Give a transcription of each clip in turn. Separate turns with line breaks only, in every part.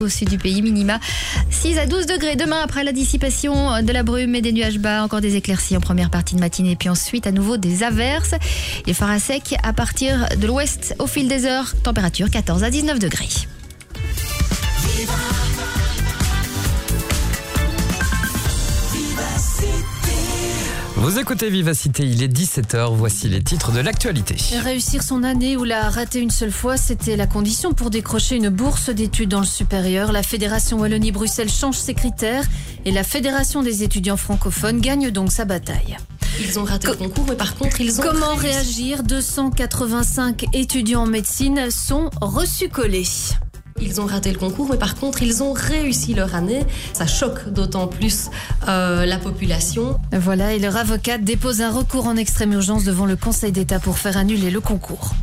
Au sud du pays, minima 6 à 12 degrés. Demain, après la dissipation de la brume et des nuages bas, encore des éclaircies en première partie de matinée, puis ensuite à nouveau des averses. Il fera sec à partir de l'ouest au fil des heures. Température 14 à 19 degrés.
Vous écoutez Vivacité, il est 17h, voici les titres de l'actualité.
Réussir son année ou la rater une seule fois, c'était la condition pour décrocher une bourse d'études dans le supérieur. La Fédération Wallonie-Bruxelles change ses critères et la Fédération des étudiants francophones gagne donc sa bataille.
Ils ont raté le concours, mais par contre, ils ont.
Comment réagir? 285 étudiants en médecine sont reçus collés.
Ils ont raté le concours, mais par contre, ils ont réussi leur année. Ça choque d'autant plus euh, la population.
Voilà, et leur avocate dépose un recours en extrême urgence devant le Conseil d'État pour faire annuler le concours.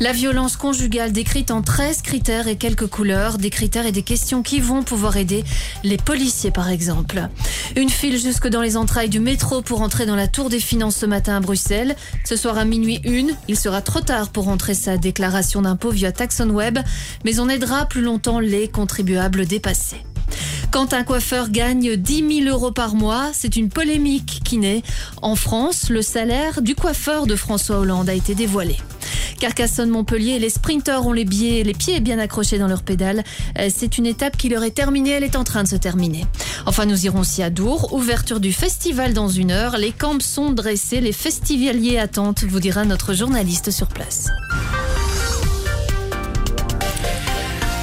La violence conjugale décrite en 13 critères et quelques couleurs, des critères et des questions qui vont pouvoir aider les policiers par exemple. Une file jusque dans les entrailles du métro pour entrer dans la tour des finances ce matin à Bruxelles. Ce soir à minuit une, il sera trop tard pour rentrer sa déclaration d'impôt via Taxon Web, mais on aidera plus longtemps les contribuables dépassés. Quand un coiffeur gagne 10 000 euros par mois, c'est une polémique qui naît. En France, le salaire du coiffeur de François Hollande a été dévoilé. Carcassonne-Montpellier, les sprinteurs ont les, les pieds bien accrochés dans leurs pédales. Euh, c'est une étape qui leur est terminée, elle est en train de se terminer. Enfin, nous irons aussi à Dour, ouverture du festival dans une heure. Les camps sont dressés, les festivaliers attendent, vous dira notre journaliste sur place.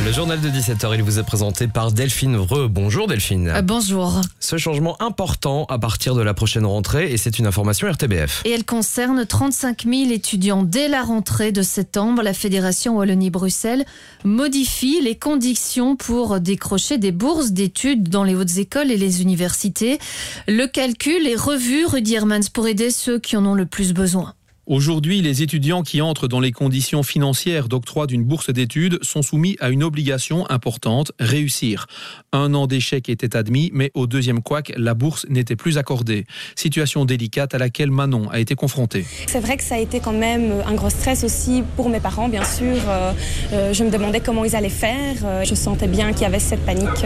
Le journal de 17h, il vous est présenté par Delphine Vreux. Bonjour Delphine.
Euh, bonjour.
Ce changement important à partir de la prochaine rentrée, et c'est une information RTBF.
Et elle concerne 35 000 étudiants dès la rentrée de septembre. La Fédération Wallonie-Bruxelles modifie les conditions pour décrocher des bourses d'études dans les hautes écoles et les universités. Le calcul est revu, Rudy Hermans, pour aider ceux qui en ont le plus besoin.
Aujourd'hui, les étudiants qui entrent dans les conditions financières d'octroi d'une bourse d'études sont soumis à une obligation importante, réussir. Un an d'échec était admis, mais au deuxième couac, la bourse n'était plus accordée. Situation délicate à laquelle Manon a été confrontée.
C'est vrai que ça a été quand même un gros stress aussi pour mes parents, bien sûr. Euh, euh, je me demandais comment ils allaient faire. Euh, je sentais bien qu'il y avait cette panique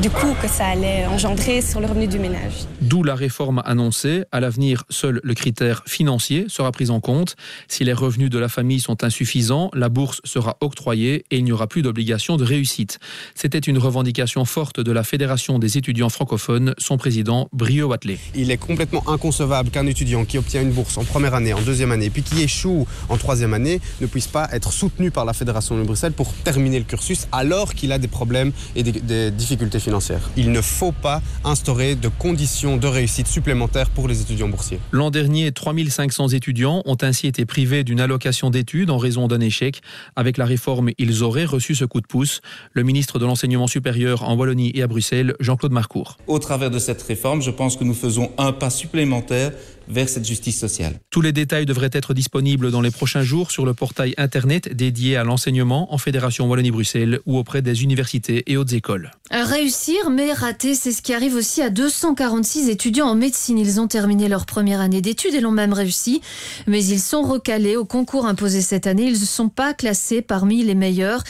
du coup que ça allait engendrer sur le revenu du ménage.
D'où la réforme annoncée. À l'avenir, seul le critère financier sera prise en compte. Si les revenus de la famille sont insuffisants, la bourse sera octroyée et il n'y aura plus d'obligation de réussite. C'était une revendication forte de la Fédération des étudiants francophones, son président Brio Watley.
Il est complètement inconcevable qu'un étudiant qui obtient une bourse en première année, en deuxième année, puis qui échoue en troisième année, ne puisse pas être soutenu par la Fédération de Bruxelles pour terminer le cursus alors qu'il a des problèmes et des, des difficultés financières. Il ne faut pas instaurer de conditions de réussite supplémentaires pour les étudiants boursiers.
L'an dernier, 3500 étudiants ont ainsi été privés d'une allocation d'études en raison d'un échec. Avec la réforme, ils auraient reçu ce coup de pouce. Le ministre de l'Enseignement supérieur en Wallonie et à Bruxelles, Jean-Claude Marcourt.
Au travers de cette réforme, je pense que nous faisons un pas supplémentaire vers cette justice sociale.
Tous les détails devraient être disponibles dans les prochains jours sur le portail Internet dédié à l'enseignement en Fédération Wallonie-Bruxelles ou auprès des universités et hautes écoles.
Réussir mais rater, c'est ce qui arrive aussi à 246 étudiants en médecine. Ils ont terminé leur première année d'études et l'ont même réussi, mais ils sont recalés au concours imposé cette année. Ils ne sont pas classés parmi les meilleurs.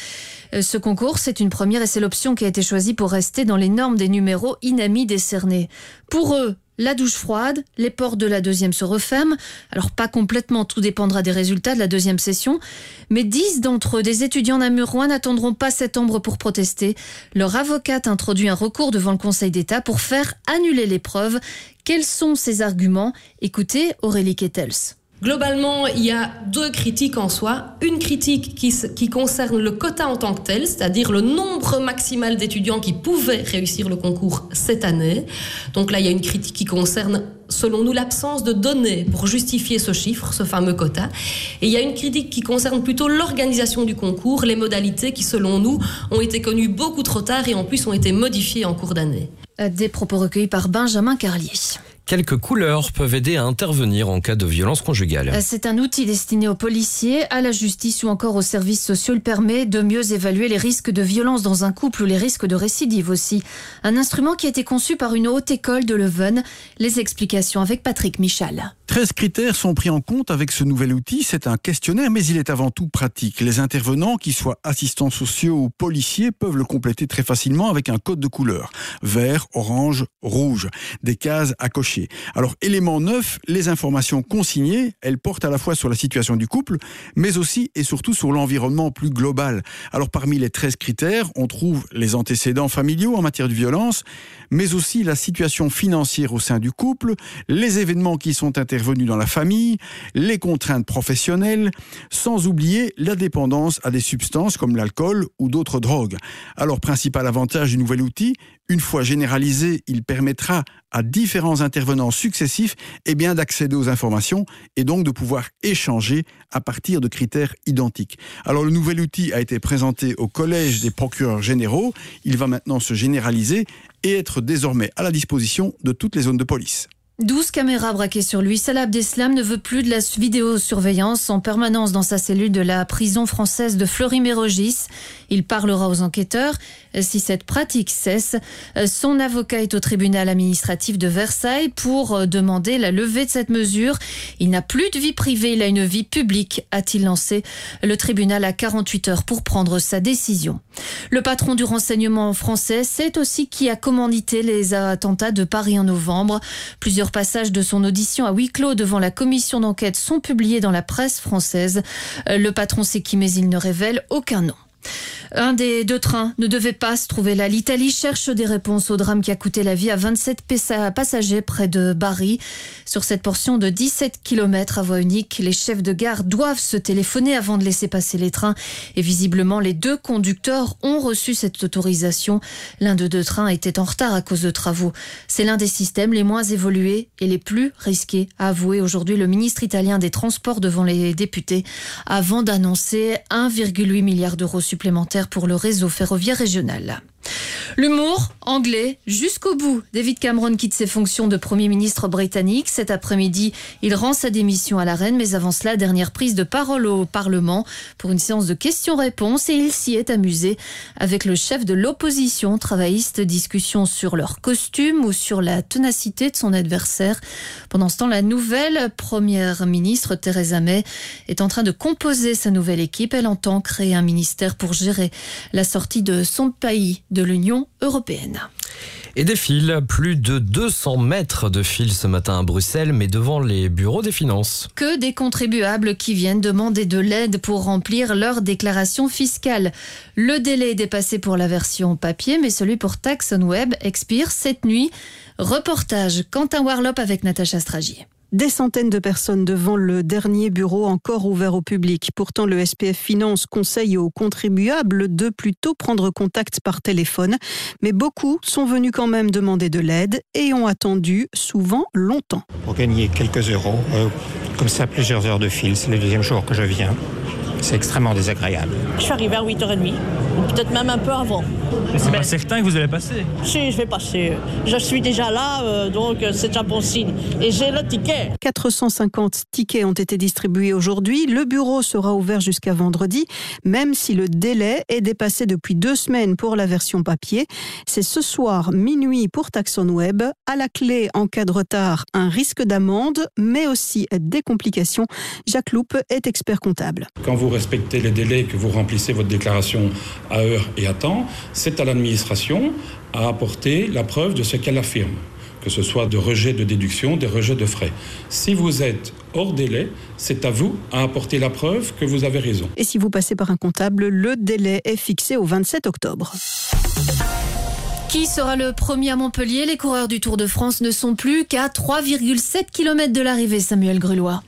Euh, ce concours, c'est une première et c'est l'option qui a été choisie pour rester dans les normes des numéros INAMI décernés. Pour eux, la douche froide, les portes de la deuxième se referment. Alors pas complètement, tout dépendra des résultats de la deuxième session. Mais dix d'entre eux, des étudiants namurois, n'attendront pas septembre pour protester. Leur avocate introduit un recours devant le Conseil d'État pour faire annuler l'épreuve. Quels sont ces arguments? Écoutez Aurélie Kettels.
Globalement, il y a deux critiques en soi. Une critique qui, concerne le quota en tant que tel, c'est-à-dire le nombre maximal d'étudiants qui pouvaient réussir le concours cette année. Donc là, il y a une critique qui concerne, selon nous, l'absence de données pour justifier ce chiffre, ce fameux quota. Et il y a une critique qui concerne plutôt l'organisation du concours, les modalités qui, selon nous, ont été connues beaucoup trop tard et en plus ont été modifiées en cours d'année.
Des propos recueillis par Benjamin Carlier.
Quelques couleurs peuvent aider à intervenir en cas de violence conjugale.
Euh, C'est un outil destiné aux policiers, à la justice ou encore aux services sociaux. Il permet de mieux évaluer les risques de violence dans un couple ou les risques de récidive aussi. Un instrument qui a été conçu par une haute école de Leuven. Les explications avec Patrick Michal.
13 critères sont pris en compte avec ce nouvel outil. C'est un questionnaire, mais il est avant tout pratique. Les intervenants, qu'ils soient assistants sociaux ou policiers, peuvent le compléter très facilement avec un code de couleur. Vert, orange, rouge. Des cases à cocher. Alors, élément neuf, les informations consignées, elles portent à la fois sur la situation du couple, mais aussi et surtout sur l'environnement plus global. Alors, parmi les 13 critères, on trouve les antécédents familiaux en matière de violence, mais aussi la situation financière au sein du couple, les événements qui sont intervenus dans la famille, les contraintes professionnelles, sans oublier la dépendance à des substances comme l'alcool ou d'autres drogues. Alors, principal avantage du nouvel outil, une fois généralisé, il permettra à différents intervenants successifs eh d'accéder aux informations et donc de pouvoir échanger à partir de critères identiques. Alors le nouvel outil a été présenté au Collège des procureurs généraux. Il va maintenant se généraliser et être désormais à la disposition de toutes les zones de police.
12 caméras braquées sur lui. Salah Abdeslam ne veut plus de la vidéosurveillance en permanence dans sa cellule de la prison française de Fleury-Mérogis. Il parlera aux enquêteurs si cette pratique cesse. Son avocat est au tribunal administratif de Versailles pour demander la levée de cette mesure. Il n'a plus de vie privée, il a une vie publique, a-t-il lancé. Le tribunal a 48 heures pour prendre sa décision. Le patron du renseignement français, c'est aussi qui a commandité les attentats de Paris en novembre. Plusieurs passages de son audition à huis clos devant la commission d'enquête sont publiés dans la presse française. Le patron sait qui, mais il ne révèle aucun nom. Un des deux trains ne devait pas se trouver là. L'Italie cherche des réponses au drame qui a coûté la vie à 27 passagers près de Bari. Sur cette portion de 17 km à voie unique, les chefs de gare doivent se téléphoner avant de laisser passer les trains. Et visiblement, les deux conducteurs ont reçu cette autorisation. L'un de deux trains était en retard à cause de travaux. C'est l'un des systèmes les moins évolués et les plus risqués, a avoué aujourd'hui le ministre italien des Transports devant les députés, avant d'annoncer 1,8 milliard d'euros supplémentaires pour le réseau ferroviaire régional. L'humour anglais jusqu'au bout. David Cameron quitte ses fonctions de Premier ministre britannique. Cet après-midi, il rend sa démission à la reine, mais avant cela, dernière prise de parole au Parlement pour une séance de questions-réponses et il s'y est amusé avec le chef de l'opposition travailliste. Discussion sur leur costume ou sur la ténacité de son adversaire. Pendant ce temps, la nouvelle première ministre Theresa May est en train de composer sa nouvelle équipe. Elle entend créer un ministère pour gérer la sortie de son pays de l'Union européenne.
Et des fils, plus de 200 mètres de fils ce matin à Bruxelles, mais devant les bureaux des finances.
Que des contribuables qui viennent demander de l'aide pour remplir leur déclaration fiscale. Le délai est dépassé pour la version papier, mais celui pour Taxon Web expire cette nuit. Reportage Quentin Warlop avec Natacha Stragier.
Des centaines de personnes devant le dernier bureau encore ouvert au public. Pourtant, le SPF Finance conseille aux contribuables de plutôt prendre contact par téléphone. Mais beaucoup sont venus quand même demander de l'aide et ont attendu souvent longtemps.
Pour gagner quelques euros, euh, comme ça plusieurs heures de fil, c'est le deuxième jour que je viens. C'est extrêmement désagréable.
Je suis arrivé à 8h30, ou peut-être même un peu avant.
Mais c'est pas certain que vous allez passer.
Si, je vais passer. Je suis déjà là, euh, donc euh, c'est déjà bon signe. Et j'ai le ticket.
450 tickets ont été distribués aujourd'hui. Le bureau sera ouvert jusqu'à vendredi, même si le délai est dépassé depuis deux semaines pour la version papier. C'est ce soir, minuit pour Taxon Web. À la clé, en cas de retard, un risque d'amende, mais aussi des complications. Jacques Loupe est expert comptable.
Quand vous respectez les délais, que vous remplissez votre déclaration à heure et à temps, c'est à l'administration à apporter la preuve de ce qu'elle affirme, que ce soit de rejet de déduction, des rejets de frais. Si vous êtes hors délai, c'est à vous à apporter la preuve que vous avez raison.
Et si vous passez par un comptable, le délai est fixé au 27 octobre.
Qui sera le premier à Montpellier? Les coureurs du Tour de France ne sont plus qu'à 3,7 km de l'arrivée, Samuel Grulois.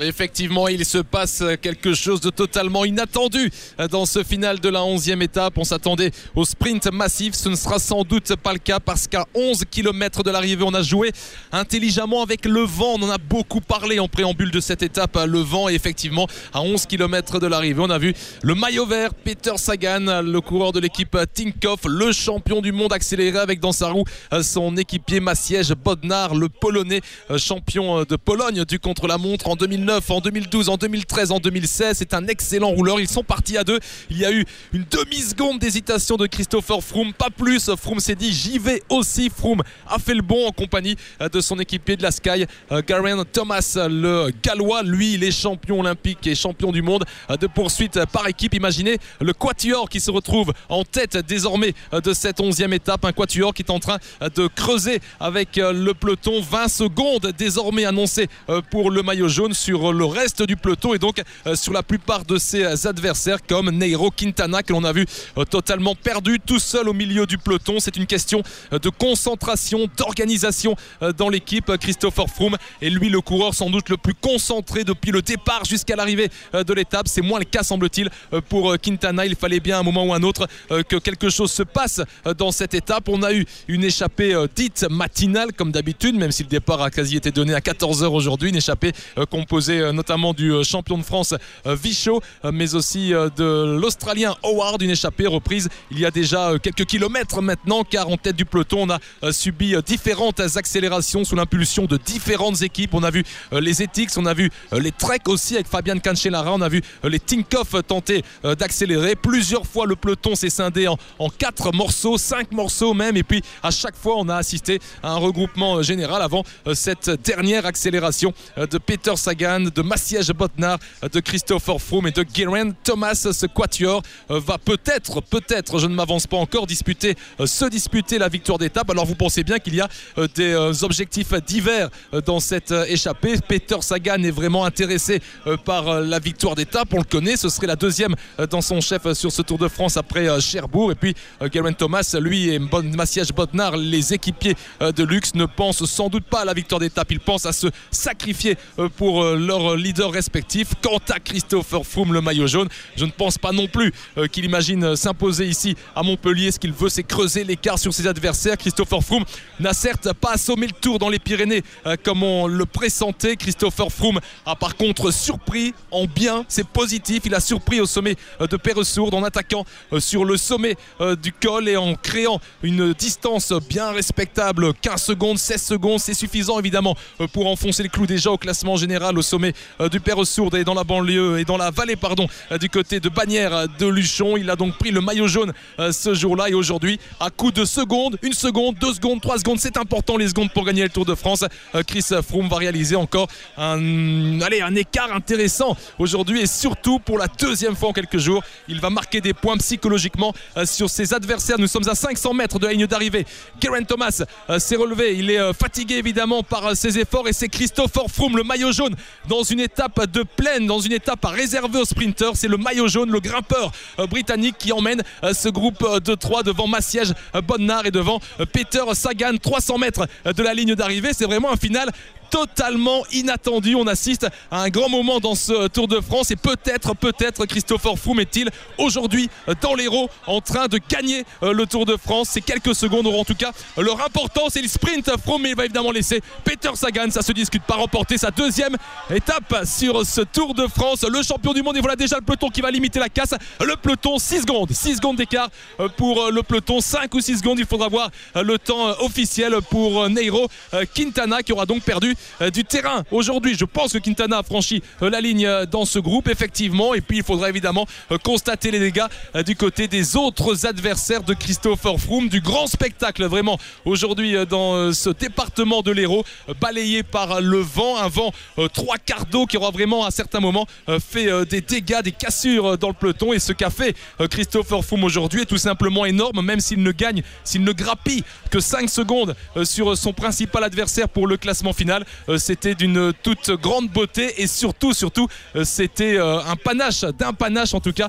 Effectivement, il se passe quelque chose de totalement inattendu dans ce final de la 11e étape. On s'attendait au sprint massif. Ce ne sera sans doute pas le cas parce qu'à 11 km de l'arrivée, on a joué intelligemment avec le vent. On en a beaucoup parlé en préambule de cette étape. Le vent, et effectivement, à 11 km de l'arrivée, on a vu le maillot vert, Peter Sagan, le coureur de l'équipe Tinkoff, le champion du monde accéléré avec dans sa roue son équipier Massiège Bodnar, le polonais champion de Pologne du contre-la-montre en 2009 en 2012, en 2013, en 2016. C'est un excellent rouleur. Ils sont partis à deux. Il y a eu une demi-seconde d'hésitation de Christopher Froome, pas plus. Froome s'est dit j'y vais aussi. Froome a fait le bon en compagnie euh, de son équipier de la Sky, euh, Garen Thomas, le gallois. Lui, il est champion olympique et champion du monde euh, de poursuite par équipe. Imaginez le quatuor qui se retrouve en tête désormais de cette onzième étape. Un quatuor qui est en train de creuser avec le peloton. 20 secondes désormais annoncées pour le maillot jaune sur le reste du peloton et donc euh, sur la plupart de ses adversaires comme Neiro Quintana que l'on a vu euh, totalement perdu tout seul au milieu du peloton. C'est une question euh, de concentration, d'organisation dans l'équipe. Christopher Froome est lui le coureur sans doute le plus concentré depuis le départ jusqu'à l'arrivée de l'étape. C'est moins le cas semble-t-il pour Quintana. Il fallait bien à un moment ou un autre que quelque chose se passe dans cette étape. On a eu une échappée dite matinale comme d'habitude, même si le départ a quasi été donné à 14h aujourd'hui. Une échappée composée euh, notamment du euh, champion de France euh, Vichot, mais aussi de l'Australien Howard, une échappée reprise il y a déjà quelques kilomètres maintenant, car en tête du peloton, on a subi différentes accélérations sous l'impulsion de différentes équipes. On a vu les Ethics, on a vu les Trek aussi avec Fabian Cancellara, on a vu les Tinkoff tenter d'accélérer. Plusieurs fois, le peloton s'est scindé en, en quatre morceaux, cinq morceaux même, et puis à chaque fois, on a assisté à un regroupement général avant cette dernière accélération de Peter Sagan de Massiège Botnar, de Christopher Froome et de Geraint Thomas. Ce quatuor euh, va peut-être, peut-être, je ne m'avance pas encore, disputer, euh, se disputer la victoire d'étape. Alors vous pensez bien qu'il y a euh, des objectifs divers dans cette échappée. Peter Sagan est vraiment intéressé par la victoire d'étape. On le connaît, ce serait la deuxième dans son chef sur ce Tour de France après Cherbourg. Et puis Geraint Thomas, lui et Massiège Botnar, les équipiers de luxe, ne pensent sans doute pas à la victoire d'étape. Ils pensent à se sacrifier pour leurs leaders respectifs. Quant à Christopher Froome, le maillot jaune, je ne pense pas non plus euh, qu'il imagine euh, s'imposer ici à Montpellier. Ce qu'il veut, c'est creuser l'écart sur ses adversaires. Christopher Froome n'a certes pas assommé le tour dans les Pyrénées euh, comme on le pressentait. Christopher Froome a par contre surpris en bien, c'est positif. Il a surpris au sommet de Perresourde en attaquant sur le sommet du col et en créant une distance bien respectable. 15 secondes, 16 secondes, c'est suffisant évidemment pour enfoncer le clou déjà au classement général sommet euh, du Père Sourde et dans la banlieue et dans la vallée pardon euh, du côté de Bagnères de Luchon. Il a donc pris le maillot jaune euh, ce jour-là et aujourd'hui à coup de secondes, une seconde, deux secondes, trois secondes, c'est important les secondes pour gagner le Tour de France. Chris Froome va réaliser encore un, allez, un écart intéressant aujourd'hui et surtout pour la deuxième fois en quelques jours, il va marquer des points psychologiquement sur ses adversaires. Nous sommes à 500 mètres de la ligne d'arrivée. Karen Thomas s'est relevé, il est fatigué évidemment par ses efforts et c'est Christopher Froome, le maillot jaune dans une étape de plaine, dans une étape à réserver aux sprinters. C'est le maillot jaune, le grimpeur euh, britannique qui emmène euh, ce groupe euh, de 3 devant Massiège Bonnard et devant Peter Sagan, 300 mètres de la ligne d'arrivée. C'est vraiment un final totalement inattendu. On assiste à un grand moment dans ce Tour de France et peut-être, peut-être Christopher Froome est-il aujourd'hui dans l'héros en train de gagner euh, le Tour de France. Ces quelques secondes auront en tout cas leur importance et le sprint Froome mais il va évidemment laisser Peter Sagan, ça se discute pas remporter sa deuxième étape sur ce Tour de France. Le champion du monde et voilà déjà le peloton qui va limiter la casse. Le peloton 6 secondes, 6 secondes d'écart euh, pour euh, le peloton, 5 ou 6 secondes. Il faudra voir le temps officiel pour Neiro Quintana qui aura donc perdu du terrain aujourd'hui. Je pense que Quintana a franchi euh, la ligne euh, dans ce groupe, effectivement. Et puis il faudra évidemment constater les dégâts du côté des autres adversaires de Christopher Froome. Du grand spectacle vraiment aujourd'hui dans ce département de l'Hérault, balayé par le vent. Un vent trois quarts d'eau qui aura vraiment à certains moments fait des dégâts, des cassures dans le peloton. Et ce qu'a fait Christopher Froome aujourd'hui est tout simplement énorme, même s'il ne gagne, s'il ne grappille que 5 secondes sur son principal adversaire pour le classement final. Euh, C'était d'une toute grande beauté et surtout, surtout, euh, c'était euh, un panache, d'un panache en tout cas,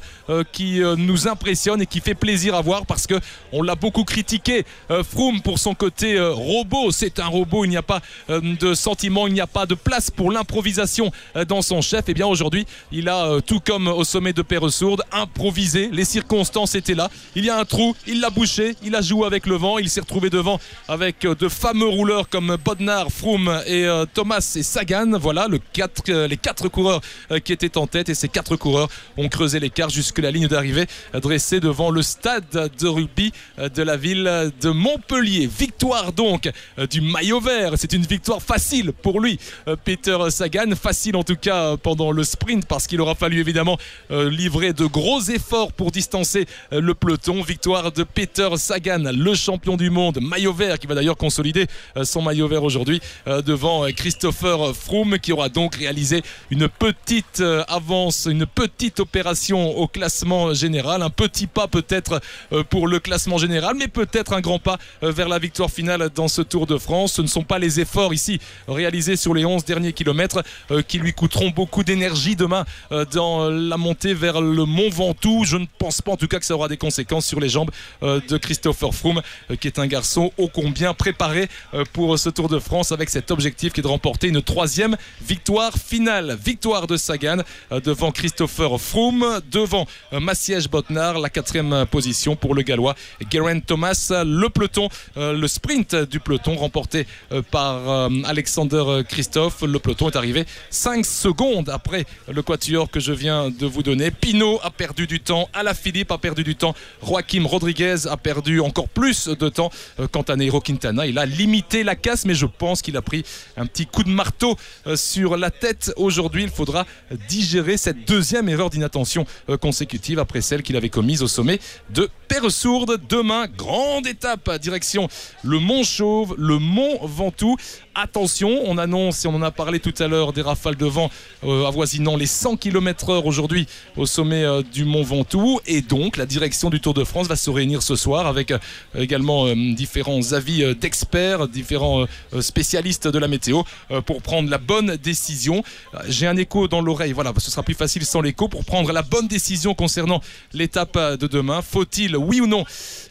qui nous impressionne et qui fait plaisir à voir parce que on l'a beaucoup critiqué. Froome pour son côté robot, c'est un robot, il n'y a pas de sentiment, il n'y a pas de place pour l'improvisation dans son chef. Et bien aujourd'hui, il a, tout comme au sommet de Sourde, improvisé. Les circonstances étaient là. Il y a un trou, il l'a bouché, il a joué avec le vent, il s'est retrouvé devant avec de fameux rouleurs comme Bodnar, Froome et euh, Thomas et Sagan. Voilà euh, les quatre coureurs euh, qui étaient en tête et ces quatre coureurs ont creusé l'écart jusque la ligne d'arrivée dressée devant le stade de rugby de la ville de Montpellier. Victoire donc du maillot vert. C'est une victoire facile pour lui, Peter Sagan. Facile en tout cas pendant le sprint parce qu'il aura fallu évidemment livrer de gros efforts pour distancer le peloton. Victoire de Peter Sagan, le champion du monde, maillot vert qui va d'ailleurs consolider son maillot vert aujourd'hui devant euh, Christopher Froome qui aura donc réalisé une petite euh, avance, une petite opération au classement général. Un petit pas peut-être euh, pour le classement général, mais peut-être un grand pas vers la victoire finale dans ce Tour de France. Ce ne sont pas les efforts ici réalisés sur les 11 derniers kilomètres qui lui coûteront beaucoup d'énergie demain dans la montée vers le Mont Ventoux. Je ne pense pas en tout cas que ça aura des conséquences sur les jambes de Christopher Froome, qui est un garçon ô combien préparé pour ce Tour de France avec cet objectif qui est de remporter une troisième victoire finale. Victoire de Sagan euh, devant Christopher Froome, devant euh, Massiège Botnar, la quatrième euh, position pour le Gallois Geraint Thomas. Le peloton, le sprint du peloton remporté par Alexander Christophe. Le peloton est arrivé 5 secondes après le quatuor que je viens de vous donner. Pinot a perdu du temps, Alaphilippe a perdu du temps, Joaquim Rodriguez a perdu encore plus de temps. Quant à Nairo Quintana, il a limité la casse, mais je pense qu'il a pris un petit coup de marteau euh, sur la tête aujourd'hui. Il faudra digérer cette deuxième erreur d'inattention euh, consécutive après celle qu'il avait commise au sommet de Perresourde. Demain, grande étape direction le Mont Chauve, le Mont Ventoux. Attention, on annonce, et on en a parlé tout à l'heure, des rafales de vent euh, avoisinant les 100 km/h aujourd'hui au sommet du Mont Ventoux. Et donc, la direction du Tour de France va se réunir ce soir avec également différents avis d'experts, différents spécialistes de la météo euh, pour prendre la bonne décision. Euh, J'ai un écho dans l'oreille, voilà, ce sera plus facile sans l'écho pour prendre la bonne décision concernant l'étape euh, de demain. Faut-il, oui ou non,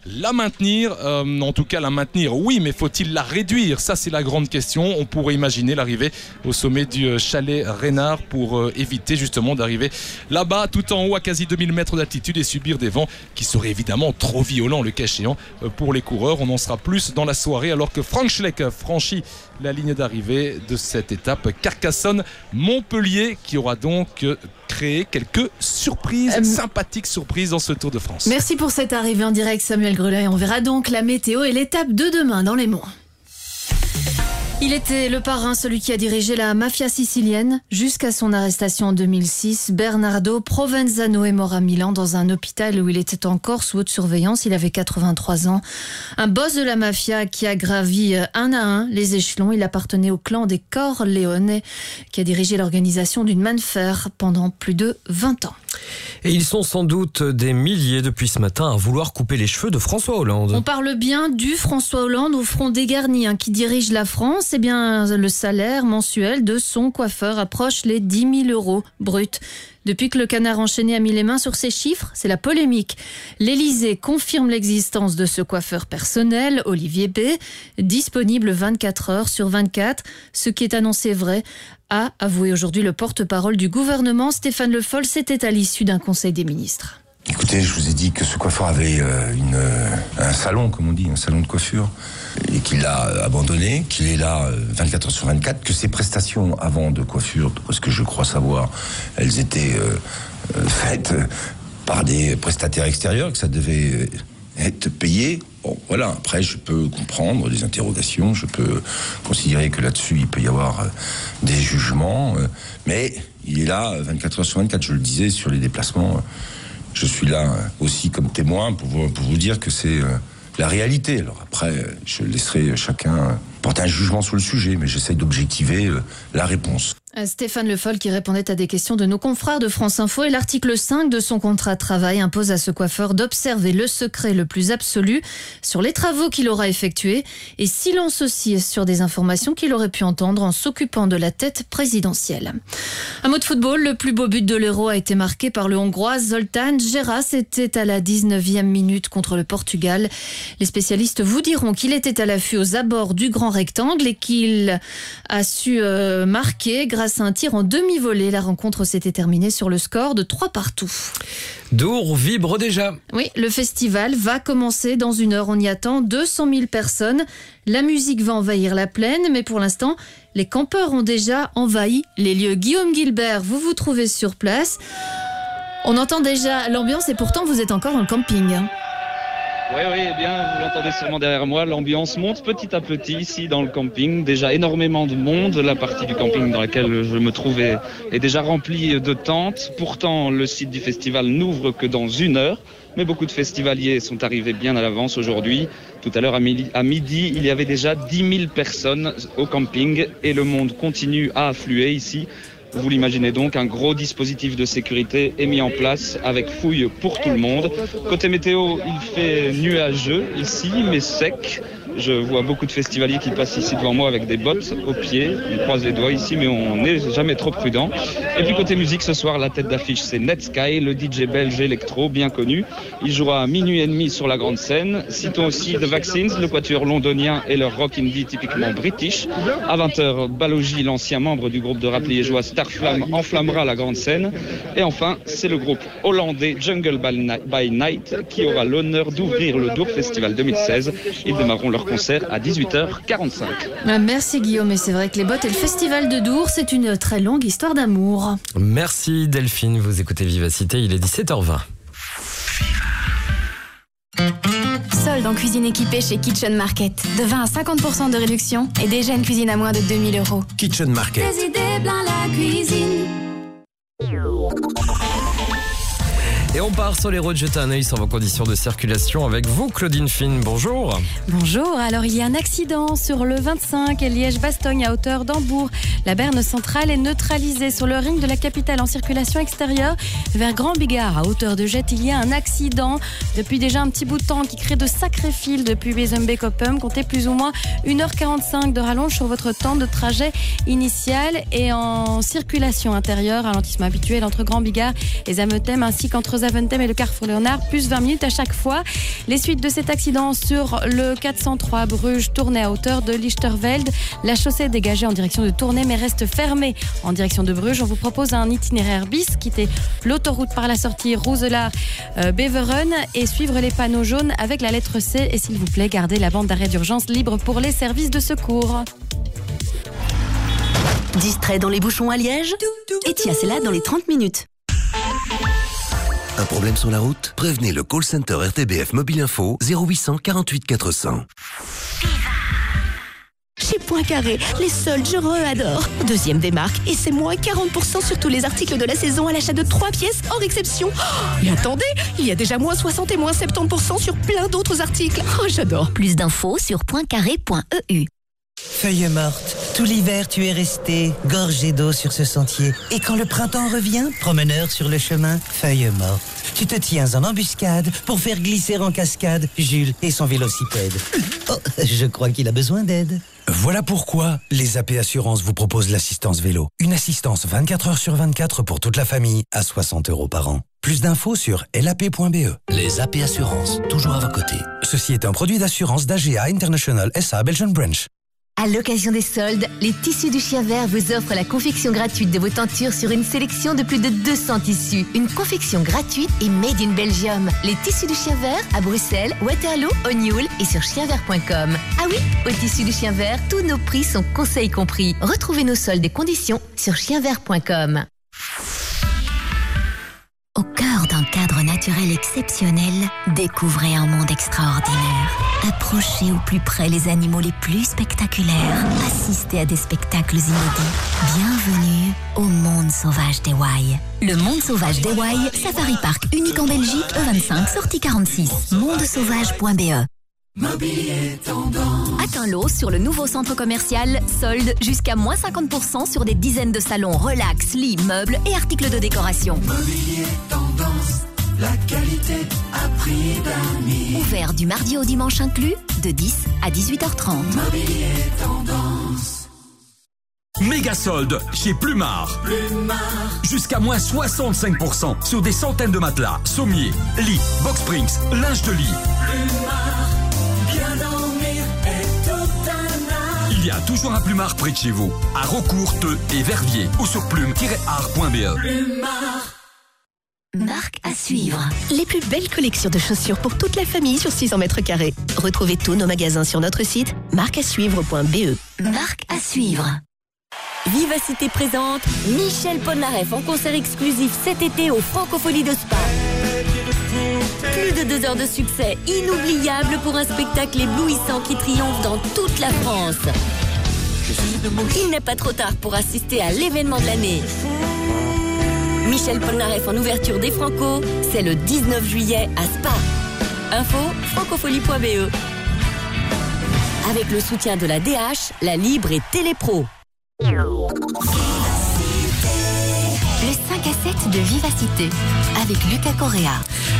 la maintenir? En tout cas, la maintenir, oui, mais faut-il la réduire? Ça, c'est la grande question. On pourrait imaginer l'arrivée au sommet du chalet Reynard pour éviter justement d'arriver là-bas, tout en haut, à quasi 2000 mètres d'altitude et subir des vents qui seraient évidemment trop violents, le cas échéant, pour les coureurs. On en sera plus dans la soirée alors que Frank Schleck franchit la ligne d'arrivée de cette étape Carcassonne-Montpellier qui aura donc euh, créé quelques surprises, sympathiques surprises dans ce Tour de France.
Merci pour cette arrivée en direct, Samuel Grelet. On verra donc la météo et l'étape de demain dans les monts. Il était le parrain, celui qui a dirigé la mafia sicilienne jusqu'à son arrestation en 2006. Bernardo Provenzano est mort à Milan dans un hôpital où il était encore sous haute surveillance. Il avait 83 ans. Un boss de la mafia qui a gravi euh, un à un les échelons. Il appartenait au clan des Corleone qui a dirigé l'organisation d'une main de fer pendant plus de 20 ans.
Et ils sont sans doute des milliers depuis ce matin à vouloir couper les cheveux de François Hollande.
On parle bien du François Hollande au front dégarni hein, qui dirige la France. Eh bien, le salaire mensuel de son coiffeur approche les 10 000 euros bruts. Depuis que le canard enchaîné a mis les mains sur ces chiffres, c'est la polémique. L'Élysée confirme l'existence de ce coiffeur personnel, Olivier B, disponible 24 heures sur 24. Ce qui est annoncé vrai, a avoué aujourd'hui le porte-parole du gouvernement, Stéphane Le Foll. C'était à l'issue d'un conseil des ministres.
Écoutez, je vous ai dit que ce coiffeur avait euh, euh, un salon, comme on dit, un salon de coiffure, et qu'il l'a abandonné, qu'il est là euh, 24 heures sur 24, que ses prestations avant de coiffure, parce que je crois savoir, elles étaient euh, euh, faites par des prestataires extérieurs, que ça devait euh, être payé. Bon, voilà, après, je peux comprendre des interrogations, je peux considérer que là-dessus, il peut y avoir euh, des jugements, euh, mais il est là euh, 24 heures sur 24, je le disais, sur les déplacements. euh, je suis là euh, aussi comme témoin pour vous, pour vous dire que c'est euh, la réalité. Alors après, je laisserai chacun porter un jugement sur le sujet, mais j'essaye d'objectiver euh, la réponse.
Euh, Stéphane Le Foll qui répondait à des questions de nos confrères de France Info et l'article 5 de son contrat de travail impose à ce coiffeur d'observer le secret le plus absolu sur les travaux qu'il aura effectués et silence aussi sur des informations qu'il aurait pu entendre en s'occupant de la tête présidentielle. Un mot de football, le plus beau but de l'Euro a été marqué par le Hongrois Zoltán Geras. C'était à la 19e minute contre le Portugal. Les spécialistes vous diront qu'il était à l'affût aux abords du grand rectangle et qu'il a su euh, marquer grâce à un tir en demi-volée. La rencontre s'était terminée sur le score de 3 partout.
Dour vibre déjà.
Oui, le festival va commencer dans une heure. On y attend 200 000 personnes. La musique va envahir la plaine, mais pour l'instant, les campeurs ont déjà envahi les lieux. Guillaume Gilbert, vous vous trouvez sur place. On entend déjà l'ambiance et pourtant vous êtes encore en camping.
Oui, oui, eh bien, vous l'entendez sûrement derrière moi, l'ambiance monte petit à petit ici dans le camping. Déjà énormément de monde, la partie du camping dans laquelle je me trouve est, déjà remplie de tentes. Pourtant, le site du festival n'ouvre que dans une heure. Mais beaucoup de festivaliers sont arrivés bien à l'avance aujourd'hui. Tout à l'heure à midi, il y avait déjà 10 000 personnes au camping et le monde continue à affluer ici. Vous l'imaginez donc, un gros dispositif de sécurité est mis en place avec fouille pour tout le monde. Côté météo, il fait nuageux ici, mais sec. Je vois beaucoup de festivaliers qui passent ici devant moi avec des bottes aux pieds. On croise les doigts ici, mais on n'est jamais trop prudent. Et puis côté musique, ce soir, la tête d'affiche, c'est Netsky, le DJ belge électro bien connu. Il jouera à minuit et demi sur la grande scène. Citons aussi The Vaccines, le quatuor londonien et leur rock indie typiquement british. À 20h, Balogi, l'ancien membre du groupe de rap liégeois Starflame, enflammera la grande scène. Et enfin, c'est le groupe hollandais Jungle by Night qui aura l'honneur d'ouvrir le Dour Festival 2016. Ils démarreront leur concert à 18h45.
Ah, Merci Guillaume, et c'est vrai que les bottes et le festival de Dour, c'est une très longue histoire d'amour.
Merci Delphine, vous écoutez Vivacité, il est 17h20.
Solde en cuisine équipée chez Kitchen Market. De 20 à 50% de réduction et déjà une cuisine à moins de 2000 euros.
Kitchen Market.
Des idées plein la cuisine.
Et on part sur les routes, jeter un œil sur vos conditions de circulation avec vous, Claudine Finn. Bonjour.
Bonjour, alors il y a un accident sur le 25 et Liège-Bastogne à hauteur d'Hambourg. La berne centrale est neutralisée sur le ring de la capitale en circulation extérieure vers Grand Bigard à hauteur de Jette. Il y a un accident depuis déjà un petit bout de temps qui crée de sacrés fils depuis Bezembeek-Oppum. Comptez plus ou moins 1h45 de rallonge sur votre temps de trajet initial et en circulation intérieure, ralentissement habituel entre Grand Bigard et Zametem ainsi qu'entre Zaventem et le Carrefour Léonard, plus 20 minutes à chaque fois. Les suites de cet accident sur le 403 Bruges, tournée à hauteur de Lichterveld. La chaussée est dégagée en direction de Tournai mais reste fermée en direction de Bruges. On vous propose un itinéraire bis, quitter l'autoroute par la sortie Rouselaar-Beveren et suivre les panneaux jaunes avec la lettre C. Et s'il vous plaît, gardez la bande d'arrêt d'urgence libre pour les services de secours.
Distrait dans les bouchons à Liège Et tiens, c'est là dans les 30 minutes.
Un problème sur la route? Prévenez le call center RTBF Mobile Info 0800 48 400.
Chez Poincaré, les soldes, je re-adore. Deuxième des marques, et c'est moins 40% sur tous les articles de la saison à l'achat de 3 pièces hors exception. Oh, et attendez, il y a déjà moins 60 et moins 70% sur plein d'autres articles. Oh, j'adore. Plus d'infos sur poincaré.eu.
Feuille morte, tout l'hiver tu es resté gorgé d'eau sur ce sentier. Et quand le printemps revient, promeneur sur le chemin, feuille morte. Tu te tiens en embuscade pour faire glisser en cascade Jules et son vélocipède. Oh, je crois qu'il a besoin d'aide.
Voilà pourquoi les AP Assurances vous proposent l'assistance vélo. Une assistance 24 heures sur 24 pour toute la famille à 60 euros par an. Plus d'infos sur lap.be.
Les AP Assurances, toujours à vos côtés.
Ceci est un produit d'assurance d'AGA International SA Belgian Branch.
À l'occasion des soldes, les tissus du chien vert vous offrent la confection gratuite de vos tentures sur une sélection de plus de 200 tissus. Une confection gratuite et made in Belgium. Les tissus du chien vert à Bruxelles, Waterloo, O'Neill et sur chienvert.com. Ah oui, au tissu du chien vert, tous nos prix sont conseils compris. Retrouvez nos soldes et conditions sur chienvert.com. cœur d'un cadre naturel exceptionnel, découvrez un monde extraordinaire. Approchez au plus près les animaux les plus spectaculaires. Assistez à des spectacles inédits. Bienvenue au monde sauvage des Wai. Le monde sauvage des Wai, Safari Park unique en Belgique, E25, sortie 46. mondesauvage.be
Mobilier tendance.
Atteins l'eau sur le nouveau centre commercial Solde jusqu'à moins 50% sur des dizaines de salons relax, lits, meubles et articles de décoration.
Mobilier tendance. La qualité à prix d'amis.
Ouvert du mardi au dimanche inclus, de 10 à 18h30.
Mobilier tendance.
Méga solde chez Plumard.
Plumard.
Jusqu'à moins 65% sur des centaines de matelas, sommiers, lits, box springs, linge de lit.
Plumard. Bien dormir tout un.
Il y a toujours un Plumard près de chez vous, à Rocourt, Teux et Verviers ou sur plume-art.be.
Plumard.
Marque à suivre.
Les plus belles collections de chaussures pour toute la famille sur 600 mètres carrés. Retrouvez tous nos magasins sur notre site marqueasuivre.be.
Marque à suivre.
Vivacité présente Michel Polnareff en concert exclusif cet été au Francofolie de Spa. Plus de deux heures de succès inoubliable pour un spectacle éblouissant qui triomphe dans toute la France. Il n'est pas trop tard pour assister à l'événement de l'année. Michel Polnareff en ouverture des Franco, c'est le 19 juillet à Spa. Info francofolie.be. Avec le soutien de la DH, la Libre et Télépro.
Le 5 à 7 de Vivacité avec Lucas Correa.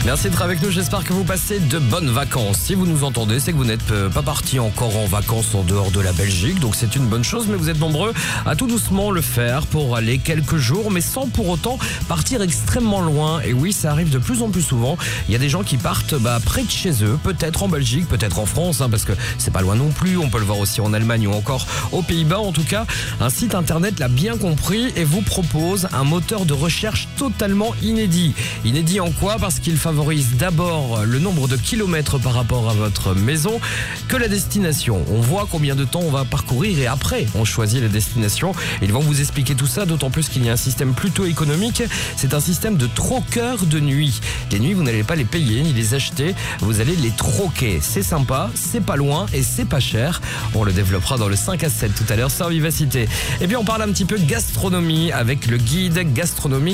Merci d'être avec nous, j'espère que vous passez de bonnes vacances. Si vous nous entendez, c'est que vous n'êtes pas parti encore en vacances en dehors de la Belgique, donc c'est une bonne chose, mais vous êtes nombreux à tout doucement le faire pour aller quelques jours, mais sans pour autant partir extrêmement loin. Et oui, ça arrive de plus en plus souvent. Il y a des gens qui partent bah, près de chez eux, peut-être en Belgique, peut-être en France, hein, parce que c'est pas loin non plus. On peut le voir aussi en Allemagne ou encore aux Pays-Bas. En tout cas, un site internet l'a bien compris et vous propose un moteur de recherche totalement inédit. Inédit en quoi? Parce qu'il favorise d'abord le nombre de kilomètres par rapport à votre maison que la destination. On voit combien de temps on va parcourir et après on choisit la destination. Ils vont vous expliquer tout ça, d'autant plus qu'il y a un système plutôt économique. C'est un système de troqueur de nuit. Les nuits, vous n'allez pas les payer ni les acheter, vous allez les troquer. C'est sympa, c'est pas loin et c'est pas cher. On le développera dans le 5 à 7 tout à l'heure sur Vivacité. Et puis on parle un petit peu gastronomie avec le guide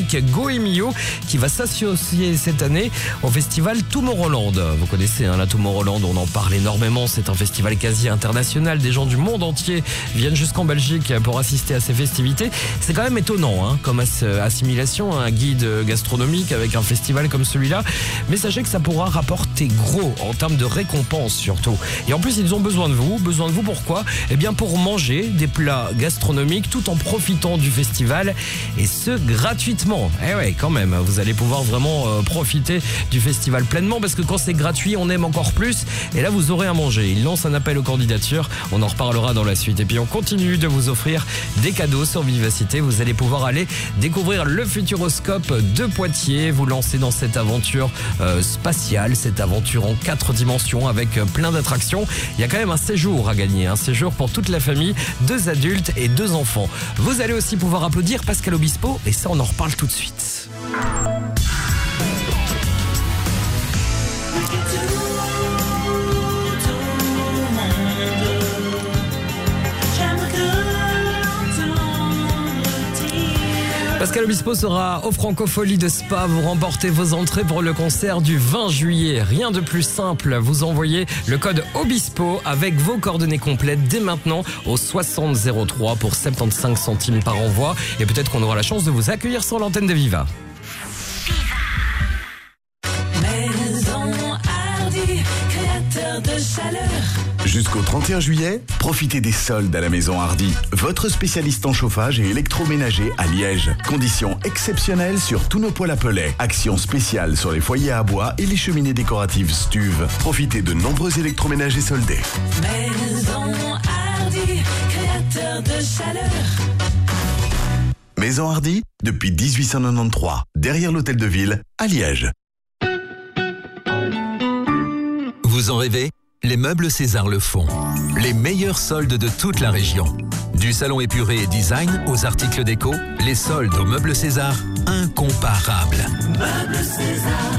Goemio qui va s'associer cette année au festival Tomorrowland. Vous connaissez hein, la Tomorrowland, on en parle énormément. C'est un festival quasi international. Des gens du monde entier viennent jusqu'en Belgique pour assister à ces festivités. C'est quand même étonnant hein, comme as- assimilation, un guide gastronomique avec un festival comme celui-là. Mais sachez que ça pourra rapporter gros en termes de récompenses surtout. Et en plus, ils ont besoin de vous. Besoin de vous pourquoi? Eh bien pour manger des plats gastronomiques tout en profitant du festival et ce Eh ouais, quand même, vous allez pouvoir vraiment euh, profiter du festival pleinement parce que quand c'est gratuit, on aime encore plus. Et là, vous aurez à manger. Il lance un appel aux candidatures. On en reparlera dans la suite. Et puis, on continue de vous offrir des cadeaux sur Vivacité. Vous allez pouvoir aller découvrir le Futuroscope de Poitiers, vous lancer dans cette aventure euh, spatiale, cette aventure en quatre dimensions avec euh, plein d'attractions. Il y a quand même un séjour à gagner, un séjour pour toute la famille, deux adultes et deux enfants. Vous allez aussi pouvoir applaudir Pascal Obispo et ça, on en reparle tout de suite. Pascal Obispo sera au Francofolie de Spa. Vous remportez vos entrées pour le concert du 20 juillet. Rien de plus simple. Vous envoyez le code Obispo avec vos coordonnées complètes dès maintenant au 6003 pour 75 centimes par envoi. Et peut-être qu'on aura la chance de vous accueillir sur l'antenne de Viva.
Maison Hardy, créateur de chaleur.
Jusqu'au 31 juillet, profitez des soldes à la Maison Hardy, votre spécialiste en chauffage et électroménager à Liège. Conditions exceptionnelles sur tous nos poêles à pellets. Action spéciale sur les foyers à bois et les cheminées décoratives Stuve. Profitez de nombreux électroménagers soldés.
Maison Hardy, créateur de chaleur.
Maison Hardy, depuis 1893, derrière l'hôtel de ville, à Liège.
Vous en rêvez? Les meubles César le font. Les meilleurs soldes de toute la région. Du salon épuré et design aux articles déco, les soldes aux meubles César, incomparables.
Meuble César.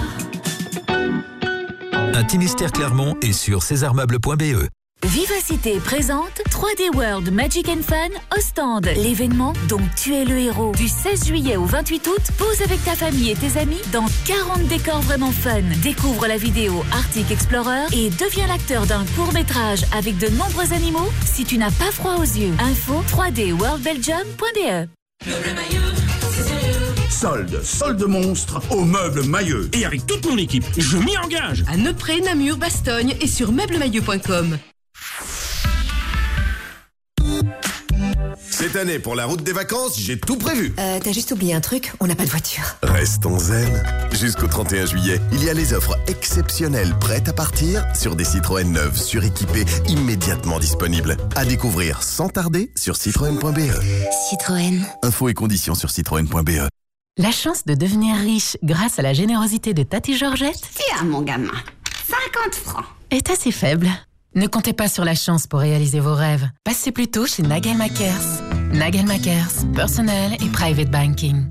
Un Timistère Clermont est sur césarmeuble.be.
Vivacité présente 3D World Magic and Fun au stand. L'événement dont tu es le héros. Du 16 juillet au 28 août, pose avec ta famille et tes amis dans 40 décors vraiment fun. Découvre la vidéo Arctic Explorer et deviens l'acteur d'un court métrage avec de nombreux animaux si tu n'as pas froid aux yeux. Info 3dworldbelgium.be
Solde, solde monstre au meuble mailleux. Et avec toute mon équipe, je m'y engage.
À Neupré, Namur, Bastogne et sur meublemailleux.com.
Cette année, pour la route des vacances, j'ai tout prévu.
Euh, t'as juste oublié un truc, on n'a pas de voiture.
Restons zen. Jusqu'au 31 juillet, il y a les offres exceptionnelles prêtes à partir sur des Citroën neuves suréquipées immédiatement disponibles. À découvrir sans tarder sur citroën.be.
Citroën.
Infos et conditions sur citroën.be.
La chance de devenir riche grâce à la générosité de Tati Georgette
Tiens, mon gamin, 50 francs.
est assez faible. Ne comptez pas sur la chance pour réaliser vos rêves. Passez plutôt chez Nagel Makers. Nagel Makers, personnel et private banking.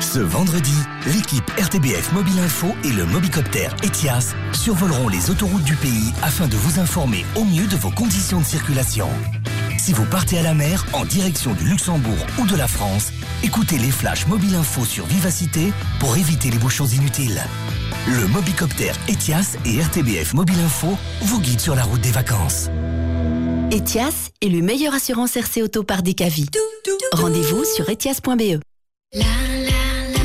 Ce vendredi, l'équipe RTBF Mobile Info et le Mobicoptère Etias survoleront les autoroutes du pays afin de vous informer au mieux de vos conditions de circulation. Si vous partez à la mer en direction du Luxembourg ou de la France, écoutez les flashs Mobile Info sur Vivacité pour éviter les bouchons inutiles. Le Mobicoptère Etias et RTBF Mobile Info vous guident sur la route des vacances.
Etias est le meilleur assurance RC Auto par Decavi. Rendez-vous sur etias.be.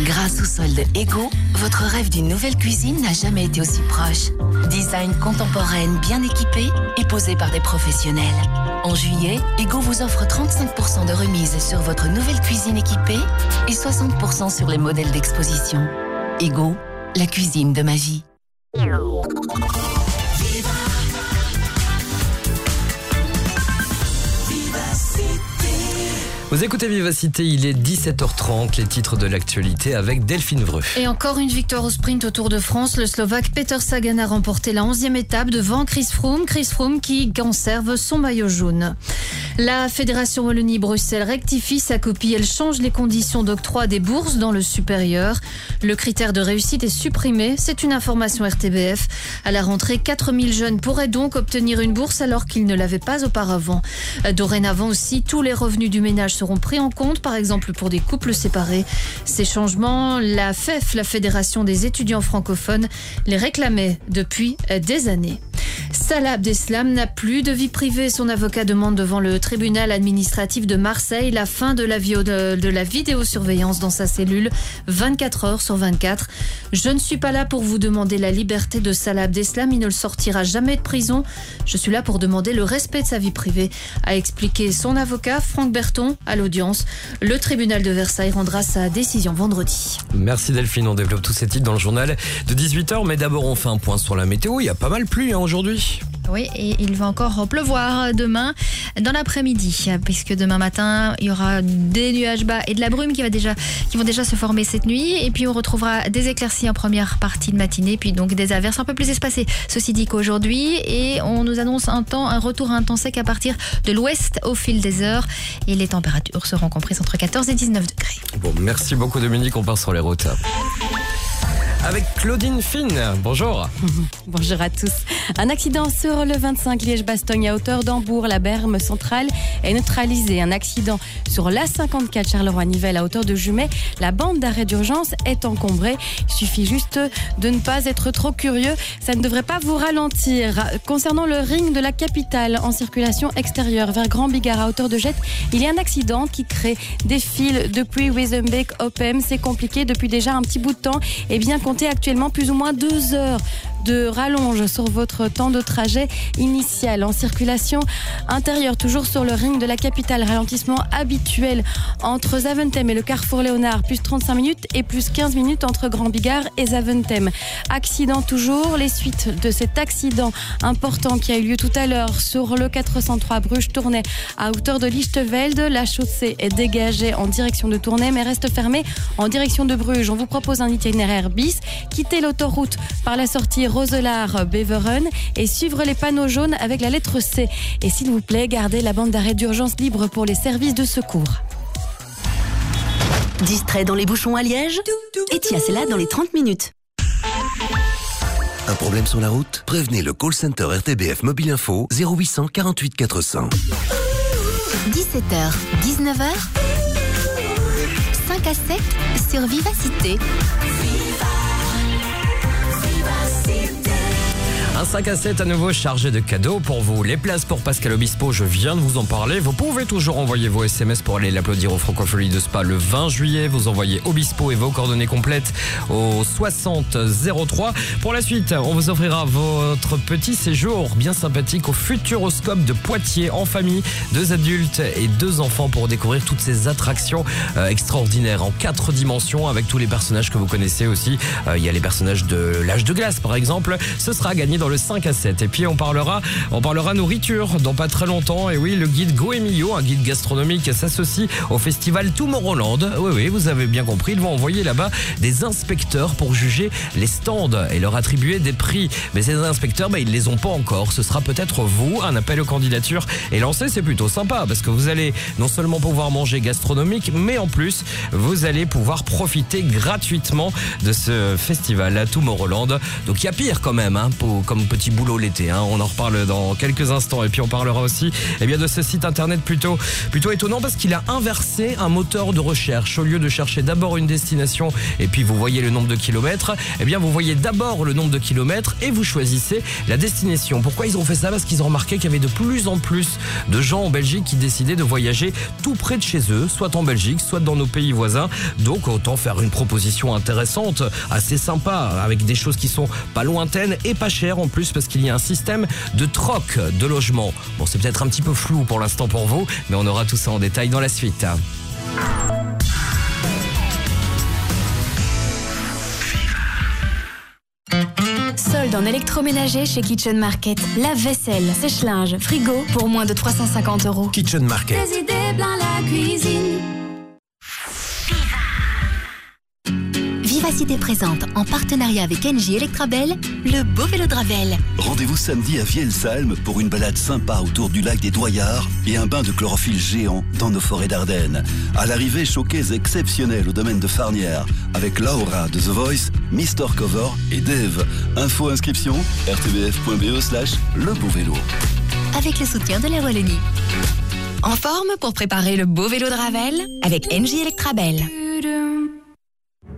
Grâce au solde Ego, votre rêve d'une nouvelle cuisine n'a jamais été aussi proche. Design contemporaine bien équipé et posé par des professionnels. En juillet, Ego vous offre 35% de remise sur votre nouvelle cuisine équipée et 60% sur les modèles d'exposition. Ego, la cuisine de ma vie.
Vous écoutez Vivacité, il est 17h30, les titres de l'actualité avec Delphine Vreux.
Et encore une victoire au sprint au Tour de France. Le Slovaque Peter Sagan a remporté la 11e étape devant Chris Froome. Chris Froome qui conserve son maillot jaune. La Fédération Wallonie-Bruxelles rectifie sa copie. Elle change les conditions d'octroi des bourses dans le supérieur. Le critère de réussite est supprimé. C'est une information RTBF. À la rentrée, 4000 jeunes pourraient donc obtenir une bourse alors qu'ils ne l'avaient pas auparavant. Dorénavant aussi, tous les revenus du ménage seront pris en compte, par exemple pour des couples séparés. Ces changements, la FEF, la Fédération des étudiants francophones, les réclamait depuis des années. Salah Abdeslam n'a plus de vie privée. Son avocat demande devant le tribunal administratif de Marseille la fin de la, vidéosurveillance dans sa cellule 24 heures sur 24. Je ne suis pas là pour vous demander la liberté de Salah Abdeslam. Il ne le sortira jamais de prison. Je suis là pour demander le respect de sa vie privée, a expliqué son avocat Franck Berton à l'audience. Le tribunal de Versailles rendra sa décision vendredi.
Merci Delphine, on développe tous ces titres dans le journal de 18h, mais d'abord on fait un point sur la météo. Il y a pas mal plu hein, aujourd'hui.
Oui, et il va encore pleuvoir demain dans l'après-midi, puisque demain matin, il y aura des nuages bas et de la brume qui, va déjà, qui vont déjà se former cette nuit. Et puis, on retrouvera des éclaircies en première partie de matinée, puis donc des averses un peu plus espacées. Ceci dit qu'aujourd'hui, et on nous annonce un temps, un retour à un temps sec à partir de l'ouest au fil des heures. Et les températures seront comprises entre 14 et 19 degrés.
Bon, merci beaucoup Dominique, on part sur les routes. Avec Claudine Fine, bonjour.
Bonjour à tous. Un accident sur le 25 Liège-Bastogne à hauteur d'Hambourg. La berme centrale est neutralisée. Un accident sur l'A54 Charleroi-Nivelle à hauteur de Jumet. La bande d'arrêt d'urgence est encombrée. Il suffit juste de ne pas être trop curieux. Ça ne devrait pas vous ralentir. Concernant le ring de la capitale en circulation extérieure vers Grand Bigard à hauteur de Jette, il y a un accident qui crée des fils depuis Wizenbeek Opem. C'est compliqué depuis déjà un petit bout de temps. Et bien actuellement plus ou moins deux heures de rallonge sur votre temps de trajet initial en circulation intérieure, toujours sur le ring de la capitale. Ralentissement habituel entre Zaventem et le carrefour Léonard, plus 35 minutes et plus 15 minutes entre Grand Bigard et Zaventem. Accident toujours, les suites de cet accident important qui a eu lieu tout à l'heure sur le 403 Bruges-Tournai à hauteur de Lichtevelde. La chaussée est dégagée en direction de Tournai mais reste fermée en direction de Bruges. On vous propose un itinéraire bis, quitter l'autoroute par la sortie Roselard-Beveren et suivre les panneaux jaunes avec la lettre C. Et s'il vous plaît, gardez la bande d'arrêt d'urgence libre pour les services de secours.
Distrait dans les bouchons à Liège Etia, c'est là dans les 30 minutes. Un problème sur la route? Prévenez le call center RTBF Mobile Info 0800 48 400.
17h, 19h, 5 à 7 sur Vivacité.
Un 5 à 7 à nouveau chargé de cadeaux pour vous. Les places pour Pascal Obispo, je viens de vous en parler. Vous pouvez toujours envoyer vos SMS pour aller l'applaudir au Francophonie de Spa le 20 juillet. Vous envoyez Obispo et vos coordonnées complètes au 60 03. Pour la suite, on vous offrira votre petit séjour bien sympathique au Futuroscope de Poitiers en famille. Deux adultes et deux enfants pour découvrir toutes ces attractions euh, extraordinaires en quatre dimensions avec tous les personnages que vous connaissez aussi. Euh, Il y a les personnages de l'âge de glace par exemple. Ce sera gagné dans le 5 à 7. Et puis on parlera, on parlera nourriture dans pas très longtemps. Et oui, le guide Go Emilio, un guide gastronomique, s'associe au festival Tomorrowland. Oui, oui, vous avez bien compris. Ils vont envoyer là-bas des inspecteurs pour juger les stands et leur attribuer des prix. Mais ces inspecteurs, bah, ils les ont pas encore. Ce sera peut-être vous. Un appel aux candidatures est lancé. C'est plutôt sympa parce que vous allez non seulement pouvoir manger gastronomique, mais en plus, vous allez pouvoir profiter gratuitement de ce festival à Tomorrowland. Donc il y a pire quand même, hein, petit boulot l'été. hein. On en reparle dans quelques instants. Et puis on parlera aussi eh bien, de ce site internet plutôt, plutôt étonnant parce qu'il a inversé un moteur de recherche. Au lieu de chercher d'abord une destination et puis vous voyez le nombre de kilomètres, eh bien vous voyez d'abord le nombre de kilomètres et vous choisissez la destination. Pourquoi ils ont fait ça? Parce qu'ils ont remarqué qu'il y avait de plus en plus de gens en Belgique qui décidaient de voyager tout près de chez eux, soit en Belgique, soit dans nos pays voisins. Donc autant faire une proposition intéressante, assez sympa, avec des choses qui sont pas lointaines et pas chères en plus parce qu'il y a un système de troc de logement. Bon, c'est peut-être un petit peu flou pour l'instant pour vous, mais on aura tout ça en détail dans la suite.
Solde en électroménager chez Kitchen Market. Lave-vaisselle, sèche-linge, frigo pour moins de 350 euros.
Kitchen Market.
Des idées plein la cuisine.
Vivacité présente, en partenariat avec NJ Electrabel, le beau vélo de Ravel.
Rendez-vous samedi à Vielsalm pour une balade sympa autour du lac des Doyards et un bain de chlorophylle géant dans nos forêts d'Ardennes. À l'arrivée, showcase exceptionnel au domaine de Farnières avec Laura de The Voice, Mister Cover et Dave. Info inscription rtbf.be slash le beau vélo.
Avec le soutien de la Wallonie. En forme pour préparer le beau vélo de Ravel avec NJ Electrabel.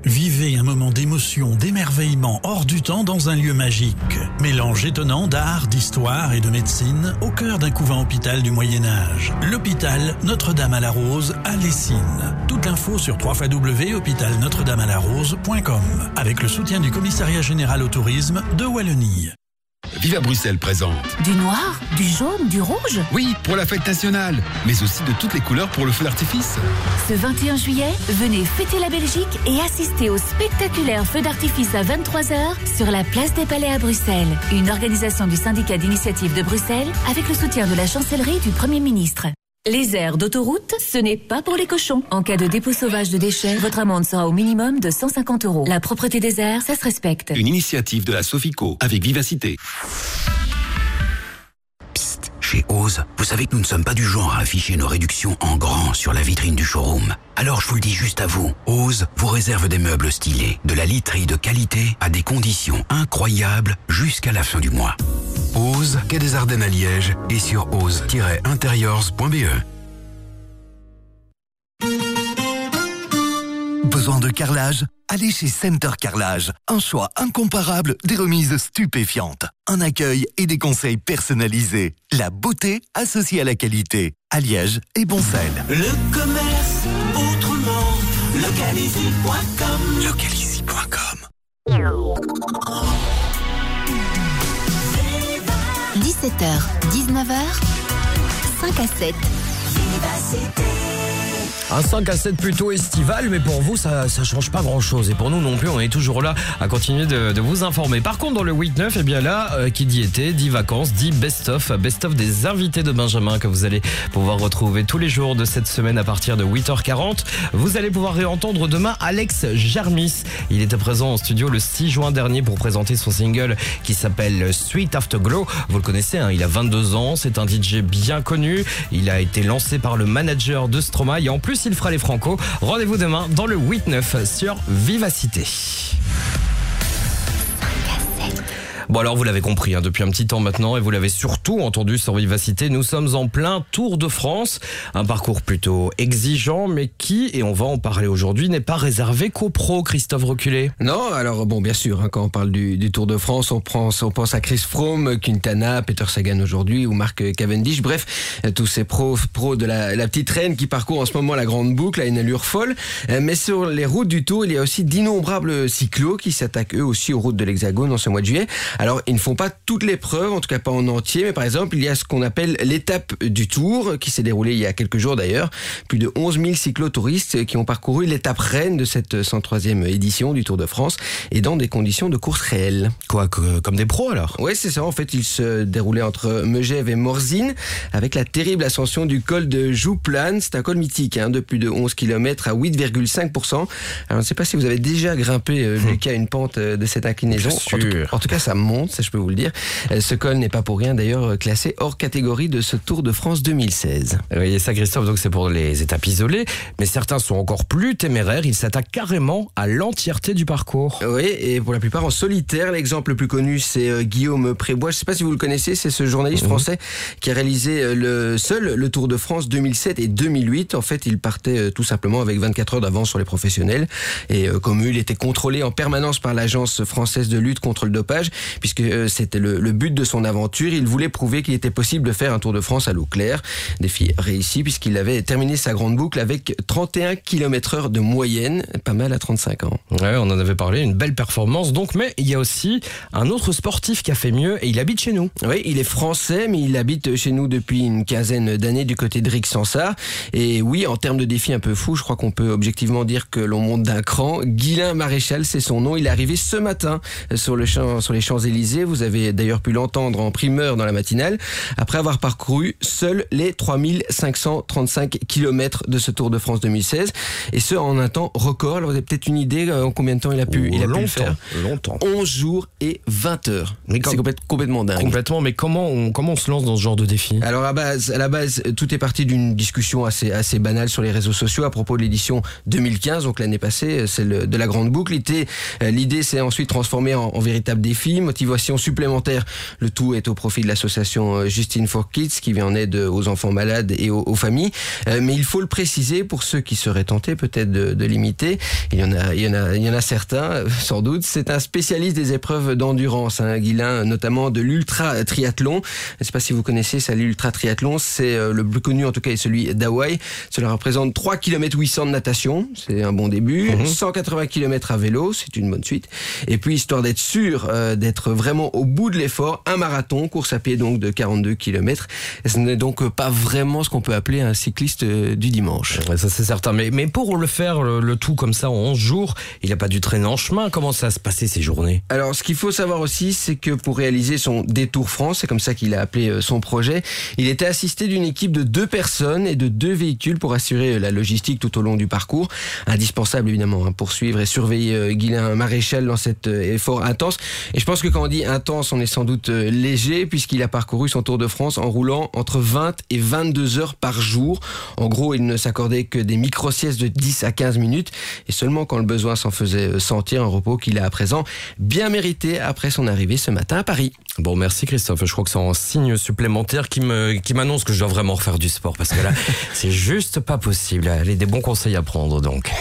Vivez un moment d'émotion, d'émerveillement hors du temps dans un lieu magique. Mélange étonnant d'art, d'histoire et de médecine au cœur d'un couvent hôpital du Moyen-Âge. L'hôpital Notre-Dame-à-la-Rose à Lessines. Toute l'info sur www.hôpitalnotre-dame-à-la-rose.com avec le soutien du commissariat général au tourisme de Wallonie.
Viva Bruxelles présente.
Du noir, du jaune, du rouge?
Oui, pour la fête nationale, mais aussi de toutes les couleurs pour le feu d'artifice.
Ce 21 juillet, venez fêter la Belgique et assister au spectaculaire feu d'artifice à 23h sur la place des Palais à Bruxelles. Une organisation du syndicat d'initiative de Bruxelles avec le soutien de la chancellerie du Premier ministre. Les aires d'autoroute, ce n'est pas pour les cochons. En cas de dépôt sauvage de déchets, votre amende sera au minimum de 150 euros. La propreté des airs, ça se respecte.
Une initiative de la Sofico avec vivacité.
Ose, vous savez que nous ne sommes pas du genre à afficher nos réductions en grand sur la vitrine du showroom. Alors je vous le dis juste à vous, Ose vous réserve des meubles stylés, de la literie de qualité à des conditions incroyables jusqu'à la fin du mois. Ose, quai des Ardennes à Liège et sur ose-interiors.be.
Besoin de carrelage? Allez chez Center Carrelage. Un choix incomparable, des remises stupéfiantes. Un accueil et des conseils personnalisés. La beauté associée à la qualité. À Liège et Boncel.
Le commerce autrement. Localizy.com.
Localizy.com.
17h, 19h, 5 à 7.
Un 5 à 7 plutôt estival, mais pour vous, ça, ça change pas grand chose. Et pour nous non plus, on est toujours là à continuer de, de vous informer. Par contre, dans le 8-9, eh bien là, euh, qui dit été, dit vacances, dit best-of, best-of des invités de Benjamin que vous allez pouvoir retrouver tous les jours de cette semaine à partir de 8h40. Vous allez pouvoir réentendre demain Alex Germis. Il était présent en studio le 6 juin dernier pour présenter son single qui s'appelle Sweet Afterglow. Vous le connaissez, hein, il a 22 ans, c'est un DJ bien connu. Il a été lancé par le manager de Stromae et en plus il fera les Franco. Rendez-vous demain dans le 8-9 sur Vivacité. Bon alors vous l'avez compris hein, depuis un petit temps maintenant et vous l'avez surtout entendu sur Vivacité, nous sommes en plein Tour de France, un parcours plutôt exigeant mais qui, et on va en parler aujourd'hui, n'est pas réservé qu'aux pros, Christophe Reculé.
Non, alors bon bien sûr, hein, quand on parle du, du Tour de France, on, prend, on pense à Chris Froome, Quintana, Peter Sagan aujourd'hui ou Marc Cavendish, bref, tous ces pros, pros de la, la petite reine qui parcourent en ce moment la grande boucle à une allure folle. Euh, Mais sur les routes du Tour, il y a aussi d'innombrables cyclos qui s'attaquent eux aussi aux routes de l'Hexagone en ce mois de juillet. Alors, ils ne font pas toutes les preuves, en tout cas pas en entier, par exemple, il y a ce qu'on appelle l'étape du Tour, qui s'est déroulée il y a quelques jours d'ailleurs. Plus de 11 000 cyclotouristes qui ont parcouru l'étape reine de cette 103e édition du Tour de France, et dans des conditions de course réelles.
Quoi, que- comme des pros alors?
Oui, c'est ça. En fait, il se déroulait entre Megève et Morzine, avec la terrible ascension du col de Jouplane. C'est un col mythique, hein, de plus de 11 km à 8,5%. Alors, je ne sais pas si vous avez déjà grimpé, euh, Lucas, une pente euh, de cette inclinaison.
Bien
En tout,
sûr.
en tout cas, ça monte, ça je peux vous le dire. Euh, Ce col n'est pas pour rien, d'ailleurs, euh, classé hors catégorie de ce Tour de France 2016.
Oui, et ça, Christophe, donc c'est pour les étapes isolées, mais certains sont encore plus téméraires, ils s'attaquent carrément à l'entièreté du parcours.
Oui, et pour la plupart en solitaire. L'exemple le plus connu, c'est euh, Guillaume Prébois. Je ne sais pas si vous le connaissez, c'est ce journaliste
Mhm.
français qui a réalisé euh, le seul le Tour de France 2007 et 2008. En fait, il partait euh, tout simplement avec 24 heures d'avance sur les professionnels. Et comme il était contrôlé en permanence par l'agence française de lutte contre le dopage, puisque c'était le, le but de son aventure. Il voulait prouver qu'il était possible de faire un Tour de France à l'eau claire. Défi réussi, puisqu'il avait terminé sa grande boucle avec 31 km heure de moyenne, pas mal à 35 ans.
Ouais, on en avait parlé, une belle performance donc, mais il y a aussi un autre sportif qui a fait mieux et il habite chez nous.
Oui, il est français, mais il habite chez nous depuis une quinzaine d'années du côté de Rixensart. Et oui, en termes de défi un peu fou, je crois qu'on peut objectivement dire que l'on monte d'un cran. Guilain Maréchal, c'est son nom. Il est arrivé ce matin sur, le champ, sur les Champs-Élysées. Vous avez d'ailleurs pu l'entendre en primeur dans la matinale. Après avoir parcouru seuls les 3535 km de ce Tour de France 2016. Et ce, en un temps record. Alors, vous avez peut-être une idée euh, en combien de temps il a pu, il a pu le faire?
longtemps.
11 jours et 20 heures. C'est complète- complètement dingue.
Complètement, mais comment on, comment on se lance dans ce genre de défi?
Alors à, base, à la base, tout est parti d'une discussion assez, assez banale sur les réseaux sociaux à propos de l'édition 2015, donc l'année passée, celle de la Grande Boucle. L'idée, euh, l'idée s'est ensuite transformée en, en véritable défi, motivation supplémentaire. Le tout est au profit de l'association euh, Justine for Kids qui vient en aide aux enfants malades et aux, aux familles. Euh, mais il faut le préciser pour ceux qui seraient tentés peut-être de, de l'imiter. Il y en a, il y en a, il y en a certains, euh, sans doute. C'est un spécialiste des épreuves d'endurance, hein, Guilain, notamment de l'ultra triathlon. Je ne sais pas si vous connaissez ça, l'ultra triathlon. C'est euh, le plus connu, en tout cas, est celui d'Hawaï. Cela représente 3 km 800 de natation. C'est un bon début. 180 km à vélo. C'est une bonne suite. Et puis, histoire d'être sûr euh, d'être vraiment au bout de l'effort, un marathon, course à pied donc de 42 km. Ce n'est donc pas vraiment ce qu'on peut appeler un cycliste euh, du dimanche.
Ouais, ça c'est certain. Mais, mais pour le faire, le, le tout comme ça en 11 jours, il n'a pas dû traîner en chemin. Comment ça se passait ces journées?
Alors, ce qu'il faut savoir aussi, c'est que pour réaliser son détour France, c'est comme ça qu'il a appelé euh, son projet, il était assisté d'une équipe de deux personnes et de deux véhicules pour assurer euh, la logistique tout au long du parcours. Indispensable, évidemment, hein, pour suivre et surveiller Guilain Maréchal dans cet effort intense. Et je pense que quand on dit intense, on est sans doute léger, puisqu'il a parcouru son Tour de France en roulant entre 20 et 22 heures par jour. En gros, il ne s'accordait que des micro-siestes de 10 à 15 minutes, et seulement quand le besoin s'en faisait euh, sentir, un repos qu'il a à présent bien mérité après son arrivée ce matin à Paris.
Bon, merci Christophe. Je crois que c'est un signe supplémentaire qui me qui m'annonce que je dois vraiment refaire du sport parce que là, c'est juste pas possible. Allez, des bons conseils à prendre donc.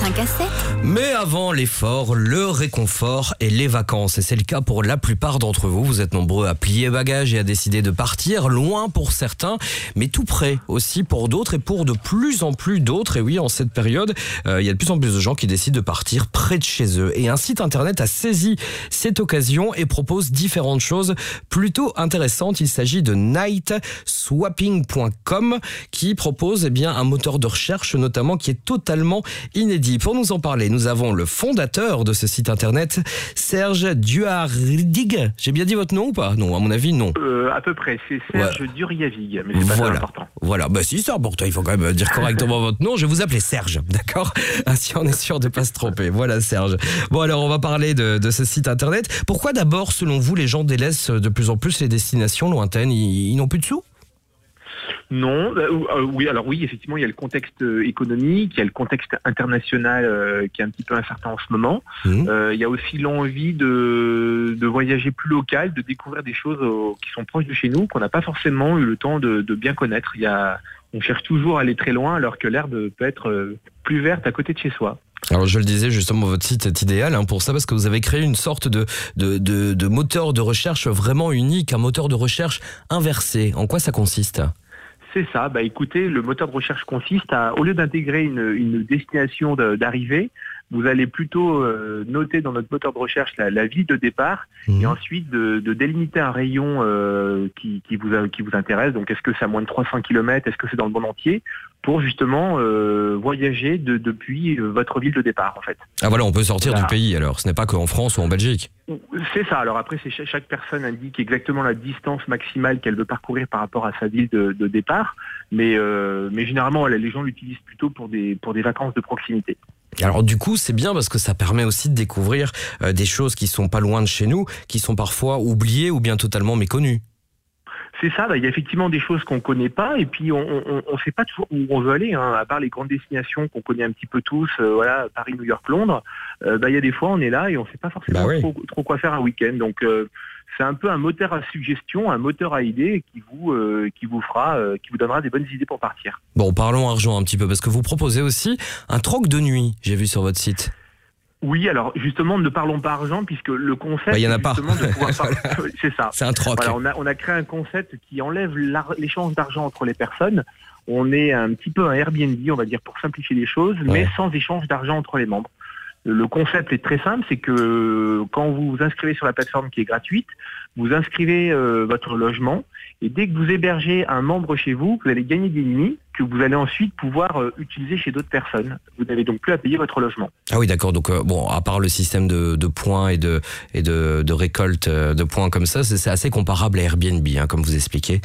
5 à 7.
Mais avant l'effort, le réconfort et les vacances. Et c'est le cas pour la plupart d'entre vous. Vous êtes nombreux à plier bagages et à décider de partir, loin pour certains, mais tout près aussi pour d'autres et pour de plus en plus d'autres. Et oui, en cette période, euh, il y a de plus en plus de gens qui décident de partir près de chez eux. Et un site internet a saisi cette occasion et propose différentes choses plutôt intéressantes. Il s'agit de nightswapping.com qui propose eh bien un moteur de recherche notamment qui est totalement inédit. Pour nous en parler, nous avons le fondateur de ce site internet, Serge Duardig. J'ai bien dit votre nom ou pas? Non, à mon avis, non.
Euh, à peu près, c'est Serge Duriavig, mais c'est pas
Voilà.
important.
Voilà, bah si c'est important, il faut quand même dire correctement votre nom. Je vais vous appeler Serge, d'accord? Ainsi on est sûr de pas se tromper. Voilà Serge. Bon alors on va parler de, de ce site internet. Pourquoi d'abord, selon vous, les gens délaissent de plus en plus les destinations lointaines? Ils, ils n'ont plus de sous?
Non, bah, euh, oui, alors oui, effectivement, il y a le contexte euh, économique, il y a le contexte international euh, qui est un petit peu incertain en ce moment.
Mmh.
Euh, il y a aussi l'envie de, de voyager plus local, de découvrir des choses euh, qui sont proches de chez nous, qu'on n'a pas forcément eu le temps de, de bien connaître. Il y a, on cherche toujours à aller très loin, alors que l'herbe peut être euh, plus verte à côté de chez soi.
Alors je le disais justement, votre site est idéal hein, pour ça parce que vous avez créé une sorte de, de, de, de moteur de recherche vraiment unique, un moteur de recherche inversé. En quoi ça consiste?
C'est ça. Bah, écoutez, le moteur de recherche consiste à, au lieu d'intégrer une, destination de- d'arrivée, vous allez plutôt euh, noter dans notre moteur de recherche la, la ville de départ et ensuite de, de délimiter un rayon euh, qui, qui, vous, qui vous intéresse. Donc, est-ce que c'est à moins de 300 km Est-ce que c'est dans le monde entier? Pour justement euh, voyager de- depuis votre ville de départ, en fait.
Ah voilà, on peut sortir
Voilà.
du pays alors, ce n'est pas qu'en France ou en Belgique.
C'est ça. Alors après, c'est chaque, chaque personne indique exactement la distance maximale qu'elle veut parcourir par rapport à sa ville de, de départ. Mais, euh, mais généralement, les gens l'utilisent plutôt pour des, pour des vacances de proximité.
Alors du coup, c'est bien parce que ça permet aussi de découvrir euh, des choses qui sont pas loin de chez nous, qui sont parfois oubliées ou bien totalement méconnues.
C'est ça, bah, il y a effectivement des choses qu'on connaît pas et puis on ne sait pas toujours où on veut aller, hein, à part les grandes destinations qu'on connaît un petit peu tous, euh, voilà, Paris, New York, Londres. euh, bah, Il y a des fois on est là et on sait pas forcément
Bah oui.
trop, trop quoi faire un week-end. Donc c'est un peu un moteur à suggestion, un moteur à idées qui vous, euh, qui vous fera, euh, qui vous donnera des bonnes idées pour partir.
Bon, parlons argent un petit peu parce que vous proposez aussi un troc de nuit, j'ai vu sur votre site.
Oui, alors justement, ne parlons pas argent puisque le concept,
Bah, il y en a
c'est
pas.
par- c'est ça.
C'est un troc.
Voilà, on, a, on a créé un concept qui enlève l'échange d'argent entre les personnes. On est un petit peu un Airbnb, on va dire, pour simplifier les choses, mais
Ouais.
sans échange d'argent entre les membres. Le concept est très simple, c'est que quand vous vous inscrivez sur la plateforme qui est gratuite, vous inscrivez euh, votre logement et dès que vous hébergez un membre chez vous, vous allez gagner des nuits que vous allez ensuite pouvoir euh, utiliser chez d'autres personnes. Vous n'avez donc plus à payer votre logement.
Ah oui, d'accord. Donc euh, bon, à part le système de, points et de récolte euh, de points comme ça, c'est assez comparable à Airbnb, hein, comme vous expliquez.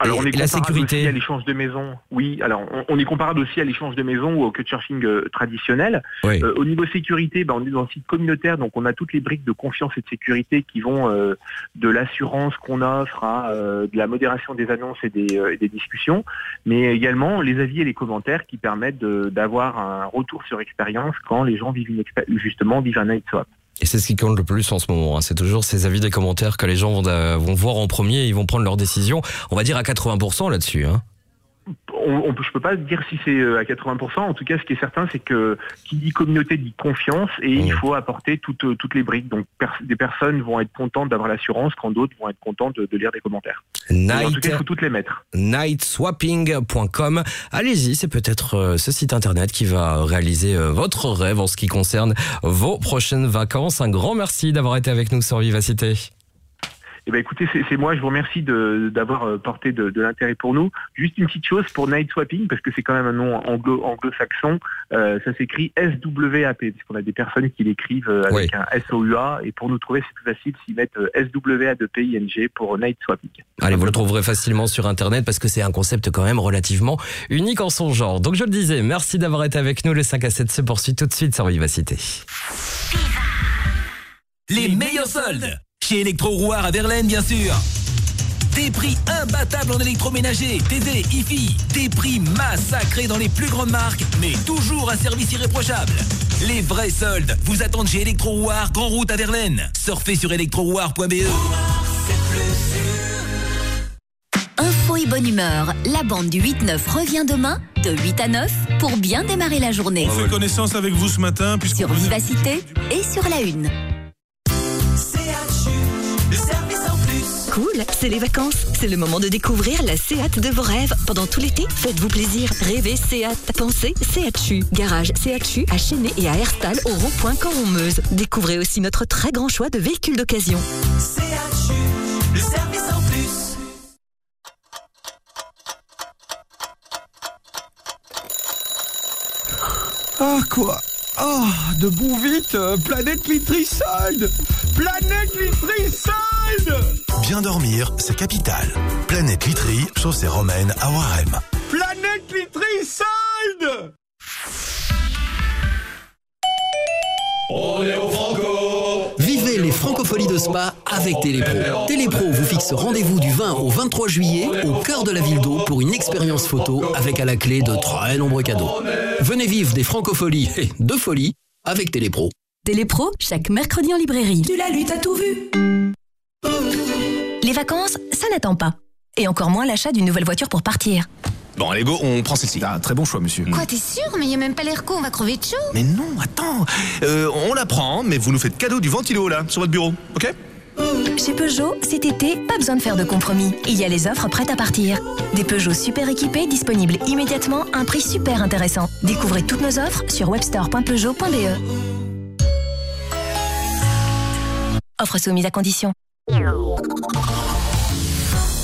Alors
et-
on est
la sécurité.
aussi à l'échange de maison. Oui, alors on, on est comparable aussi à l'échange de maison ou au couchsurfing euh, traditionnel.
Oui.
Euh, au niveau sécurité, ben, on est dans un site communautaire, donc on a toutes les briques de confiance et de sécurité qui vont euh, de l'assurance qu'on offre à euh, de la modération des annonces et des, euh, et des discussions, mais également les avis et les commentaires qui permettent d'avoir un retour sur expérience quand les gens vivent une justement vivent un night swap.
Et c'est ce qui compte le plus en ce moment. hein. C'est toujours ces avis des commentaires que les gens vont, euh, vont voir en premier et ils vont prendre leur décision. On va dire à 80% là-dessus. Hein.
On, on peut- je peux pas dire si c'est euh, à 80%. En tout cas, ce qui est certain, c'est que qui dit communauté dit confiance et il faut apporter toutes, euh, toutes les briques. Donc, pers- des personnes vont être contentes d'avoir l'assurance quand d'autres vont être contentes de, de lire des commentaires. En tout cas, il faut toutes les mettre.
nightswapping.com. Allez-y, c'est peut-être euh, ce site internet qui va réaliser votre rêve en ce qui concerne vos prochaines vacances. Un grand merci d'avoir été avec nous sur Vivacité.
Eh ben, écoutez, c'est moi. Je vous remercie de- d'avoir euh, porté de, de l'intérêt pour nous. Juste une petite chose pour Night Swapping, parce que c'est quand même un nom anglo- anglo-saxon. euh, ça s'écrit SWAP, parce qu'on a des personnes qui l'écrivent euh, avec un SOUA. Et pour nous trouver, c'est plus facile s'ils mettent euh, SWA de PING pour Night Swapping.
Allez, vous le trouverez facilement sur Internet parce que c'est un concept quand même relativement unique en son genre. Donc je le disais, merci d'avoir été avec nous. Le 5 à 7 se poursuit tout de suite sur Vivacité.
Les meilleurs soldes Chez Electro Rouard à Verlaine, bien sûr. Des prix imbattables en électroménager, TV, IFI. Des prix massacrés dans les plus grandes marques, mais toujours un service irréprochable. Les vrais soldes vous attendent chez Electro Rouard, Grand Route à Verlaine. Surfez sur electrorouard.be.
Info et bonne humeur. La bande du 8-9 revient demain de 8 à 9 pour bien démarrer la journée.
On fait connaissance avec vous ce matin puisque
Sur Vivacité et sur la Une.
Cool, c'est les vacances. C'est le moment de découvrir la Seat de vos rêves. Pendant tout l'été, faites-vous plaisir. Rêvez Seat. Pensez CHU. Garage CHU à Chénet et à Herstal au rond-point Caron-Meuse. Découvrez aussi notre très grand choix de véhicules d'occasion.
CHU, le service en plus.
Ah quoi? Oh, debout vite euh, Planète Vitrisolde Planète Vitrisolde
Bien dormir, c'est capital. Planète Vitry, chaussée romaine à Warem.
Planète Vitrisolde
On est au Franco
Vivez les Francopholies de
de spa avec Télépro. Télépro vous fixe rendez-vous du 20 au 23 juillet au cœur de la ville d'eau pour une expérience photo avec à la clé de très nombreux cadeaux. Venez vivre des francopholies et de folie avec Télépro.
Télépro, chaque mercredi en librairie.
Tu l'as lu, t'as tout vu Les vacances, ça n'attend pas. Et encore moins l'achat d'une nouvelle voiture pour partir.
Bon, allez, go, on prend celle-ci. Ah, très bon choix, monsieur.
Quoi, t'es sûr Mais y a même pas l'air con, on va crever de chaud.
Mais non, attends. Euh, on la prend, mais vous nous faites cadeau du ventilo, là, sur votre bureau, ok?
Chez Peugeot, cet été, pas besoin de faire de compromis. Il y a les offres prêtes à partir. Des Peugeot super équipés disponibles immédiatement à un prix super intéressant. Découvrez toutes nos offres sur webstore.peugeot.be. Offre soumise à condition.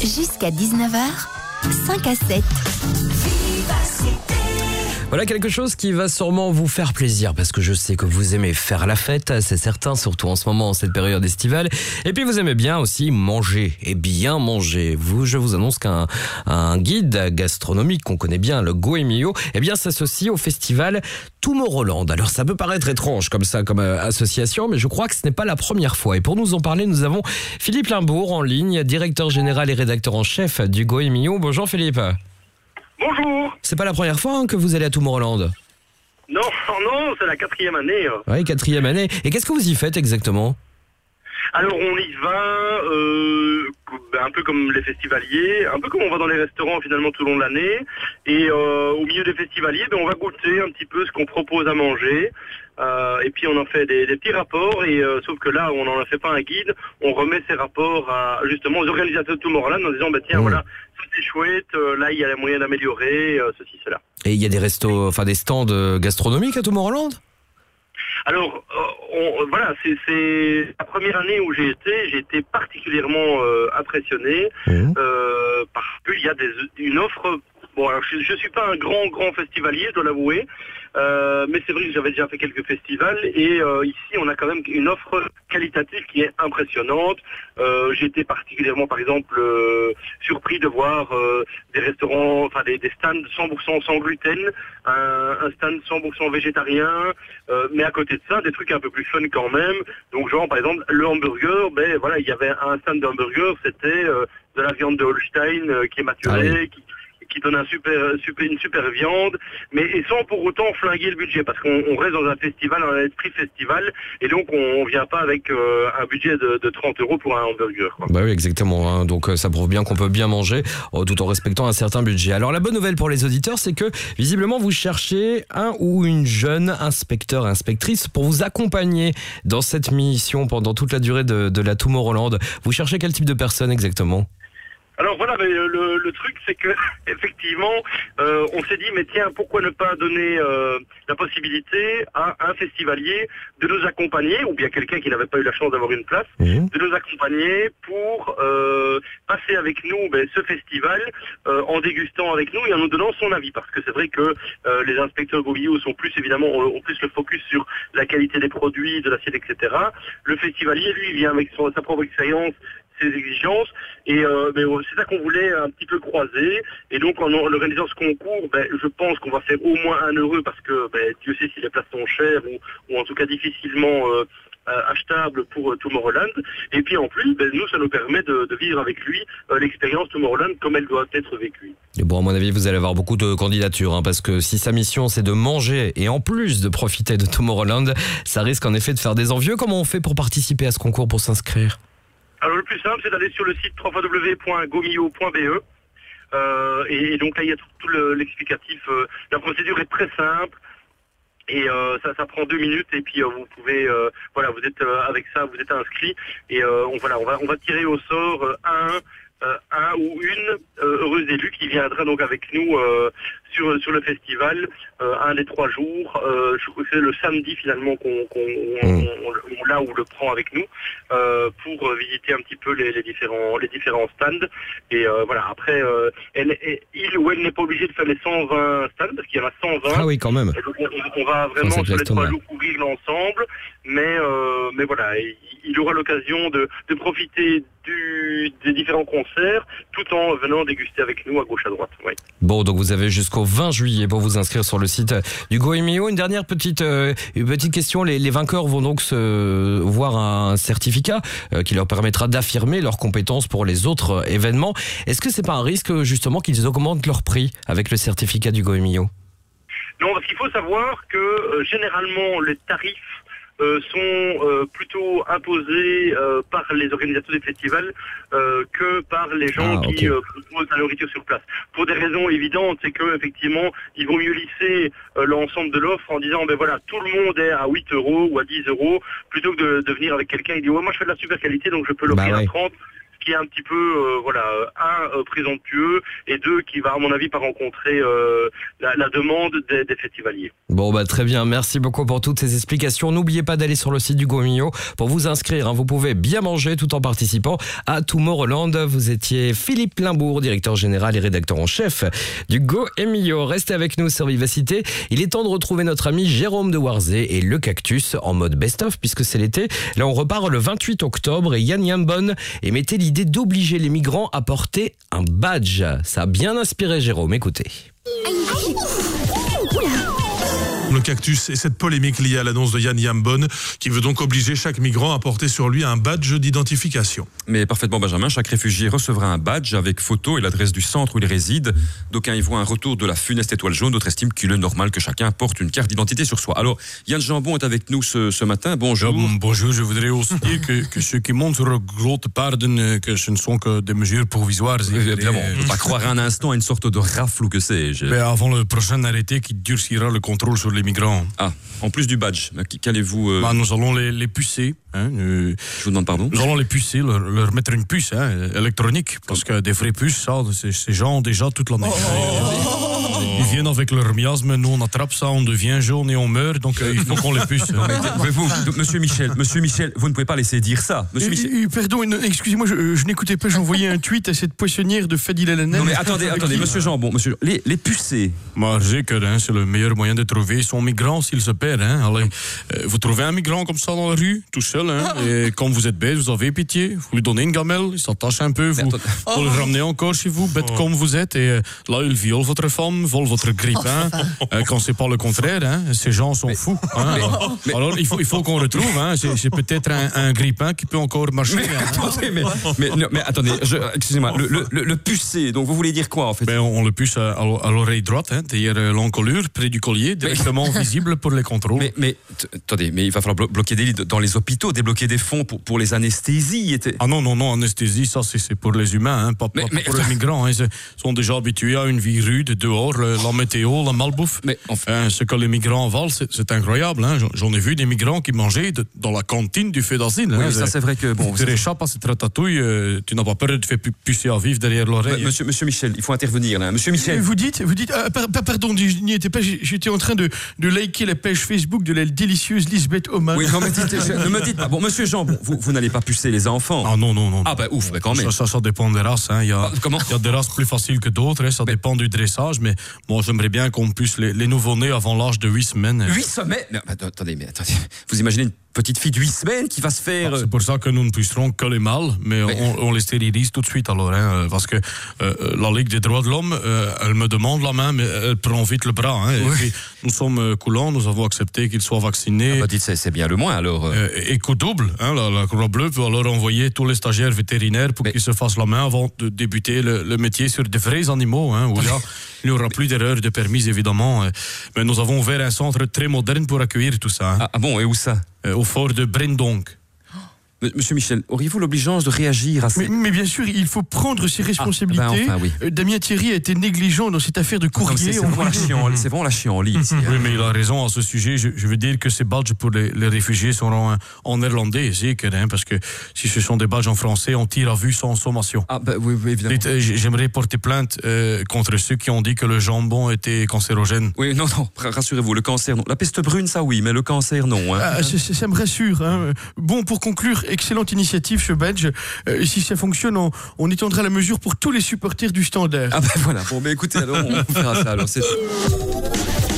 Jusqu'à 19h, 5 à 7.
Voilà quelque chose qui va sûrement vous faire plaisir parce que je sais que vous aimez faire la fête, c'est certain, surtout en ce moment, en cette période estivale. Et puis vous aimez bien aussi manger et bien manger. Vous, je vous annonce qu'un un guide gastronomique qu'on connaît bien, le Goemio, eh bien s'associe au festival Tomorrowland. Alors ça peut paraître étrange comme ça, comme euh, association, mais je crois que ce n'est pas la première fois. Et pour nous en parler, nous avons Philippe Limbourg en ligne, directeur général et rédacteur en chef du Goemio. Bonjour Philippe.
Bonjour.
C'est pas la première fois hein, que vous allez à Tomorrowland.
Non, non, c'est la quatrième année. hein.
Oui, quatrième année. Et qu'est-ce que vous y faites exactement?
Alors on y va euh, ben, un peu comme les festivaliers, un peu comme on va dans les restaurants finalement tout le long de l'année. Et euh, au milieu des festivaliers, ben, on va goûter un petit peu ce qu'on propose à manger. Euh, et puis on en fait des, des petits rapports. Et euh, sauf que là, on n'en a fait pas un guide. On remet ces rapports à, justement aux organisateurs de Tomorrowland en disant bah tiens voilà, ça c'est chouette. euh, là il y a moyen d'améliorer euh, ceci cela.
Et il y a des restos, enfin des stands euh, gastronomiques à Tomorrowland?
Alors, on- voilà, c'est- la première année où j'ai été, j'ai été particulièrement euh, impressionné euh, parce qu'il y a des, une offre. Bon, alors je, je suis pas un grand grand festivalier, je dois l'avouer, euh, mais c'est vrai que j'avais déjà fait quelques festivals et euh, ici on a quand même une offre qualitative qui est impressionnante. Euh, j'ai été particulièrement, par exemple, euh, surpris de voir des restaurants, enfin des, des stands 100% sans gluten, un, un stand 100% végétarien, mais à côté de ça, des trucs un peu plus fun quand même. Donc genre par exemple le hamburger, ben voilà, il y avait un stand de hamburger, c'était de la viande de Holstein qui est maturée, qui qui donne une super viande, mais sans pour autant flinguer le budget, parce qu'on on reste dans un festival, dans un esprit festival, et donc on, on vient pas avec euh, un budget de, de 30 euros pour un hamburger.
Bah oui, exactement. hein. Donc euh, ça prouve bien qu'on peut bien manger euh, tout en respectant un certain budget. Alors la bonne nouvelle pour les auditeurs, c'est que visiblement vous cherchez un ou une jeune inspecteur, inspectrice pour vous accompagner dans cette mission pendant toute la durée de, de la Tomorrowland. Vous cherchez quel type de personne exactement?
Alors voilà, mais euh, le, le truc c'est que effectivement, euh, on s'est dit mais tiens, pourquoi ne pas donner euh, la possibilité à un festivalier de nous accompagner, ou bien quelqu'un qui n'avait pas eu la chance d'avoir une place, de nous accompagner pour euh, passer avec nous ben, ce festival en dégustant avec nous et en nous donnant son avis, parce que c'est vrai que les inspecteurs Gobillot sont plus évidemment ont, plus le focus sur la qualité des produits, de l'assiette, etc. Le festivalier, lui, vient avec son- sa propre expérience ses exigences et euh, euh, c'est ça qu'on voulait un petit peu croiser et donc en organisant ce concours ben, je pense qu'on va faire au moins un heureux parce que ben, Dieu sait si les places sont chères ou, en tout cas difficilement euh, euh, achetable pour Tomorrowland. Et puis en plus, ben, nous, ça nous permet de, vivre avec lui l'expérience Tomorrowland comme elle doit être vécue.
Et bon, à mon avis, vous allez avoir beaucoup de candidatures, hein, parce que si sa mission c'est de manger et en plus de profiter de Tomorrowland, ça risque en effet de faire des envieux. Comment on fait pour participer à ce concours, pour s'inscrire?
Alors le plus simple, c'est d'aller sur le site www.gomio.be. Euh, et, donc là, il y a tout, tout le- l'explicatif. euh, la procédure est très simple. Et euh, ça, ça prend deux minutes et puis vous pouvez, voilà, vous êtes avec ça, vous êtes inscrit et on, voilà, on va, on va tirer au sort un, un ou une heureuse élue qui viendra donc avec nous sur sur le festival euh, un des trois jours. Euh, je crois que c'est le samedi finalement qu'on qu'on on, on- on- là où le prend avec nous euh, pour visiter un petit peu les, les différents les différents stands et voilà après elle, il ou elle n'est pas obligé de faire les 120 stands parce qu'il y en a 120
Ah oui, quand même.
donc, on, on va vraiment sur les trois jours couvrir l'ensemble, mais mais voilà, il, il aura l'occasion de, de profiter du, des différents concerts tout en venant déguster avec nous à gauche à droite. Oui.
Bon, donc vous avez jusqu'au 20 juillet pour vous inscrire sur le site du Goemio. Une dernière petite, euh, petite question. Les, vainqueurs vont donc se voir un certificat euh, qui leur permettra d'affirmer leurs compétences pour les autres événements. Est-ce que c'est pas un risque justement qu'ils augmentent leur prix avec le certificat du Goemio?
Non, parce qu'il faut savoir que euh, généralement les tarifs euh, sont euh, plutôt imposés euh, par les organisateurs des festivals euh, que par les gens
Ah,
qui euh, proposent la nourriture sur place. Pour des raisons évidentes, c'est que effectivement, ils vont mieux lisser euh, l'ensemble de l'offre en disant ben voilà, tout le monde est à 8 euros ou à 10 euros, plutôt que de, de venir avec quelqu'un qui dit ouais moi je fais de la super qualité donc je peux l'offrir
Bah ouais.
à 30 ce qui est un petit peu euh, voilà un euh, présomptueux et deux qui va à mon avis pas rencontrer euh, la, demande des, des festivaliers.
Bon bah très bien, merci beaucoup pour toutes ces explications. N'oubliez pas d'aller sur le site du Gomio pour vous inscrire. hein. Vous pouvez bien manger tout en participant à Tomorrowland. Vous étiez Philippe Limbourg, directeur général et rédacteur en chef du Go Emilio. Restez avec nous sur Vivacité. Il est temps de retrouver notre ami Jérôme de Warzé et le Cactus en mode best-of puisque c'est l'été. Là on repart le 28 octobre et Yann Yambon émettait l'idée d'obliger les migrants à porter un badge. Ça a bien inspiré Jérôme. Écoutez.
Le cactus et cette polémique liée à l'annonce de Yann Yambon qui veut donc obliger chaque migrant à porter sur lui un badge d'identification.
Mais parfaitement, Benjamin, chaque réfugié recevra un badge avec photo et l'adresse du centre où il réside. D'aucuns y voient un retour de la funeste étoile jaune, d'autres estiment qu'il est normal que chacun porte une carte d'identité sur soi. Alors, Yann Jambon est avec nous ce, ce matin. Bonjour.
bonjour, je voudrais aussi dire que, que ceux qui montent sur grote paarden, euh, que ce ne sont que des mesures provisoires.
Oui, Évidemment, on ne peut pas croire un instant à une sorte de rafle ou que sais-je.
Mais avant le prochain arrêté qui durcira le contrôle sur les migrants.
Ah, en plus du badge, qu'allez-vous... euh,
Bah, nous allons les, les pucer. Hein, euh,
Je vous demande pardon
Nous allons les pucer, leur, leur mettre une puce hein, électronique. Parce que des vraies puces, ça, ces gens ont déjà toute l'année. Ils viennent avec leur miasme, nous on attrape ça, on devient jaune et on meurt, donc euh, il faut qu'on les puce.
Non, mais, mais vous, monsieur Michel, monsieur Michel, vous ne pouvez pas laisser dire ça. Monsieur
Euh,
Michel.
euh, pardon, excusez-moi, je, je n'écoutais pas, j'envoyais un tweet à cette poissonnière de Fadil El
Non mais attendez, attendez, monsieur Jambon, monsieur, les, les
je sais que c'est le meilleur moyen de trouver son migrant s'il se perd. Hein. Allez, euh, vous trouvez un migrant comme ça dans la rue, tout seul, hein, et quand vous êtes bête, vous avez pitié, vous lui donnez une gamelle, il s'attache un peu, vous, vous le ramenez encore chez vous, bête comme vous êtes, et euh, là, il viole votre femme, vole votre grippin, euh, quand c'est pas le contraire, hein, ces gens sont fous. hein. alors, alors, il faut, il faut qu'on retrouve, hein, c'est peut-être un, un grippin qui peut encore marcher.
Mais
hein.
attendez, mais, mais, non, mais attendez, je- excusez-moi, le, le, le, le pucé, donc vous voulez dire quoi en fait?
Ben, on le puce à, à l'o- à l'oreille droite, hein, derrière euh, l'encolure, près du collier, directement visible pour les contrôles.
Mais, attendez, mais il va falloir blo- bloquer des lits dans les hôpitaux, débloquer des fonds pour, pour les anesthésies. était-
Ah non, non, non, anesthésie, ça c'est c'est pour les humains, hein, pas, pas
mais-
pour les migrants. hein. Ils sont déjà habitués à une vie rude, dehors, le- la météo, la malbouffe.
Mais
Hein, ce que les migrants avalent, c'est incroyable. J'en- ai vu des migrants qui mangeaient de- dans la cantine du fait d'asile.
Oui, ça, c'est vrai que, bon,
Tu réchappes à cette ratatouille, euh, tu n'as pas peur de te faire pu- pucer à vivre derrière l'oreille.
monsieur, monsieur Michel, il faut intervenir là. Monsieur Michel.
Vous dites, vous dites, ah, par- par- pardon, je n'y étais pas, j'étais en train de, de liker la page Facebook de la délicieuse Lisbeth Oman.
Oui, non, mais dites- je- ne me dites pas. Bon, monsieur Jean, vous, vous n'allez pas pucer les enfants.
Ah non, non, non.
Ah bah ouf, mais quand même.
Ça, ça, ça dépend des races. hein. Il, y a,
comment
il y a des races plus faciles que d'autres. hein. Ça dépend du dressage. Mais moi, j'aimerais bien qu'on puisse les, les nouveau-nés avant l'âge de 8 semaines.
Huit semaines? Mais, Attendez, mais attendez. Vous imaginez une petite fille de 8 semaines qui va se faire. euh,
C'est pour ça que nous ne puisserons que les mâles, mais, On, on les stérilise tout de suite alors. hein, euh, parce que euh, la Ligue des droits de l'homme, euh, elle me demande la main, mais elle prend vite le bras. hein. Et
Oui.
puis, nous sommes coulants, nous avons accepté qu'ils soient vaccinés.
Ah bah dites, c'est bien le moins alors. Euh,
et coup double, hein, la, la Croix Bleue peut alors envoyer tous les stagiaires vétérinaires pour qu'ils se fassent la main avant de débuter le, le métier sur de vrais animaux, hein, où là, il n'y aura plus d'erreurs de permis évidemment. euh. Mais nous avons ouvert un centre très moderne pour accueillir tout ça. hein.
Ah, bon, et où ça?
Au fort de Brendonk.
Monsieur Michel, auriez-vous l'obligeance de réagir à ces...
Mais, mais bien sûr, il faut prendre ses responsabilités.
ben enfin, oui.
Euh, Damien Thierry a été négligent dans cette affaire de courrier.
C'est vraiment, la
envoyé.
chienlit, c'est vraiment la chienlit ici.
Oui, mais il a raison à ce sujet. Je, je veux dire que ces badges pour les, les réfugiés seront en, en néerlandais, hein, parce que si ce sont des badges en français, on tire à vue sans sommation.
Ah, bah oui, oui, évidemment.
Euh, J'aimerais porter plainte euh, contre ceux qui ont dit que le jambon était cancérogène.
Oui, non, non, ra- rassurez-vous, le cancer, non. La peste brune, ça oui, mais le cancer, non. hein.
Ah, ça me rassure. hein. Bon, pour conclure, excellente initiative ce badge. Euh, si ça fonctionne, on, on étendra la mesure pour tous les supporters du standard.
Ah ben voilà, bon, mais écoutez, alors on fera ça. Alors, c'est...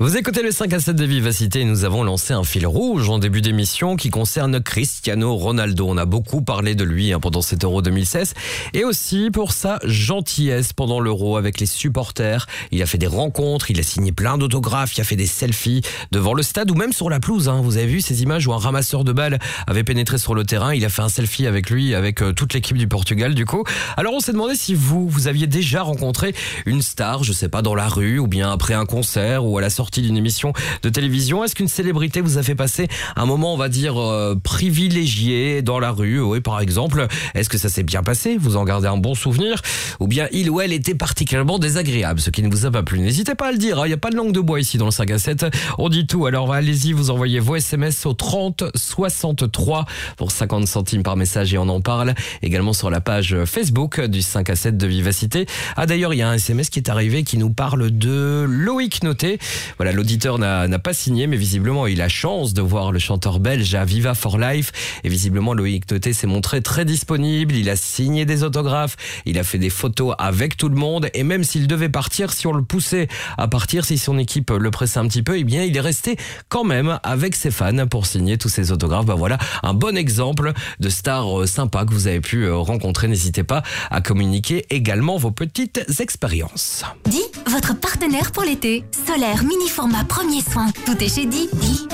Vous écoutez le 5 à 7 de Vivacité nous avons lancé un fil rouge en début d'émission qui concerne Cristiano Ronaldo. On a beaucoup parlé de lui hein, pendant cet Euro 2016 et aussi pour sa gentillesse pendant l'Euro avec les supporters. Il a fait des rencontres, il a signé plein d'autographes, il a fait des selfies devant le stade ou même sur la pelouse. hein. Vous avez vu ces images où un ramasseur de balles avait pénétré sur le terrain. Il a fait un selfie avec lui, avec euh, toute l'équipe du Portugal du coup. Alors on s'est demandé si vous, vous aviez déjà rencontré une star, je sais pas, dans la rue ou bien après un concert ou à la sortie d'une émission de télévision. Est-ce qu'une célébrité vous a fait passer un moment, on va dire, euh, privilégié dans la rue? Oui, par exemple. Est-ce que ça s'est bien passé? Vous en gardez un bon souvenir? Ou bien il ou elle était particulièrement désagréable, ce qui ne vous a pas plu? N'hésitez pas à le dire, hein. il n'y a pas de langue de bois ici dans le 5 à 7. On dit tout, alors allez-y, vous envoyez vos SMS au 30 63 pour 50 centimes par message et on en parle également sur la page Facebook du 5 à 7 de Vivacité. Ah d'ailleurs, il y a un SMS qui est arrivé qui nous parle de Loïc Noté. Voilà, l'auditeur n'a pas signé, mais visiblement il a chance de voir le chanteur belge à Viva for Life. Et visiblement Loïc Noté s'est montré très disponible. Il a signé des autographes, il a fait des photos avec tout le monde. Et même s'il devait partir, si on le poussait à partir, si son équipe le pressait un petit peu, eh bien il est resté quand même avec ses fans pour signer tous ces autographes. Bah voilà, un bon exemple de star euh, sympa que vous avez pu euh, rencontrer. N'hésitez pas à communiquer également vos petites expériences.
Di, votre partenaire pour l'été. Solaire, mini format, premier soin. Tout est chez Di. Di,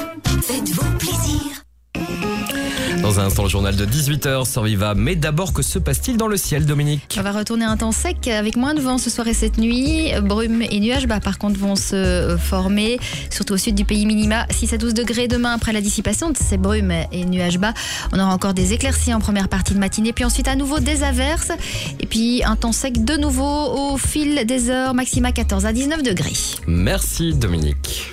faites-vous plaisir.
Dans un instant, le journal de 18h sur Viva. Mais d'abord, que se passe-t-il dans le ciel, Dominique
On va retourner à un temps sec avec moins de vent ce soir et cette nuit. Brumes et nuages bas par contre vont se former, surtout au sud du pays minima 6 à 12 degrés demain après la dissipation de ces brumes et nuages bas. On aura encore des éclaircies en première partie de matinée, puis ensuite à nouveau des averses. Et puis un temps sec de nouveau au fil des heures, maxima 14 à 19 degrés.
Merci, Dominique.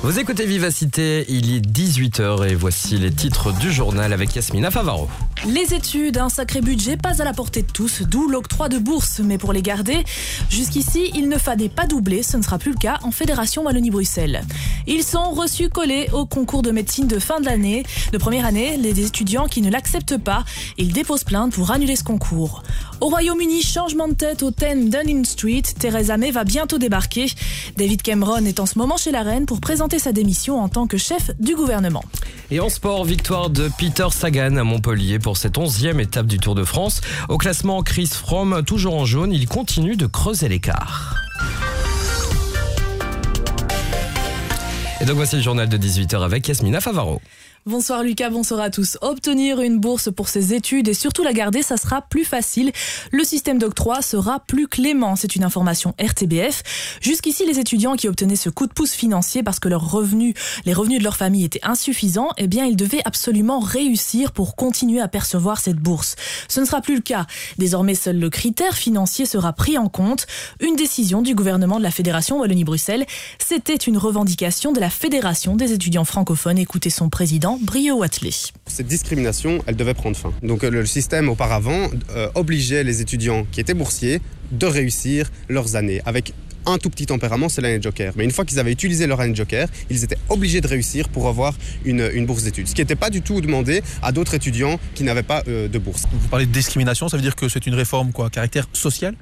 Vous écoutez Vivacité, il est 18h et voici les titres du journal avec Yasmina Favaro.
Les études, un sacré budget pas à la portée de tous, d'où l'octroi de bourse. Mais pour les garder, jusqu'ici, il ne fallait pas doubler, ce ne sera plus le cas en Fédération Wallonie-Bruxelles. Ils sont reçus collés au concours de médecine de fin de l'année. De première année, les étudiants qui ne l'acceptent pas, ils déposent plainte pour annuler ce concours. Au Royaume-Uni, changement de tête au 10 Downing Street, Theresa May va bientôt débarquer. David Cameron est en ce moment chez la reine pour présenter sa démission en tant que chef du gouvernement.
Et en sport, victoire de Peter Sagan à Montpellier pour cette onzième étape du Tour de France. Au classement, Chris Froome, toujours en jaune, il continue de creuser l'écart. Et donc voici le journal de 18h avec Yasmina Favaro.
Bonsoir Lucas, bonsoir à tous. Obtenir une bourse pour ses études et surtout la garder, ça sera plus facile. Le système d'octroi sera plus clément. C'est une information RTBF. Jusqu'ici, les étudiants qui obtenaient ce coup de pouce financier parce que leurs revenus, les revenus de leur famille étaient insuffisants, eh bien, ils devaient absolument réussir pour continuer à percevoir cette bourse. Ce ne sera plus le cas. Désormais, seul le critère financier sera pris en compte. Une décision du gouvernement de la Fédération Wallonie-Bruxelles. C'était une revendication de la Fédération des étudiants francophones. Écoutez son président, Brio Watley.
Cette discrimination, elle devait prendre fin. Donc euh, le système auparavant euh, obligeait les étudiants qui étaient boursiers de réussir leurs années avec un tout petit tempérament, c'est l'année joker. Mais une fois qu'ils avaient utilisé leur année joker, ils étaient obligés de réussir pour avoir une, une bourse d'études. Ce qui n'était pas du tout demandé à d'autres étudiants qui n'avaient pas euh, de bourse.
Vous parlez de discrimination, ça veut dire que c'est une réforme quoi, caractère social?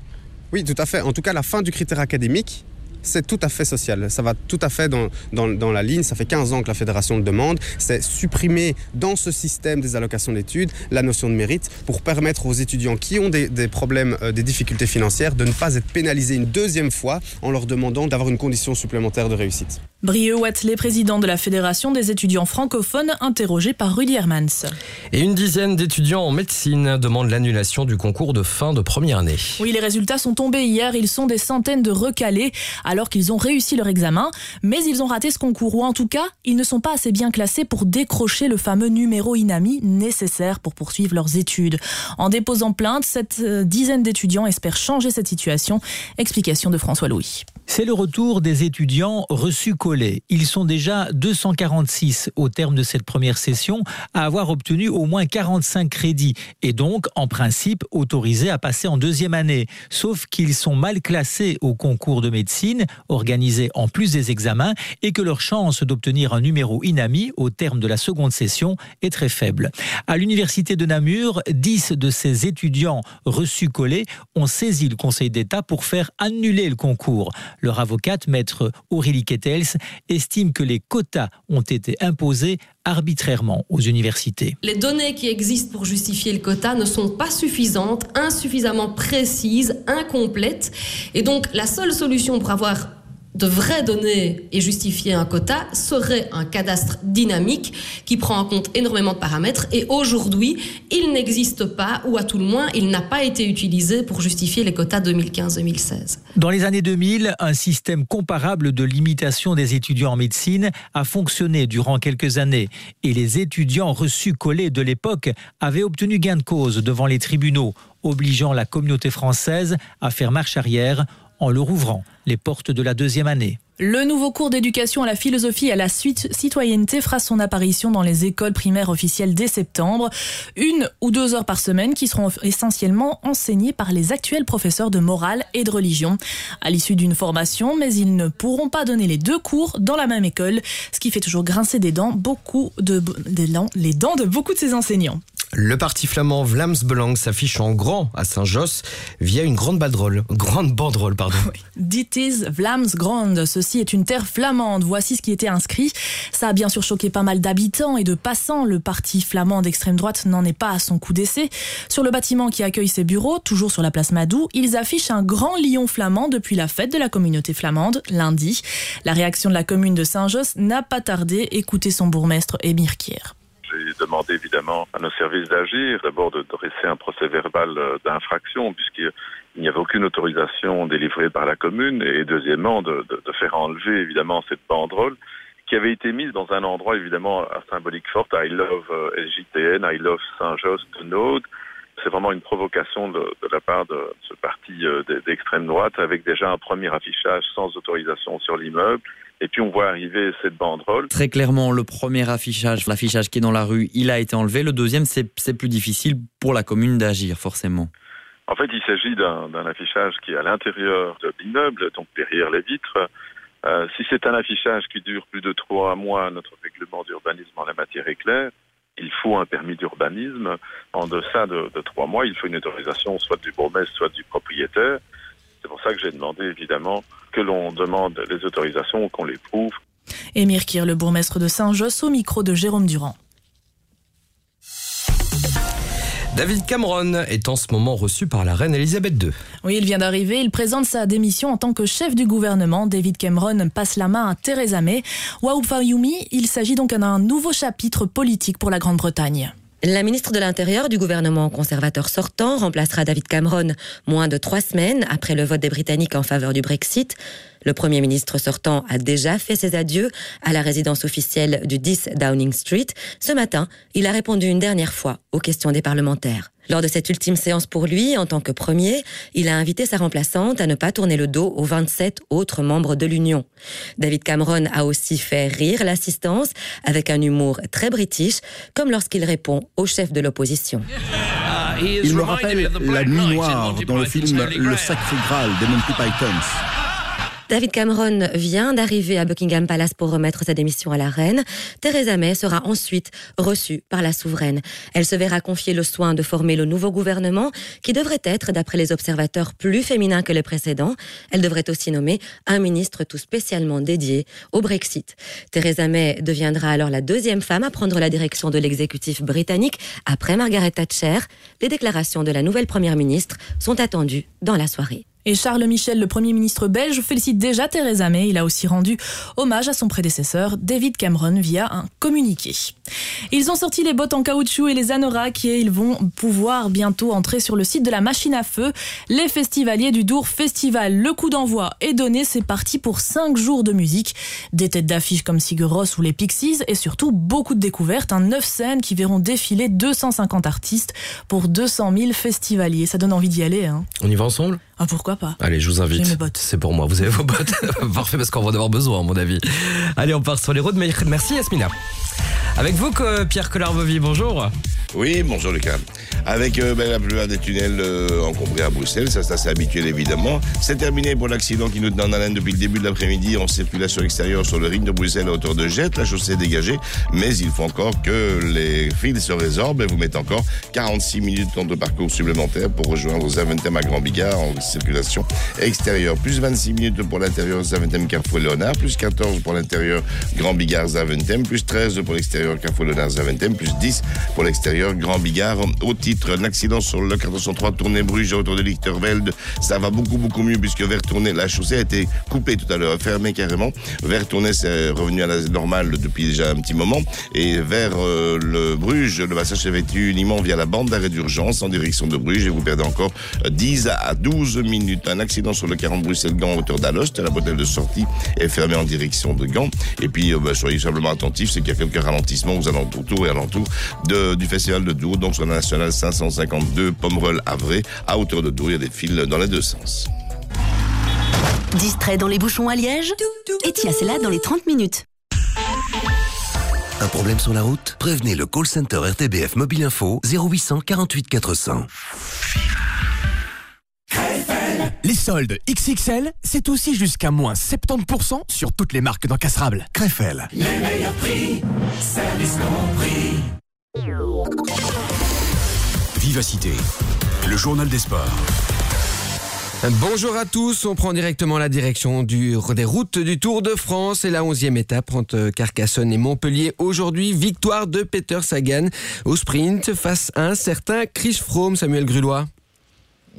Oui, tout à fait. En tout cas, la fin du critère académique, c'est tout à fait social. Ça va tout à fait dans, dans, dans, la ligne. Ça fait 15 ans que la fédération le demande. C'est supprimer dans ce système des allocations d'études la notion de mérite pour permettre aux étudiants qui ont des, des problèmes, euh, des difficultés financières de ne pas être pénalisés une deuxième fois en leur demandant d'avoir une condition supplémentaire de réussite.
Brieux Watley, président de la Fédération des étudiants francophones, interrogé par Rudy Hermans.
Et une dizaine d'étudiants en médecine demandent l'annulation du concours de fin de première année.
Oui, les résultats sont tombés hier. Ils sont des centaines de recalés alors qu'ils ont réussi leur examen. Mais ils ont raté ce concours, ou en tout cas, ils ne sont pas assez bien classés pour décrocher le fameux numéro INAMI nécessaire pour poursuivre leurs études. En déposant plainte, cette euh, dizaine d'étudiants espèrent changer cette situation. Explication de François Louis.
C'est le retour des étudiants reçus collés. Ils sont déjà 246 au terme de cette première session à avoir obtenu au moins 45 crédits et donc en principe autorisés à passer en deuxième année. Sauf qu'ils sont mal classés au concours de médecine organisé en plus des examens et que leur chance d'obtenir un numéro INAMI au terme de la seconde session est très faible. À l'université de Namur, 10 de ces étudiants reçus collés ont saisi le Conseil d'État pour faire annuler le concours. Leur avocate, maître Aurélie Kettels, estime que les quotas ont été imposés arbitrairement aux universités.
Les données qui existent pour justifier le quota ne sont pas suffisantes, insuffisamment précises, incomplètes. Et donc la seule solution pour avoir de vraies données et justifier un quota serait un cadastre dynamique qui prend en compte énormément de paramètres et aujourd'hui il n'existe pas ou à tout le moins il n'a pas été utilisé pour justifier les quotas 2015-2016.
Dans les années 2000, un système comparable de limitation des étudiants en médecine a fonctionné durant quelques années et les étudiants reçus collés de l'époque avaient obtenu gain de cause devant les tribunaux, obligeant la communauté française à faire marche arrière en leur ouvrant les portes de la deuxième année.
Le nouveau cours d'éducation à la philosophie et à la suite citoyenneté fera son apparition dans les écoles primaires officielles dès septembre. Une ou deux heures par semaine qui seront essentiellement enseignées par les actuels professeurs de morale et de religion. À l'issue d'une formation, mais ils ne pourront pas donner les deux cours dans la même école, ce qui fait toujours grincer des dents, beaucoup de, les dents de beaucoup de ces enseignants.
Le parti flamand Vlaams Belang s'affiche en grand à Saint-Josse via une grande banderole. Grande banderole, pardon.
Dit is Vlaams Grand. Ceci est une terre flamande. Voici ce qui était inscrit. Ça a bien sûr choqué pas mal d'habitants et de passants. Le parti flamand d'extrême droite n'en est pas à son coup d'essai. Sur le bâtiment qui accueille ses bureaux, toujours sur la place Madou, ils affichent un grand lion flamand depuis la fête de la communauté flamande, lundi. La réaction de la commune de Saint-Josse n'a pas tardé. Écoutez son bourgmestre Émir Kier.
J'ai demandé évidemment à nos services d'agir, d'abord de dresser un procès verbal d'infraction, puisqu'il n'y avait aucune autorisation délivrée par la commune, et deuxièmement de, faire enlever évidemment cette banderole qui avait été mise dans un endroit évidemment symbolique forte, I love LJTN, I love Saint-Jost, Node. C'est vraiment une provocation de, de, la part de ce parti d'extrême droite, avec déjà un premier affichage sans autorisation sur l'immeuble. Et puis on voit arriver cette banderole.
Très clairement, le premier affichage, l'affichage qui est dans la rue, il a été enlevé. Le deuxième, c'est plus difficile pour la commune d'agir, forcément.
En fait, il s'agit d'un affichage qui est à l'intérieur de l'immeuble, donc derrière les vitres. Euh, si c'est un affichage qui dure plus de trois mois, notre règlement d'urbanisme en la matière est clair. Il faut un permis d'urbanisme. En deçà de, de trois mois, il faut une autorisation soit du bourgmestre, soit du propriétaire. C'est pour ça que j'ai demandé évidemment que l'on demande les autorisations, qu'on les prouve.
Émir Kir, le bourgmestre de Saint-Josse, au micro de Jérôme Durand.
David Cameron est en ce moment reçu par la reine Elisabeth II.
Oui, il vient d'arriver. Il présente sa démission en tant que chef du gouvernement. David Cameron passe la main à Theresa May. Waouh Fayumi, il s'agit donc d'un nouveau chapitre politique pour la Grande-Bretagne.
La ministre de l'Intérieur du gouvernement conservateur sortant remplacera David Cameron moins de trois semaines après le vote des Britanniques en faveur du Brexit. Le Premier ministre sortant a déjà fait ses adieux à la résidence officielle du 10 Downing Street. Ce matin, il a répondu une dernière fois aux questions des parlementaires. Lors de cette ultime séance pour lui, en tant que premier, il a invité sa remplaçante à ne pas tourner le dos aux 27 autres membres de l'Union. David Cameron a aussi fait rire l'assistance avec un humour très british, comme lorsqu'il répond au chef de l'opposition.
Il me rappelle la nuit noire dans le film Le Sacré Graal des Monty Pythons.
David Cameron vient d'arriver à Buckingham Palace pour remettre sa démission à la reine. Theresa May sera ensuite reçue par la souveraine. Elle se verra confier le soin de former le nouveau gouvernement qui devrait être, d'après les observateurs, plus féminin que les précédents. Elle devrait aussi nommer un ministre tout spécialement dédié au Brexit. Theresa May deviendra alors la deuxième femme à prendre la direction de l'exécutif britannique après Margaret Thatcher. Les déclarations de la nouvelle première ministre sont attendues dans la soirée.
Et Charles Michel, le Premier ministre belge, félicite déjà Theresa May. Il a aussi rendu hommage à son prédécesseur, David Cameron, via un communiqué. Ils ont sorti les bottes en caoutchouc et les anoraks et ils vont pouvoir bientôt entrer sur le site de la machine à feu. Les festivaliers du Dour Festival. Le coup d'envoi est donné. C'est parti pour 5 jours de musique. Des têtes d'affiche comme Sigur Rós ou les Pixies et surtout beaucoup de découvertes. Un 9 scènes qui verront défiler 250 artistes pour 200 000 festivaliers. Ça donne envie d'y aller. Hein.
On y va ensemble?
Ah, pourquoi pas
Allez, je vous invite.
J'ai mes bottes.
C'est pour moi. Vous avez vos bottes Parfait, parce qu'on va en avoir besoin, à mon avis. Allez, on part sur les routes. Merci, Yasmina. Avec vous, Pierre Collard-Bovy, bonjour.
Oui, bonjour Lucas. Avec euh, ben, la plupart des tunnels euh, encombrés à Bruxelles, ça c'est assez habituel évidemment. C'est terminé pour l'accident qui nous tenait en haleine depuis le début de l'après-midi en circulation extérieure sur le ring de Bruxelles à hauteur de Jette. La chaussée est dégagée, mais il faut encore que les fils se résorbent et vous mettez encore 46 minutes de temps de parcours supplémentaire pour rejoindre Zaventem à Grand Bigard en circulation extérieure. Plus 26 minutes pour l'intérieur Zaventem Carrefour Léonard, plus 14 pour l'intérieur Grand Bigard Zaventem, plus 13 pour l'extérieur Carrefour Léonard Zaventem, plus 10 pour l'extérieur Grand Bigard. Au titre, un accident sur le 403 tournée Bruges autour de Lichtervelde. Ça va beaucoup beaucoup mieux puisque vers tournée, la chaussée a été coupée tout à l'heure, fermée carrément. Vers tournée, c'est revenu à la normale depuis déjà un petit moment. Et vers euh, le Bruges, le passage s'est vêtu uniquement via la bande d'arrêt d'urgence en direction de Bruges et vous perdez encore euh, 10 à 12 minutes. Un accident sur le 40 Bruxelles-Gand hauteur d'Alost. La bretelle de sortie est fermée en direction de Gand. Et puis, euh, bah, soyez simplement attentifs, c'est qu'il y a quelques ralentissements aux alentours et alentours de, du festival de Dour. Donc, sur la nationale 552 Pomerol-Havray, à hauteur de Dour, il y a des fils dans les deux sens.
Distrait dans les bouchons à Liège Et tiens, c'est là dans les 30 minutes.
Un problème sur la route? Prévenez le call center RTBF Mobile Info 0800 48 400.
Les soldes XXL, c'est aussi jusqu'à moins 70% sur toutes les marques d'encastrables. Crefel.
Les meilleurs prix, service compris.
Vivacité, le journal des sports.
Bonjour à tous, on prend directement la direction du, des routes du Tour de France et la 11e étape entre Carcassonne et Montpellier. Aujourd'hui, victoire de Peter Sagan au sprint face à un certain Chris Froome, Samuel Grulois.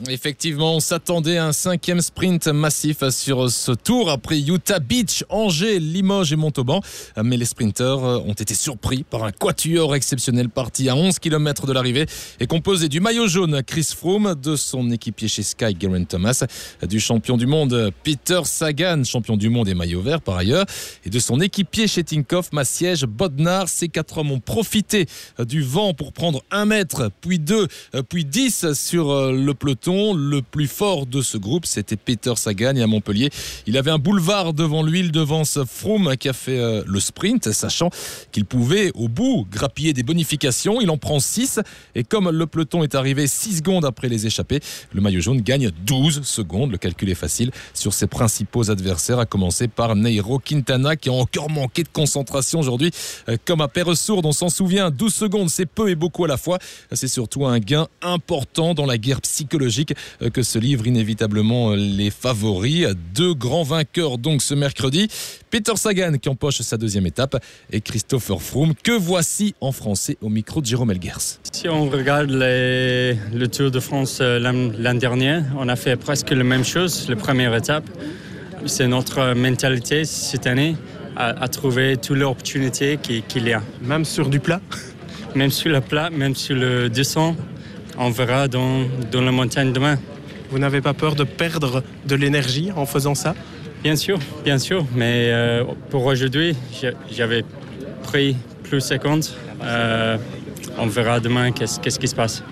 Effectivement, on s'attendait à un cinquième sprint massif sur ce tour après Utah Beach, Angers, Limoges et Montauban. Mais les sprinteurs ont été surpris par un quatuor exceptionnel parti à 11 km de l'arrivée et composé du maillot jaune Chris Froome, de son équipier chez Sky Geraint Thomas, du champion du monde Peter Sagan, champion du monde et maillot vert par ailleurs, et de son équipier chez Tinkoff, Massiège, Bodnar. Ces quatre hommes ont profité du vent pour prendre un mètre, puis deux, puis dix sur le peloton. Le plus fort de ce groupe, c'était Peter Sagan à Montpellier. Il avait un boulevard devant lui, il devance Froome qui a fait euh, le sprint, sachant qu'il pouvait au bout grappiller des bonifications. Il en prend 6 et comme le peloton est arrivé 6 secondes après les échappés, le maillot jaune gagne 12 secondes. Le calcul est facile sur ses principaux adversaires, à commencer par Neiro Quintana qui a encore manqué de concentration aujourd'hui. Euh, Comme à Perresourde, on s'en souvient, 12 secondes, c'est peu et beaucoup à la fois. C'est surtout un gain important dans la guerre psychologique euh, que se livrent inévitablement euh, les favoris. Deux grands vainqueurs donc ce mercredi. Peter Sagan qui empoche sa deuxième étape et Christopher Froome que voici en français au micro de Jérôme Elgers.
Si on regarde les- le Tour de France euh, l'an dernier, on a fait presque la même chose, la première étape. C'est notre mentalité cette année à, à trouver toutes les opportunités qui- qu'il y a. Même sur du plat? Même sur le plat, même sur le descend, on verra dans, dans la montagne demain. Vous n'avez pas peur de perdre de l'énergie en faisant ça? Bien sûr, bien sûr, mais euh, pour aujourd'hui, j'avais pris plus 50. Euh, on verra demain qu'est-ce qu'est-ce qui se passe.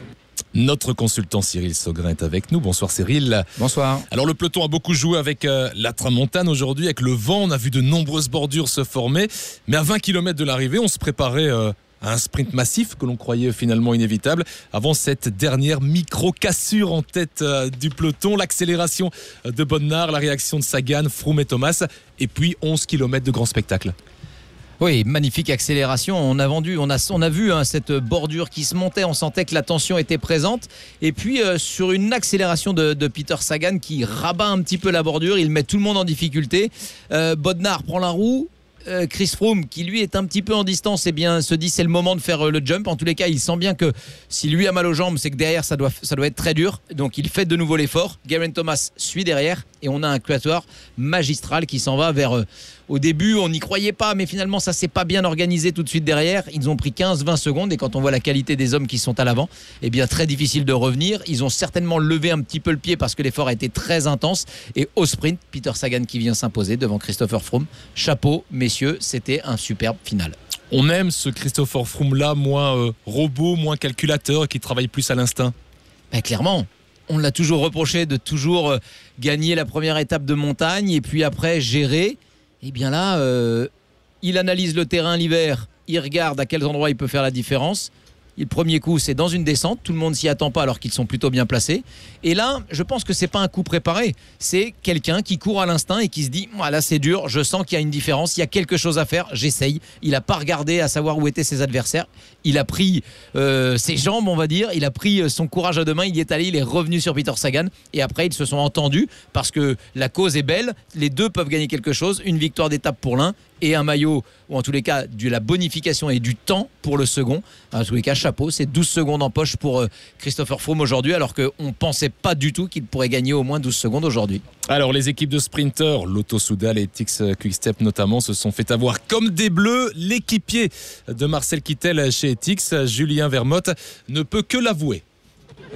Notre consultant Cyril Saugrin est avec nous. Bonsoir Cyril.
Bonsoir.
Alors le peloton a beaucoup joué avec euh, la tramontane aujourd'hui, avec le vent. On a vu de nombreuses bordures se former. Mais à 20 km de l'arrivée, on se préparait euh, un sprint massif que l'on croyait finalement inévitable. Avant cette dernière micro-cassure en tête euh, du peloton, l'accélération de Bonnard, la réaction de Sagan, Froome et Thomas. Et puis 11 km de grand spectacle.
Oui, magnifique accélération. On a vendu, on a, vu hein, cette bordure qui se montait. On sentait que la tension était présente. Et puis euh, sur une accélération de, de Peter Sagan qui rabat un petit peu la bordure, il met tout le monde en difficulté. Euh, Bodnar prend la roue. Euh, Chris Froome, qui lui est un petit peu en distance, eh bien, se dit c'est le moment de faire euh, le jump. En tous les cas, il sent bien que si lui a mal aux jambes, c'est que derrière, ça doit, ça doit être très dur. Donc, il fait de nouveau l'effort. Garen Thomas suit derrière et on a un quatuor magistral qui s'en va vers. euh, au début, on n'y croyait pas, mais finalement, ça s'est pas bien organisé tout de suite derrière. Ils ont pris 15-20 secondes et quand on voit la qualité des hommes qui sont à l'avant, eh bien, très difficile de revenir. Ils ont certainement levé un petit peu le pied parce que l'effort a été très intense. Et au sprint, Peter Sagan qui vient s'imposer devant Christopher Froome. Chapeau, messieurs, c'était un superbe final.
On aime ce Christopher Froome là, moins euh, robot, moins calculateur, qui travaille plus à l'instinct.
Ben, clairement, on l'a toujours reproché de toujours euh, gagner la première étape de montagne et puis après gérer. Et bien là, euh, il analyse le terrain l'hiver, il regarde à quels endroits il peut faire la différence. Le premier coup, c'est dans une descente, tout le monde s'y attend pas alors qu'ils sont plutôt bien placés. Et là, je pense que c'est pas un coup préparé, c'est quelqu'un qui court à l'instinct et qui se dit "Moi là c'est dur, je sens qu'il y a une différence, il y a quelque chose à faire, j'essaye." Il a pas regardé à savoir où étaient ses adversaires, il a pris euh, ses jambes, on va dire, il a pris euh, son courage à deux mains, il y est allé, il est revenu sur Peter Sagan. Et après ils se sont entendus parce que la cause est belle, les deux peuvent gagner quelque chose, une victoire d'étape pour l'un et un maillot, ou en tous les cas de la bonification et du temps pour le second. En tous les cas, chapeau, c'est 12 secondes en poche pour euh, Christopher Froome aujourd'hui, alors qu'on ne pensait pas du tout qu'il pourrait gagner au moins 12 secondes aujourd'hui.
Alors, les équipes de sprinteurs, Lotto Soudal et Tix Quickstep notamment, se sont fait avoir comme des bleus. L'équipier de Marcel Kittel chez Tix, Julien Vermotte, ne peut que l'avouer.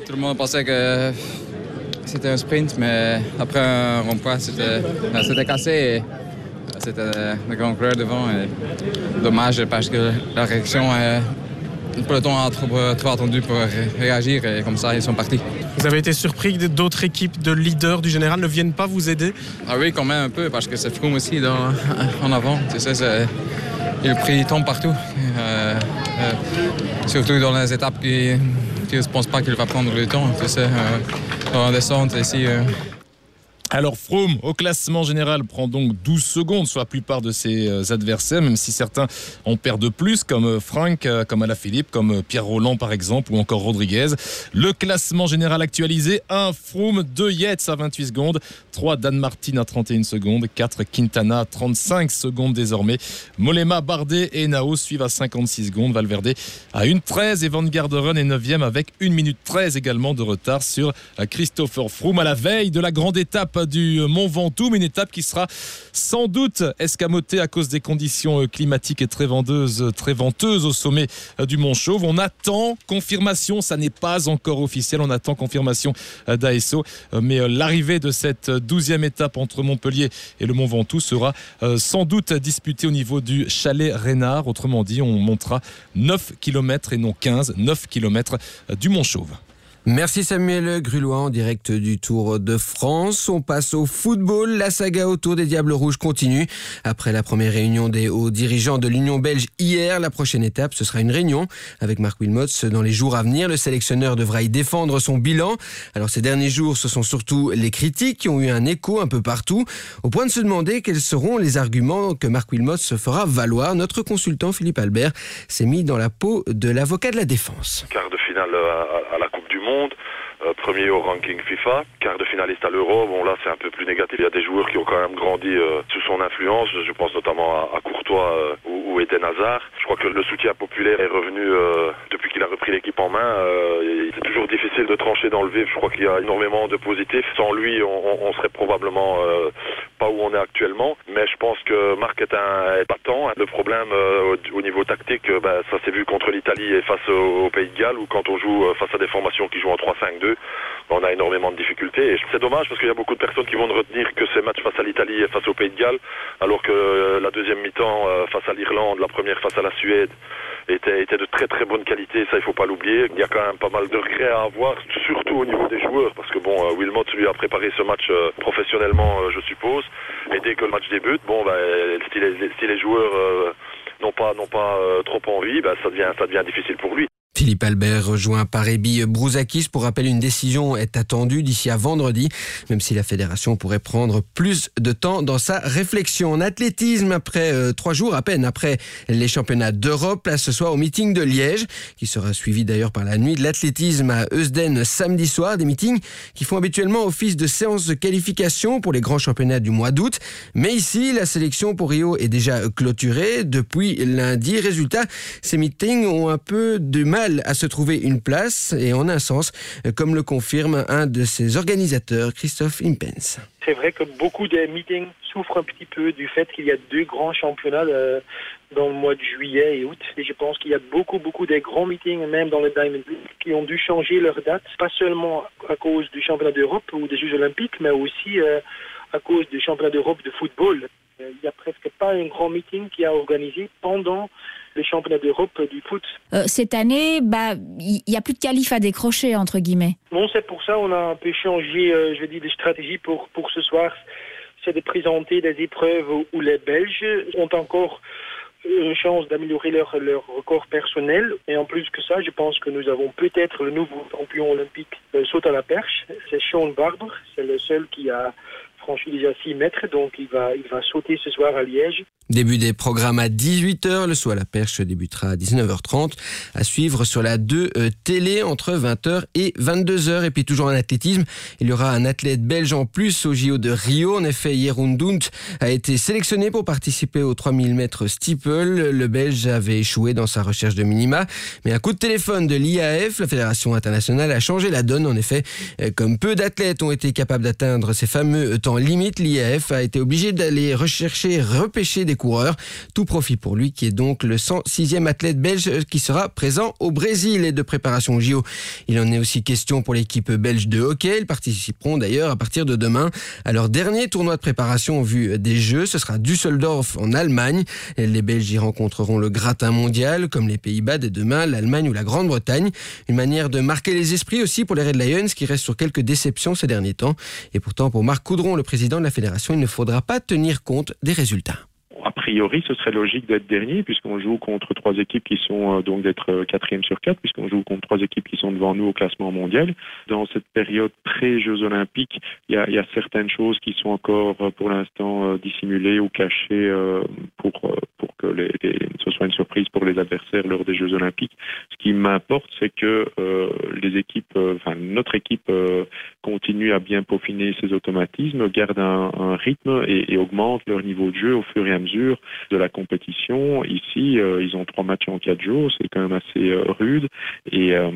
Tout le monde pensait que c'était un sprint, mais après un rond-point, c'était c'était cassé. C'était le grand coureur devant. Et dommage parce que la réaction, euh, le peloton a trop, trop attendu pour ré- réagir et comme ça, ils sont partis.
Vous avez été surpris que d'autres équipes de leaders du général ne viennent pas vous aider?
Ah oui, quand même un peu, parce que c'est Froome aussi dans- en avant. Tu sais, il pris temps partout. Euh, euh, surtout dans les étapes qui qui ne pensent pas qu'il va prendre le temps. Tu sais, euh, dans la descente ici.
Alors Froome, au classement général, prend donc 12 secondes sur la plupart de ses euh, adversaires, même si certains en perdent plus, comme euh, Frank, euh, comme Alaphilippe, comme Pierre Roland par exemple, ou encore Rodriguez. Le classement général actualisé, 1 Froome, 2 Yates à 28 secondes, 3 Dan Martin à 31 secondes, 4 Quintana à 35 secondes désormais. Molema, Bardet et Nao suivent à 56 secondes, Valverde à 1,13 et Van Garderen est 9e avec 1 minute 13 également de retard sur Christopher Froome à la veille de la grande étape du Mont Ventoux, mais une étape qui sera sans doute escamotée à cause des conditions euh, climatiques et très vendeuses, très venteuses au sommet euh, du Mont Chauve. On attend confirmation, ça n'est pas encore officiel, on attend confirmation euh, d'ASO, euh, mais euh, l'arrivée de cette douzième étape entre Montpellier et le Mont Ventoux sera euh, sans doute disputée au niveau du chalet Reynard. Autrement dit, on montera 9 km et non 15, 9 km du Mont Chauve.
Merci Samuel Grulois en direct du Tour de France. On passe au football. La saga autour des Diables Rouges continue. Après la première réunion des hauts dirigeants de l'Union belge hier, la prochaine étape, ce sera une réunion avec Marc Wilmots dans les jours à venir. Le sélectionneur devra y défendre son bilan. Alors ces derniers jours, ce sont surtout les critiques qui ont eu un écho un peu partout, au point de se demander quels seront les arguments que Marc Wilmots se fera valoir. Notre consultant Philippe Albert s'est mis dans la peau de l'avocat de la défense.
quart de finale à, à la Euh, premier au ranking FIFA, quart de finaliste à l'Euro. Bon là c'est un peu plus négatif. Il y a des joueurs qui ont quand même grandi euh, sous son influence. Je pense notamment à, Courtois euh, ou, ou Eden Hazard. Je crois que le soutien populaire est revenu depuis qu'il a repris l'équipe en main. C'est toujours difficile de trancher dans le vif. Je crois qu'il y a énormément de positifs. Sans lui, on, serait probablement pas où on est actuellement. Mais je pense que Marc est un est battant. Le problème euh, au, au niveau tactique, euh, bah, ça s'est vu contre l'Italie et face au, Pays de Galles, ou quand on joue euh, face à des formations qui jouent en 3-5-2, on a énormément de difficultés. Et c'est dommage parce qu'il y a beaucoup de personnes qui vont retenir que ces matchs face à l'Italie et face au Pays de Galles, alors que la deuxième mi-temps face à l'Irlande, la première face à la Suède, était, était de très très bonne qualité, ça il faut pas l'oublier. Il y a quand même pas mal de regrets à avoir, surtout au niveau des joueurs, parce que bon, euh, Wilmot lui a préparé ce match euh, professionnellement, euh, je suppose, et dès que le match débute, bon, bah, si, les, si les joueurs n'ont pas, n'ont pas trop envie, bah, ça devient, ça devient difficile pour lui.
Philippe Albert rejoint par Ebi Brouzakis. Pour rappel, une décision est attendue d'ici à vendredi, même si la fédération pourrait prendre plus de temps dans sa réflexion. En athlétisme, après euh, trois jours à peine après les championnats d'Europe, place ce soir au meeting de Liège, qui sera suivi d'ailleurs par la nuit de l'athlétisme à Eusden samedi soir. Des meetings qui font habituellement office de séance de qualification pour les grands championnats du mois d'août. Mais ici, la sélection pour Rio est déjà clôturée depuis lundi. Résultat, ces meetings ont un peu de mal à se trouver une place et en un sens, comme le confirme un de ses organisateurs, Christophe Impens.
C'est vrai que beaucoup des meetings souffrent un petit peu du fait qu'il y a deux grands championnats euh, dans le mois de juillet et août. Et je pense qu'il y a beaucoup, beaucoup des grands meetings, même dans le Diamond League, qui ont dû changer leur date, pas seulement à cause du championnat d'Europe ou des Jeux olympiques, mais aussi euh, à cause du championnat d'Europe de football. Euh, il n'y a presque pas un grand meeting qui a organisé pendant les championnats d'Europe du foot.
Euh, cette année, bah, il n'y a plus de qualif à décrocher, entre guillemets.
Non, c'est pour ça on a un peu changé, euh, je vais dire, des stratégies pour, pour ce soir. C'est de présenter des épreuves où, les Belges ont encore une chance d'améliorer leur, leur record personnel. Et en plus que ça, je pense que nous avons peut-être le nouveau champion olympique euh, saute à la perche. C'est Sean Barber. C'est le seul qui a franchi déjà 6 mètres, donc il va, il va sauter ce soir à Liège.
Début des programmes à 18h, le à la perche débutera à 19h30, à suivre sur la 2 euh, télé entre 20h et 22h. Et puis toujours en athlétisme, il y aura un athlète belge en plus au JO de Rio. En effet, Jeroen Dunt a été sélectionné pour participer au 3000 mètres steeple. Le Belge avait échoué dans sa recherche de minima, mais un coup de téléphone de l'IAF, la Fédération internationale, a changé la donne. En effet, euh, comme peu d'athlètes ont été capables d'atteindre ces fameux temps limites, l'IAF a été obligé d'aller rechercher, repêcher des coureur. Tout profit pour lui qui est donc le 106e athlète belge qui sera présent au Brésil et de préparation au JO. Il en est aussi question pour l'équipe belge de hockey. Ils participeront d'ailleurs à partir de demain à leur dernier tournoi de préparation en vue des Jeux. Ce sera Düsseldorf en Allemagne. Les Belges y rencontreront le gratin mondial comme les Pays-Bas dès demain, l'Allemagne ou la Grande-Bretagne. Une manière de marquer les esprits aussi pour les Red Lions qui restent sur quelques déceptions ces derniers temps. Et pourtant pour Marc Coudron, le président de la fédération, il ne faudra pas tenir compte des résultats
a priori, ce serait logique d'être dernier puisqu'on joue contre trois équipes qui sont euh, donc d'être euh, quatrième sur quatre puisqu'on joue contre trois équipes qui sont devant nous au classement mondial. Dans cette période pré-Jeux Olympiques, il y a, certaines choses qui sont encore euh, pour l'instant dissimulées ou cachées pour que ce soit une surprise pour les adversaires lors des Jeux Olympiques. Ce qui m'importe, c'est que les équipes, enfin notre équipe, continue à bien peaufiner ses automatismes, garde un, un rythme et, et augmente leur niveau de jeu au fur et à mesure de la compétition. Ici, euh, ils ont trois matchs en quatre jours, c'est quand même assez euh, rude et euh,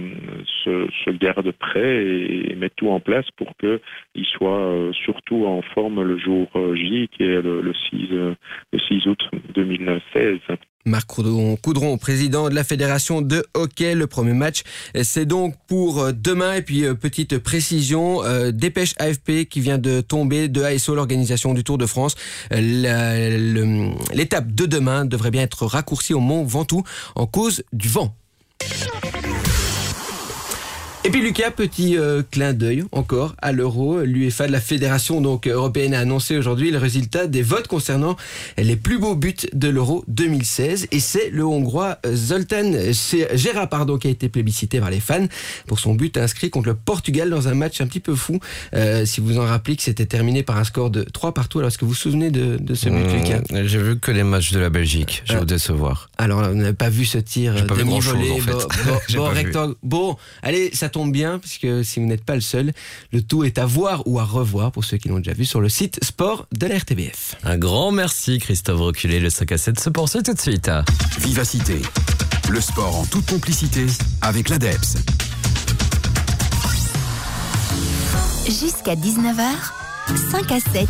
se, se gardent prêts et, mettent tout en place pour qu'ils soient surtout en forme le jour J, qui est le, le 6, le 6 août 2016.
Marc Coudron, président de la fédération de hockey. Le premier match, c'est donc pour demain. Et puis, petite précision, dépêche AFP qui vient de tomber de ASO, l'organisation du Tour de France. L'étape de demain devrait bien être raccourcie au Mont Ventoux en cause du vent. Et puis Lucas, petit euh, clin d'œil encore à l'euro. L'UEFA de la Fédération donc européenne a annoncé aujourd'hui le résultat des votes concernant les plus beaux buts de l'euro 2016 et c'est le Hongrois euh, Zoltan Gera pardon qui a été plébiscité par les fans pour son but inscrit contre le Portugal dans un match un petit peu fou. Euh, si vous en rappelez que c'était terminé par un score de 3 partout. Alors est-ce que vous vous souvenez de, de ce but
mmh,
Lucas?
J'ai vu que les matchs de la Belgique. Je vais vous décevoir.
Alors on n'a pas vu ce tir
demi-volé.
En fait. Bon, bon, bon, allez, ça tombe bien, puisque si vous n'êtes pas le seul, le tout est à voir ou à revoir pour ceux qui l'ont déjà vu sur le site sport de la RTBF.
Un grand merci Christophe Reculé, le 5 à 7 se poursuit tout de suite.
Vivacité, le sport en toute complicité avec l'ADEPS.
Jusqu'à 19h, 5 à 7.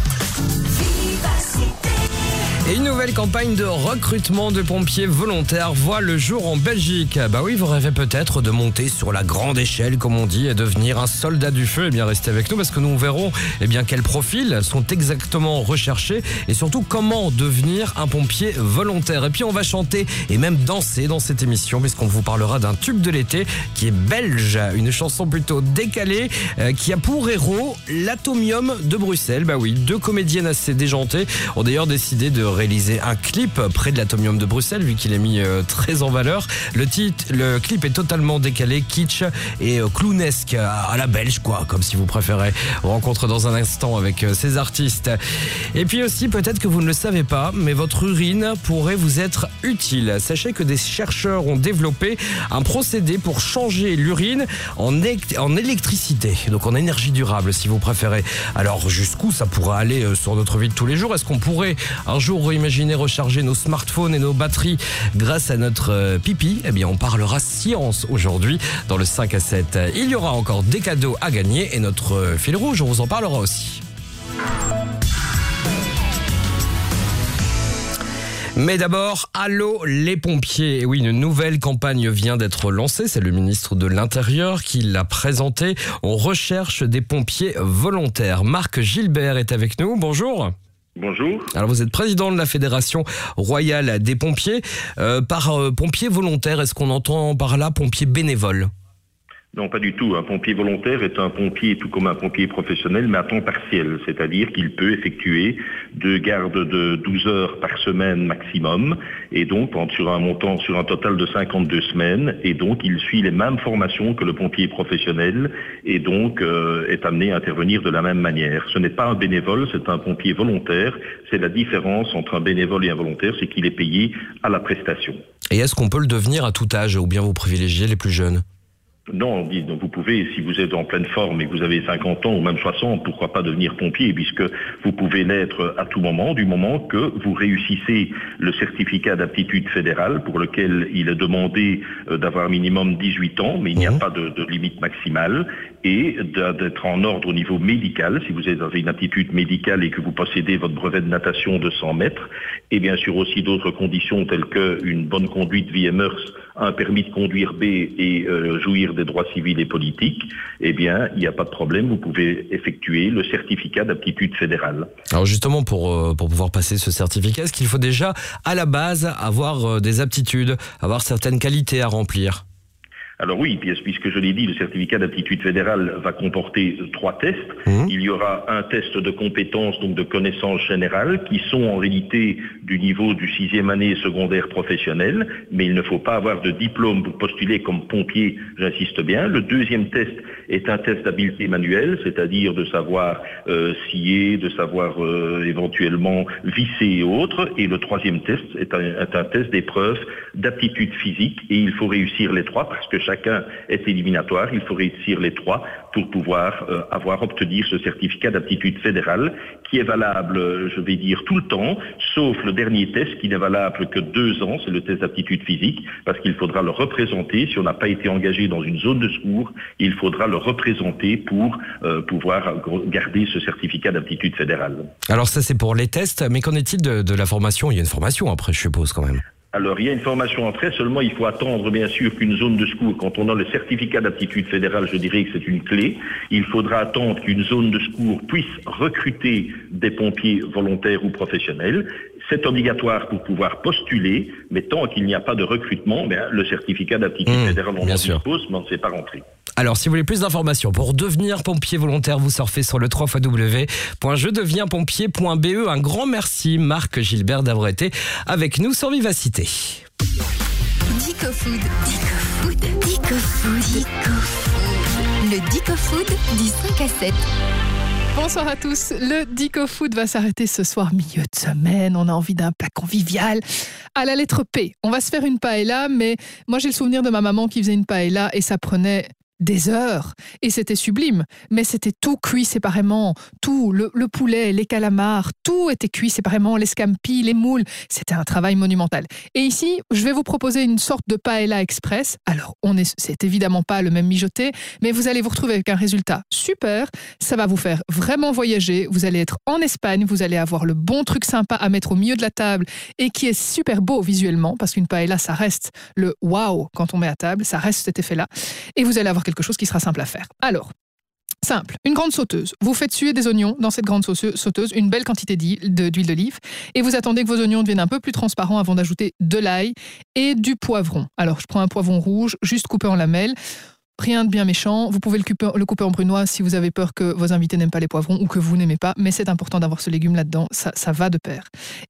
Et une nouvelle campagne de recrutement de pompiers volontaires voit le jour en Belgique. Bah oui, vous rêvez peut-être de monter sur la grande échelle, comme on dit, et devenir un soldat du feu. Eh bien, restez avec nous parce que nous verrons eh bien, quels profils sont exactement recherchés et surtout comment devenir un pompier volontaire. Et puis, on va chanter et même danser dans cette émission puisqu'on vous parlera d'un tube de l'été qui est belge, une chanson plutôt décalée euh, qui a pour héros l'Atomium de Bruxelles. Bah oui, deux comédiennes assez déjantées ont d'ailleurs décidé de réaliser un clip près de l'Atomium de Bruxelles, vu qu'il est mis euh, très en valeur. Le, titre, le clip est totalement décalé, kitsch et euh, clownesque à la belge, quoi, comme si vous préférez. Rencontre dans un instant avec euh, ces artistes. Et puis aussi, peut-être que vous ne le savez pas, mais votre urine pourrait vous être utile. Sachez que des chercheurs ont développé un procédé pour changer l'urine en, électricité, donc en énergie durable, si vous préférez. Alors, jusqu'où ça pourra aller sur notre vie de tous les jours? Est-ce qu'on pourrait un jour imaginer recharger nos smartphones et nos batteries grâce à notre euh, pipi Eh bien, on parlera science aujourd'hui dans le 5 à 7. Il y aura encore des cadeaux à gagner et notre euh, fil rouge, on vous en parlera aussi. Mais d'abord, allô les pompiers. Oui, une nouvelle campagne vient d'être lancée. C'est le ministre de l'Intérieur qui l'a présentée. On recherche des pompiers volontaires. Marc Gilbert est avec nous. Bonjour.
Bonjour.
Alors vous êtes président de la Fédération royale des pompiers. Euh, par euh, pompier volontaire, est-ce qu'on entend par là pompier bénévole
non, pas du tout. Un pompier volontaire est un pompier tout comme un pompier professionnel, mais à temps partiel, c'est-à-dire qu'il peut effectuer deux gardes de 12 heures par semaine maximum, et donc sur un montant, sur un total de 52 semaines, et donc il suit les mêmes formations que le pompier professionnel, et donc euh, est amené à intervenir de la même manière. Ce n'est pas un bénévole, c'est un pompier volontaire. C'est la différence entre un bénévole et un volontaire, c'est qu'il est payé à la prestation.
Et est-ce qu'on peut le devenir à tout âge, ou bien vous privilégiez les plus jeunes?
Non, on dit, donc vous pouvez, si vous êtes en pleine forme et que vous avez 50 ans ou même 60, pourquoi pas devenir pompier, puisque vous pouvez l'être à tout moment, du moment que vous réussissez le certificat d'aptitude fédérale, pour lequel il est demandé euh, d'avoir minimum 18 ans, mais il n'y a mhm. pas de, de, limite maximale, et d'être en ordre au niveau médical, si vous avez une aptitude médicale et que vous possédez votre brevet de natation de 100 mètres, et bien sûr aussi d'autres conditions telles qu'une bonne conduite vie et mœurs, un permis de conduire B et euh, jouir des droits civils et politiques, eh bien, il n'y a pas de problème, vous pouvez effectuer le certificat d'aptitude fédérale.
Alors justement, pour, euh, pour pouvoir passer ce certificat, est-ce qu'il faut déjà, à la base, avoir euh, des aptitudes, avoir certaines qualités à remplir?
Alors oui, puisque je l'ai dit, le certificat d'aptitude fédérale va comporter trois tests. Mmh. Il y aura un test de compétences, donc de connaissances générales, qui sont en réalité du niveau du sixième année secondaire professionnel, mais il ne faut pas avoir de diplôme pour postuler comme pompier, j'insiste bien. Le deuxième test est un test d'habileté manuelle, c'est-à-dire de savoir euh, scier, de savoir euh, éventuellement visser et autres. Et le troisième test est un, est un test d'épreuve d'aptitude physique, et il faut réussir les trois parce que chaque chacun est éliminatoire. Il faut réussir les trois pour pouvoir euh, avoir obtenir ce certificat d'aptitude fédérale qui est valable, je vais dire, tout le temps, sauf le dernier test qui n'est valable que deux ans, c'est le test d'aptitude physique, parce qu'il faudra le représenter. Si on n'a pas été engagé dans une zone de secours, il faudra le représenter pour euh, pouvoir garder ce certificat d'aptitude fédérale.
Alors ça c'est pour les tests, mais qu'en est-il de la formation? Il y a une formation après, je suppose quand même.
Alors, il y a une formation entrée, seulement il faut attendre, bien sûr, qu'une zone de secours, quand on a le certificat d'aptitude fédérale, je dirais que c'est une clé, il faudra attendre qu'une zone de secours puisse recruter des pompiers volontaires ou professionnels. C'est obligatoire pour pouvoir postuler, mais tant qu'il n'y a pas de recrutement, bien, le certificat d'aptitude mmh, fédérale, on en dispose, mais on ne sait pas rentrer.
Alors, si vous voulez plus d'informations pour devenir pompier volontaire, vous surfez sur le 3 www.jedevienspompier.be. Un grand merci, Marc Gilbert, d'avoir été avec nous sur Vivacité.
Dico Food. Dico Food. Dico Food. Le Dico Food du 5 à 7.
Bonsoir à tous. Le Dico Food va s'arrêter ce soir, milieu de semaine. On a envie d'un plat convivial. À la lettre P, on va se faire une paella, mais moi j'ai le souvenir de ma maman qui faisait une paella et ça prenait des heures. Et c'était sublime. Mais c'était tout cuit séparément. Tout, le, poulet, les calamars, tout était cuit séparément, les scampi, les moules. C'était un travail monumental. Et ici, je vais vous proposer une sorte de paella express. Alors, on est, c'est évidemment pas le même mijoté, mais vous allez vous retrouver avec un résultat super. Ça va vous faire vraiment voyager. Vous allez être en Espagne, vous allez avoir le bon truc sympa à mettre au milieu de la table et qui est super beau visuellement, parce qu'une paella, ça reste le wow quand on met à table, ça reste cet effet-là. Et vous allez avoir quelque chose qui sera simple à faire. Alors, Simple, une grande sauteuse. Vous faites suer des oignons dans cette grande sauteuse, une belle quantité d'huile d'olive, et vous attendez que vos oignons deviennent un peu plus transparents avant d'ajouter de l'ail et du poivron. Alors, je prends un poivron rouge, juste coupé en lamelles. Rien de bien méchant. Vous pouvez le couper, en brunoise si vous avez peur que vos invités n'aiment pas les poivrons ou que vous n'aimez pas, mais c'est important d'avoir ce légume là-dedans, ça, ça va de pair.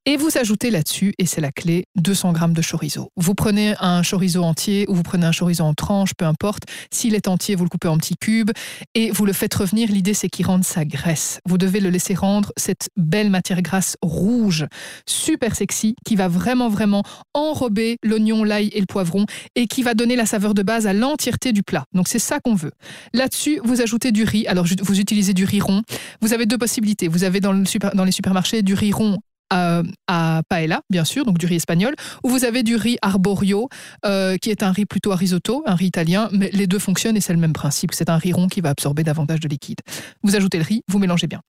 Et vous ajoutez là-dessus, et c'est la clé, 200 grammes de chorizo. Vous prenez un chorizo entier ou vous prenez un chorizo en tranches, peu importe. S'il est entier, vous le coupez en petits cubes et vous le faites revenir. L'idée, c'est qu'il rende sa graisse. Vous devez le laisser rendre cette belle matière grasse rouge, super sexy, qui va vraiment, vraiment enrober l'oignon, l'ail et le poivron et qui va donner la saveur de base à l'entièreté du plat. C'est ça qu'on veut. Là-dessus, vous ajoutez du riz. Alors vous utilisez du riz rond. Vous avez deux possibilités. Vous avez dans, les supermarchés du riz rond à, à paella, bien sûr, donc du riz espagnol, ou vous avez du riz arborio, euh, qui est un riz plutôt à risotto, un riz italien, mais les deux fonctionnent et c'est le même principe. C'est un riz rond qui va absorber davantage de liquide. Vous ajoutez le riz, vous mélangez bien.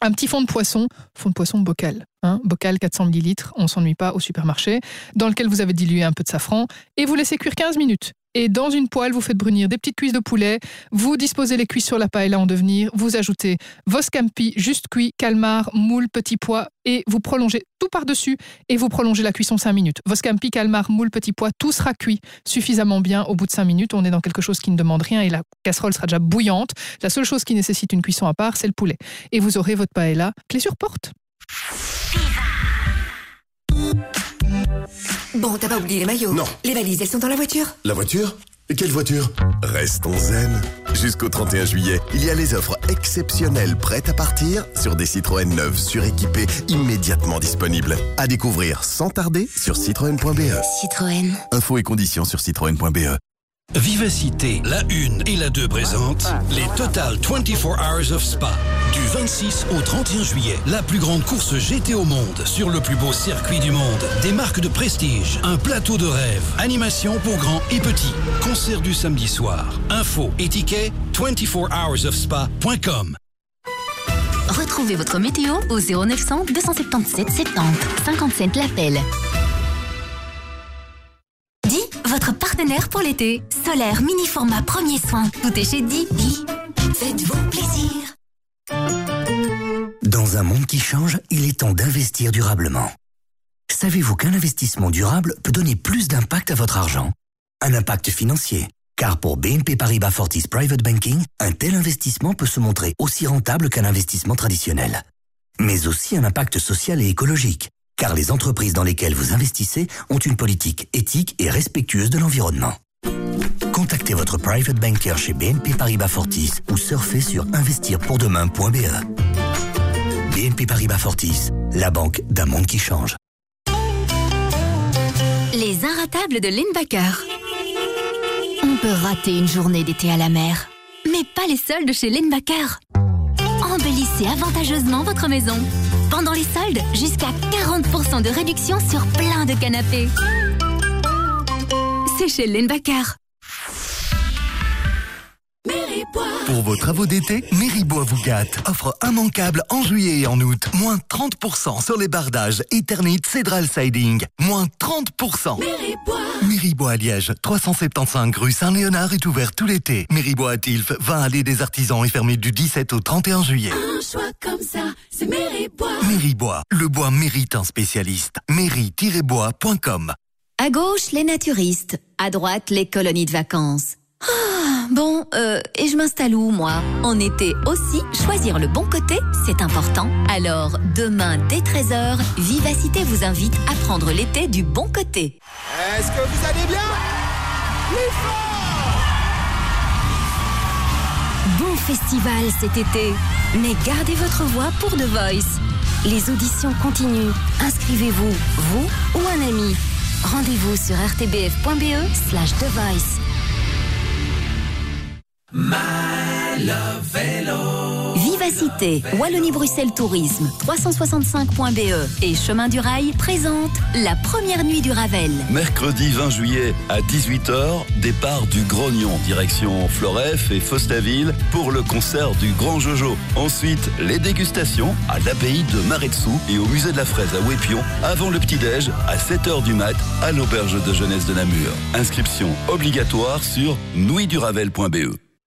Un petit fond de poisson, fond de poisson bocal, hein, bocal 400 ml, on s'ennuie pas au supermarché, dans lequel vous avez dilué un peu de safran et vous laissez cuire 15 minutes. Et dans une poêle, vous faites brunir des petites cuisses de poulet, vous disposez les cuisses sur la paella en devenir, vous ajoutez vos scampi juste cuits, calmar, moule, petits pois et vous prolongez tout par-dessus et vous prolongez la cuisson 5 minutes. Vos scampi, calmar, moule, petits pois, tout sera cuit suffisamment bien au bout de 5 minutes. On est dans quelque chose qui ne demande rien et la casserole sera déjà bouillante. La seule chose qui nécessite une cuisson à part, c'est le poulet. Et vous aurez votre paella clé sur porte.
Bon, t'as pas oublié les maillots
Non.
Les valises, elles sont dans la voiture
La voiture Quelle voiture Restons zen. Jusqu'au 31 juillet, il y a les offres exceptionnelles prêtes à partir sur des Citroën neuves suréquipées immédiatement disponibles. À découvrir sans tarder sur citroën.be.
Citroën.
Infos et conditions sur citroën.be.
Vivacité, la 1 et la 2 présentent les Total 24 Hours of Spa. Du 26 au 31 juillet, la plus grande course GT au monde sur le plus beau circuit du monde. Des marques de prestige, un plateau de rêve, animation pour grands et petits, concert du samedi soir. Info et tickets 24hoursofspa.com.
Retrouvez votre météo au 0900 277 70 57 l'appel. Votre partenaire pour l'été. Solaire, mini format, premier soin. Tout est chez Di. Di, faites-vous plaisir.
Dans un monde qui change, il est temps d'investir durablement. Savez-vous qu'un investissement durable peut donner plus d'impact à votre argent? Un impact financier. Car pour BNP Paribas Fortis Private Banking, un tel investissement peut se montrer aussi rentable qu'un investissement traditionnel. Mais aussi un impact social et écologique. Car les entreprises dans lesquelles vous investissez ont une politique éthique et respectueuse de l'environnement. Contactez votre private banker chez BNP Paribas Fortis ou surfez sur investirpourdemain.be. BNP Paribas Fortis, la banque d'un monde qui change.
Les inratables de Lindbacker. On peut rater une journée d'été à la mer, mais pas les soldes chez Lindbacker. Embellissez avantageusement votre maison. Pendant les soldes, jusqu'à 40% de réduction sur plein de canapés. C'est chez Lindbacker.
Pour vos travaux d'été, Méribois vous gâte. Offre immanquable en juillet et en août. Moins 30% sur les bardages Eternit Cédral Siding. Moins 30%. Méribois. Méribois à Liège, 375 rue Saint-Léonard est ouvert tout l'été. Méribois à Tilf, 20 allées des artisans est fermé du 17 au 31 juillet.
Un choix comme ça, c'est Méribois.
Méribois, le bois mérite un spécialiste. Mairie-bois.com
À gauche, les naturistes. À droite, les colonies de vacances. Ah, bon, euh, et je m'installe où, moi? En été aussi, choisir le bon côté, c'est important. Alors, demain, dès 13h, Vivacité vous invite à prendre l'été du bon côté.
Est-ce que vous allez bien?
Bon festival cet été. Mais gardez votre voix pour The Voice. Les auditions continuent. Inscrivez-vous, vous ou un ami. Rendez-vous sur rtbf.be slash The Voice. Vivacité, Wallonie-Bruxelles Tourisme, 365.be E et Chemin du Rail présentent la première nuit du Ravel.
Mercredi 20 juillet à 18h, départ du Grognon, direction Floref et Fostaville pour le concert du Grand Jojo. Ensuite, les dégustations à l'abbaye de Maretsou et au musée de la Fraise à Wépion avant le petit-déj à 7h du mat à l'auberge de jeunesse de Namur. Inscription obligatoire sur nuitduravel.be.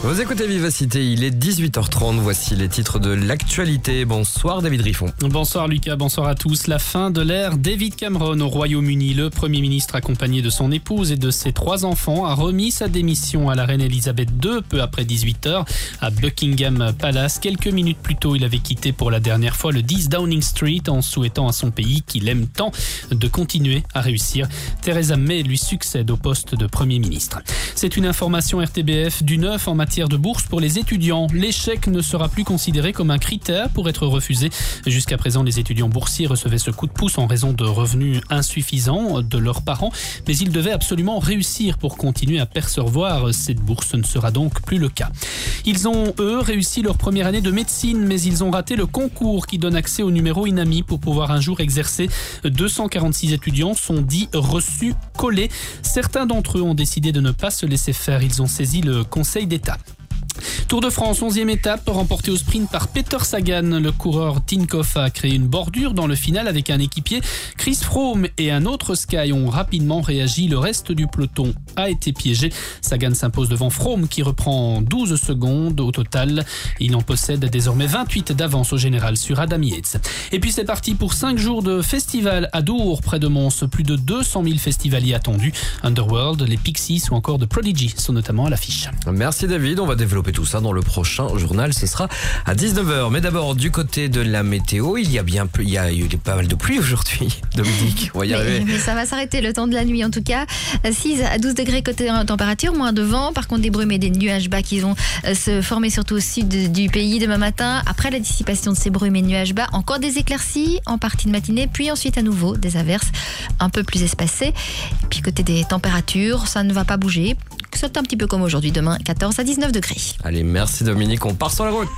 Vous écoutez Vivacité, il est 18h30, voici les titres de l'actualité. Bonsoir David Riffon.
Bonsoir Lucas, bonsoir à tous. La fin de l'ère David Cameron au Royaume-Uni. Le Premier ministre accompagné de son épouse et de ses trois enfants a remis sa démission à la reine Elisabeth II peu après 18h à Buckingham Palace. Quelques minutes plus tôt, il avait quitté pour la dernière fois le 10 Downing Street en souhaitant à son pays qu'il aime tant de continuer à réussir. Theresa May lui succède au poste de Premier ministre. C'est une information RTBF du 9 en matière de bourse pour les étudiants. L'échec ne sera plus considéré comme un critère pour être refusé. Jusqu'à présent, les étudiants boursiers recevaient ce coup de pouce en raison de revenus insuffisants de leurs parents, mais ils devaient absolument réussir pour continuer à percevoir cette bourse. Ce ne sera donc plus le cas. Ils ont, eux, réussi leur première année de médecine, mais ils ont raté le concours qui donne accès au numéro INAMI pour pouvoir un jour exercer. 246 étudiants sont dits reçus collés. Certains d'entre eux ont décidé de ne pas se laisser faire. Ils ont saisi le Conseil d'État. Tour de France, 11e étape, remportée au sprint par Peter Sagan. Le coureur Tinkoff a créé une bordure dans le final avec un équipier. Chris Froome et un autre Sky ont rapidement réagi. Le reste du peloton a été piégé. Sagan s'impose devant Froome qui reprend 12 secondes au total. Il en possède désormais 28 d'avance au général sur Adam Yates. Et puis c'est parti pour 5 jours de festival à Dour, près de Mons. Plus de 200 000 festivaliers attendus. Underworld, les Pixies ou encore The Prodigy sont notamment à l'affiche.
Merci David, on va développer tout ça dans le prochain journal. Ce sera à 19h. Mais d'abord, du côté de la météo, il y a bien il y a eu pas mal de pluie aujourd'hui. Dominique, on va y arriver.
Mais, mais ça va s'arrêter le temps de la nuit en tout cas. 6 à 12 degrés côté température, moins de vent. Par contre, des brumes et des nuages bas qui vont euh, se former surtout au sud du pays demain matin. Après la dissipation de ces brumes et nuages bas, encore des éclaircies en partie de matinée, puis ensuite à nouveau des averses un peu plus espacées. Puis côté des températures, ça ne va pas bouger. C'est un petit peu comme aujourd'hui, demain 14 à 19 degrés.
Allez, merci Dominique. On part sur la route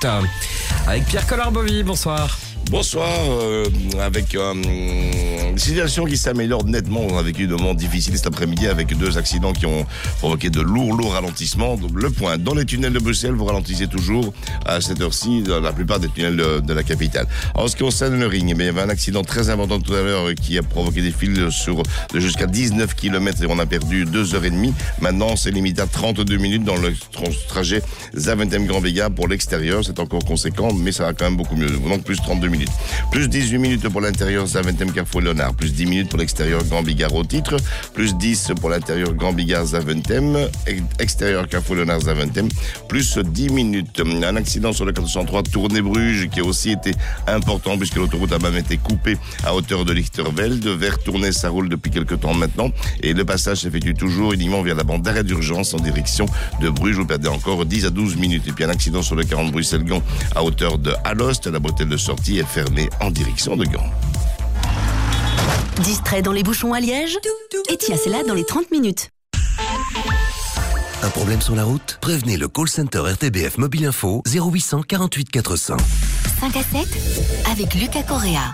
avec Pierre Collard-Bovy. Bonsoir.
Bonsoir, euh, avec euh, une situation qui s'améliore nettement. On a vécu de moments difficiles cet après-midi avec deux accidents qui ont provoqué de lourds, lourds ralentissements. Le point, dans les tunnels de Bruxelles, vous ralentissez toujours à cette heure-ci dans la plupart des tunnels de, la capitale. En ce qui concerne le ring, mais il y avait un accident très important tout à l'heure qui a provoqué des fils sur de jusqu'à 19 km et on a perdu deux heures et demie. Maintenant, c'est limité à 32 minutes dans le trajet Zaventem Grand Vega pour l'extérieur. C'est encore conséquent, mais ça va quand même beaucoup mieux. Donc plus 32 minutes. Plus 18 minutes pour l'intérieur Zaventem Carrefour Léonard. Plus 10 minutes pour l'extérieur Grand Bigard au titre. Plus 10 pour l'intérieur Grand Bigard Zaventem. Extérieur Carrefour Léonard Zaventem. Plus 10 minutes. Un accident sur le 403 Tournai Bruges qui a aussi été important puisque l'autoroute a même été coupée à hauteur de Lichtervelde. Vers Tournai, ça roule depuis quelques temps maintenant. Et le passage s'effectue toujours uniquement via la bande d'arrêt d'urgence en direction de Bruges. Vous perdez encore 10 à 12 minutes. Et puis un accident sur le 40 Bruxelles-Gand à hauteur de Alost. La bretelle de sortie est fermée en direction de Gand.
Distrait dans les bouchons à Liège Et tiens, c'est là dans les 30 minutes.
Un problème sur la route? Prévenez le call center RTBF Mobile Info 0800 48 400.
5 à 7 avec Lucas Correa.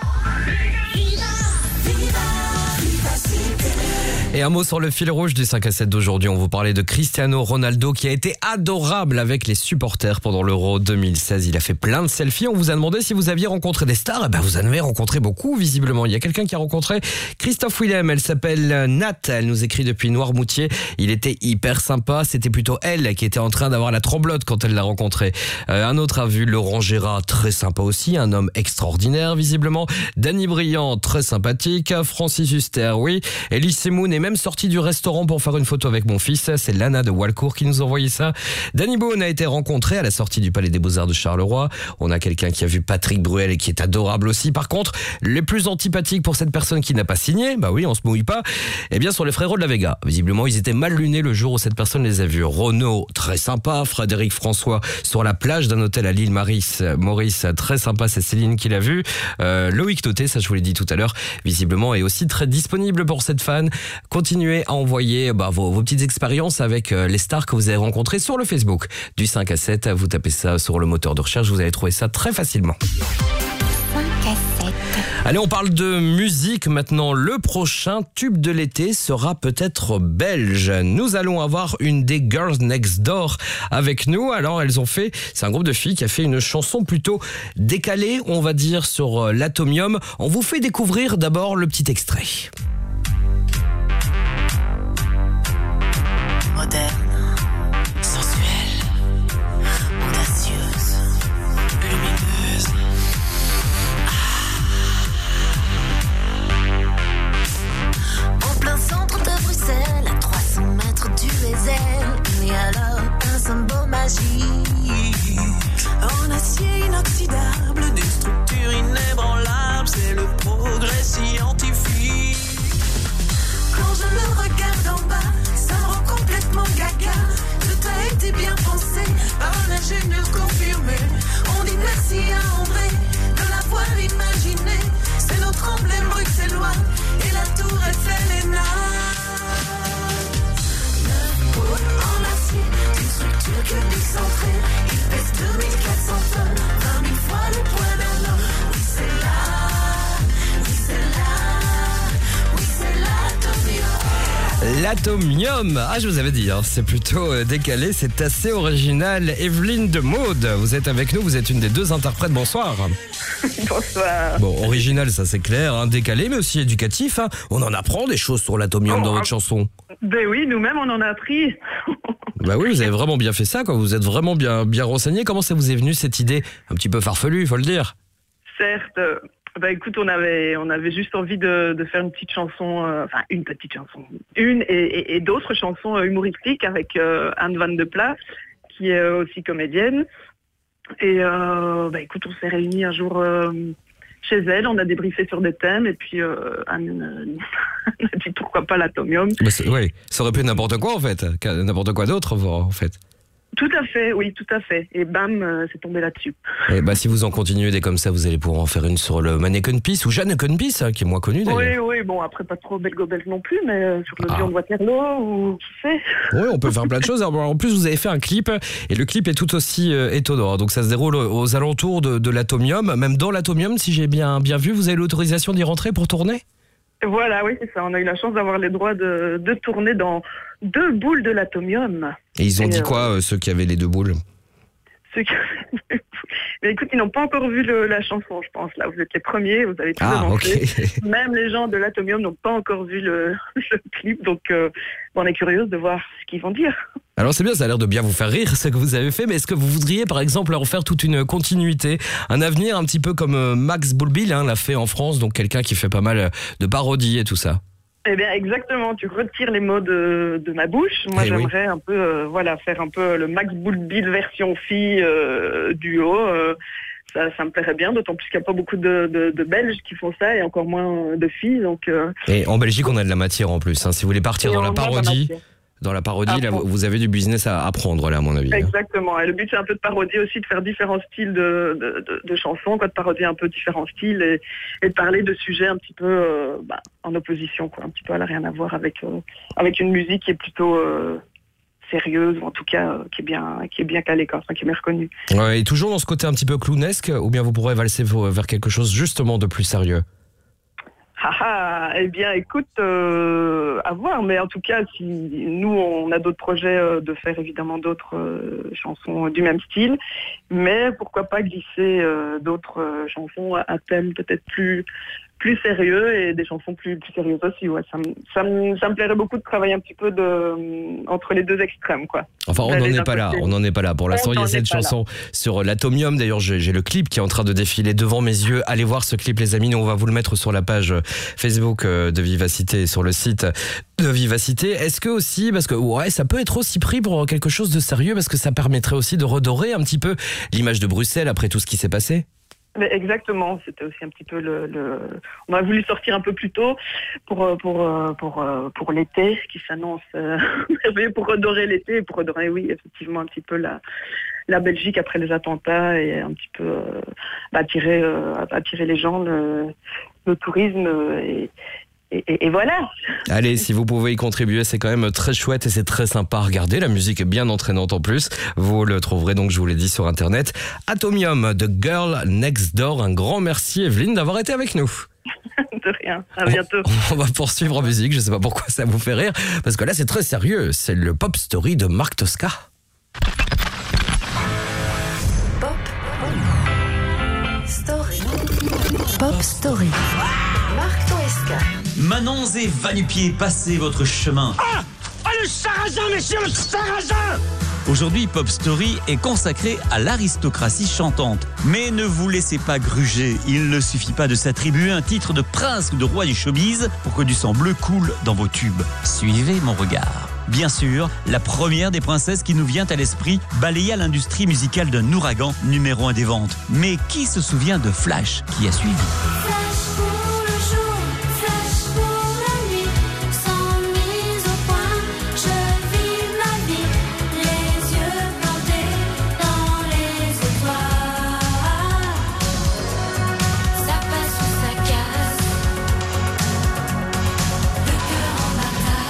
Et un mot sur le fil rouge du 5 à 7 d'aujourd'hui. On vous parlait de Cristiano Ronaldo qui a été adorable avec les supporters pendant l'Euro 2016. Il a fait plein de selfies. On vous a demandé si vous aviez rencontré des stars. Eh ben, vous en avez rencontré beaucoup, visiblement. Il y a quelqu'un qui a rencontré Christophe Willem. Elle s'appelle Nat. Elle nous écrit depuis Noirmoutier. Il était hyper sympa. C'était plutôt elle qui était en train d'avoir la tremblote quand elle l'a rencontré. Euh, un autre a vu Laurent Gérard, très sympa aussi. Un homme extraordinaire, visiblement. Danny Briand, très sympathique. Francis Huster, oui. Elise Semoun est même sorti du restaurant pour faire une photo avec mon fils. C'est Lana de Walcourt qui nous a envoyé ça. Danny Boone a été rencontré à la sortie du Palais des Beaux-Arts de Charleroi. On a quelqu'un qui a vu Patrick Bruel et qui est adorable aussi. Par contre, les plus antipathiques pour cette personne qui n'a pas signé, bah oui, on se mouille pas, eh bien, sont les frérots de la Vega. Visiblement, ils étaient mal lunés le jour où cette personne les a vus. Renaud, très sympa. Frédéric François, sur la plage d'un hôtel à l'île Maurice, Maurice, très sympa. C'est Céline qui l'a vu. Euh, Loïc Noté, ça je vous l'ai dit tout à l'heure, visiblement est aussi très disponible pour cette fan. Continuez à envoyer bah, vos, vos, petites expériences avec euh, les stars que vous avez rencontrées sur le Facebook du 5 à 7. Vous tapez ça sur le moteur de recherche, vous allez trouver ça très facilement.
5 à 7.
Allez, on parle de musique maintenant. Le prochain tube de l'été sera peut-être belge. Nous allons avoir une des Girls Next Door avec nous. Alors, elles ont fait, c'est un groupe de filles qui a fait une chanson plutôt décalée, on va dire, sur euh, l'atomium. On vous fait découvrir d'abord le petit extrait.
Moderne, sensuelle,
audacieuse, lumineuse. Ah. En plein centre de Bruxelles, à 300 mètres du Ezel, il y a là un symbole magique. En acier inoxydable, d'une structure inébranlable, c'est le progrès scientifique. Quand je le regarde en bas, complètement gaga. Tout a été bien pensé par un ingénieur confirmé. On dit merci à André de l'avoir imaginé. C'est notre emblème bruxellois
et la tour Eiffel est là. En acier, une structure cubique centrée, il pèse 2400 tonnes, 20 000 fois le poids. L'atomium.
Ah, je vous avais dit, hein, c'est plutôt euh, décalé, c'est assez original. Evelyne de Maude, vous êtes avec nous, vous êtes une des deux interprètes, bonsoir.
Bonsoir.
Bon, original, ça c'est clair, hein, décalé, mais aussi éducatif. hein. On en apprend des choses sur l'atomium dans votre chanson.
Ben oui, nous-mêmes, on en a appris.
Bah oui, vous avez vraiment bien fait ça, quoi. Vous êtes vraiment bien, bien renseigné. Comment ça vous est venu cette idée? Un petit peu farfelue, il faut le dire
Certes. Euh, Bah écoute, on avait, on avait juste envie de, faire une petite chanson, euh, enfin une petite chanson, une et, d'autres chansons euh, humoristiques avec euh, Anne Van de Pla, qui est aussi comédienne. Et bah écoute, on s'est réunis un jour chez elle, on a débriefé sur des thèmes, et puis Anne euh, a dit pourquoi pas l'atomium.
ça aurait pu n'importe quoi en fait, n'importe quoi d'autre en fait.
Tout à fait, oui, tout à fait. Et bam, euh, c'est tombé là-dessus.
Et bah si vous en continuez des comme ça, vous allez pouvoir en faire une sur le Mannequin Peace ou Jeanne Peace, hein, qui est moins connu d'ailleurs.
Oui, oui, bon, après pas trop belgo-belge non plus, mais euh, sur le
Ah.
Lion de Waterloo, ou qui sait
Oui, on peut faire plein de choses. Alors, En plus, vous avez fait un clip et le clip est tout aussi euh, étonnant. Donc, ça se déroule aux alentours de, de l'Atomium. Même dans l'Atomium, si j'ai bien, bien vu, vous avez l'autorisation d'y rentrer pour tourner?
Voilà, oui, c'est ça. On a eu la chance d'avoir les droits de, de tourner dans deux boules de l'atomium.
Et ils ont dit quoi, euh, ceux qui avaient les deux boules
Ceux qui- Mais écoute, ils n'ont pas encore vu le- la chanson, je pense. Là, vous êtes les premiers, vous avez tout
Ah.
Même les gens de l'atomium n'ont pas encore vu le, le clip, donc euh, on est curieuse de voir ce qu'ils vont dire.
Alors c'est bien, ça a l'air de bien vous faire rire ce que vous avez fait, mais est-ce que vous voudriez par exemple leur faire toute une continuité, un avenir un petit peu comme euh, Max Boulbil hein, l'a fait en France, donc quelqu'un qui fait pas mal de parodies et tout ça
Eh bien, exactement. Tu retires les mots de, de ma bouche. Moi,
Eh oui.
j'aimerais un peu, euh, voilà, faire un peu le Max Bullbeat version fille euh, duo. euh, ça, ça me plairait bien, d'autant plus qu'il n'y a pas beaucoup de, de, de Belges qui font ça et encore moins de filles. Donc, euh,
Et en Belgique, on a de la matière en plus. hein. Si vous voulez partir
Et
dans la parodie. Dans la parodie,
À
là,
fond.
vous avez du business à apprendre là, à mon avis.
exactement. Et le but, c'est un peu de parodier aussi, de faire différents styles de, de, de, de chansons, quoi, de parodier un peu différents styles et, et de parler de sujets un petit peu euh, bah, en opposition, quoi. Un petit peu, elle n'a rien à voir avec, euh, avec une musique qui est plutôt euh, sérieuse, ou en tout cas, qui est bien, qui est bien calée, quoi, enfin, qui est bien reconnue.
Ouais, et toujours dans ce côté un petit peu clownesque, ou bien vous pourrez valser vers quelque chose justement de plus sérieux?
Ah ah, eh bien, écoute, euh, à voir, mais en tout cas, si nous, on a d'autres projets euh, de faire évidemment d'autres euh, chansons du même style, mais pourquoi pas glisser d'autres chansons à thème peut-être plus plus sérieux et des chansons plus plus sérieuses aussi. Ouais, ça me ça me ça me plairait beaucoup de travailler un petit peu de euh, entre les deux extrêmes, quoi.
Enfin, on n'en est pas là. On n'en est pas là. Pour l'instant, il y a cette
là.
chanson sur l'atomium. D'ailleurs, j'ai le clip qui est en train de défiler devant mes yeux. Allez voir ce clip, les amis. Nous, on va vous le mettre sur la page Facebook euh, de Vivacité et sur le site de Vivacité. Est-ce que aussi, parce que ouais, ça peut être aussi pris pour quelque chose de sérieux, parce que ça permettrait aussi de redorer un petit peu l'image de Bruxelles après tout ce qui s'est passé?
Exactement, c'était aussi un petit peu le, On a voulu sortir un peu plus tôt pour euh, pour euh, pour euh, pour l'été qui s'annonce merveilleux, pour redorer l'été pour redorer oui effectivement un petit peu la la Belgique après les attentats et un petit peu attirer attirer les gens le, tourisme et, et- et voilà.
Allez, si vous pouvez y contribuer, c'est quand même très chouette et c'est très sympa à regarder. La musique est bien entraînante en plus. Vous le trouverez donc, je vous l'ai dit, sur Internet. Atomium de Girl Next Door. Un grand merci, Evelyne, d'avoir été avec nous.
De rien. À bientôt.
On va poursuivre en musique. Je sais pas pourquoi ça vous fait rire. Parce que là, c'est très sérieux. C'est le pop story de Marc Tosca.
Story. Pop Story.
Manons et Vanupier, passez votre chemin.
Ah Ah, le sarrasin, messieurs, le sarrasin
Aujourd'hui, Pop Story est consacré à l'aristocratie chantante. Mais ne vous laissez pas gruger, il ne suffit pas de s'attribuer un titre de prince ou de roi du showbiz pour que du sang bleu coule dans vos tubes. Suivez mon regard. Bien sûr, la première des princesses qui nous vient à l'esprit balaya l'industrie musicale d'un ouragan numéro un des ventes. Mais qui se souvient de Flash qui a suivi?
Flash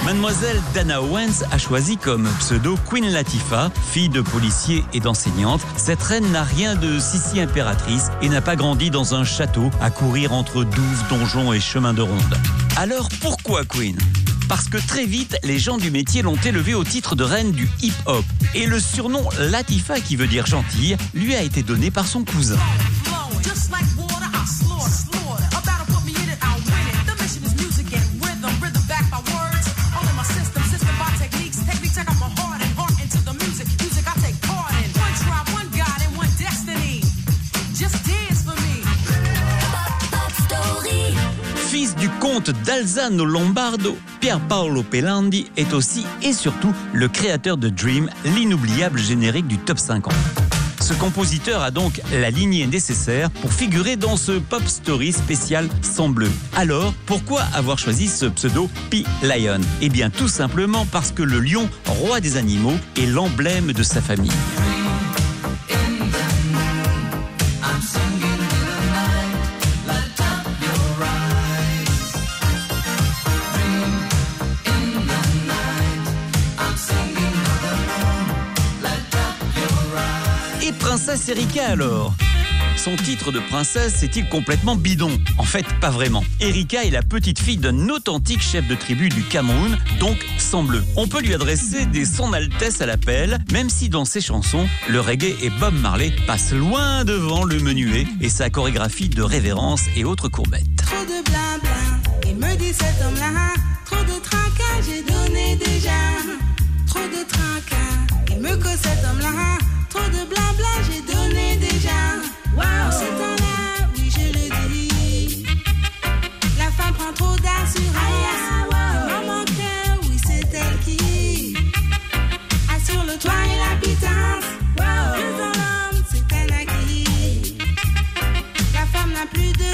Mademoiselle Dana Owens a choisi comme pseudo Queen Latifah, fille de policier et d'enseignante. Cette reine n'a rien de Sissi impératrice et n'a pas grandi dans un château à courir entre douves, donjons et chemins de ronde. Alors pourquoi Queen? Parce que très vite, les gens du métier l'ont élevée au titre de reine du hip-hop. Et le surnom Latifah, qui veut dire gentille, lui a été donné par son cousin. d'Alzano Lombardo, Pier Paolo Pelandi est aussi et surtout le créateur de Dream, l'inoubliable générique du top 50. Ce compositeur a donc la lignée nécessaire pour figurer dans ce pop story spécial sans bleu. Alors, pourquoi avoir choisi ce pseudo P. Lion? Eh bien, tout simplement parce que le lion, roi des animaux, est l'emblème de sa famille. Princesse Erika alors? Son titre de princesse est-il complètement bidon? En fait, pas vraiment. Erika est la petite fille d'un authentique chef de tribu du Cameroun, donc sans bleu. On peut lui adresser des son altesse à l'appel, même si dans ses chansons, le reggae et Bob Marley passent loin devant le menuet et sa chorégraphie de révérence et autres courbettes.
Trop de blabla, il me dit cet homme-là. Trop de j'ai donné déjà. Trop de il me cause cet homme-là. Trop de blabla, j'ai donné déjà. Waouh, c'est un là, oui, je le dis. La femme prend trop d'assurance. Maman cœur, oui, c'est elle qui assure le toit et l'habitance. Mais dans l'homme, c'est un acquis. La femme n'a plus de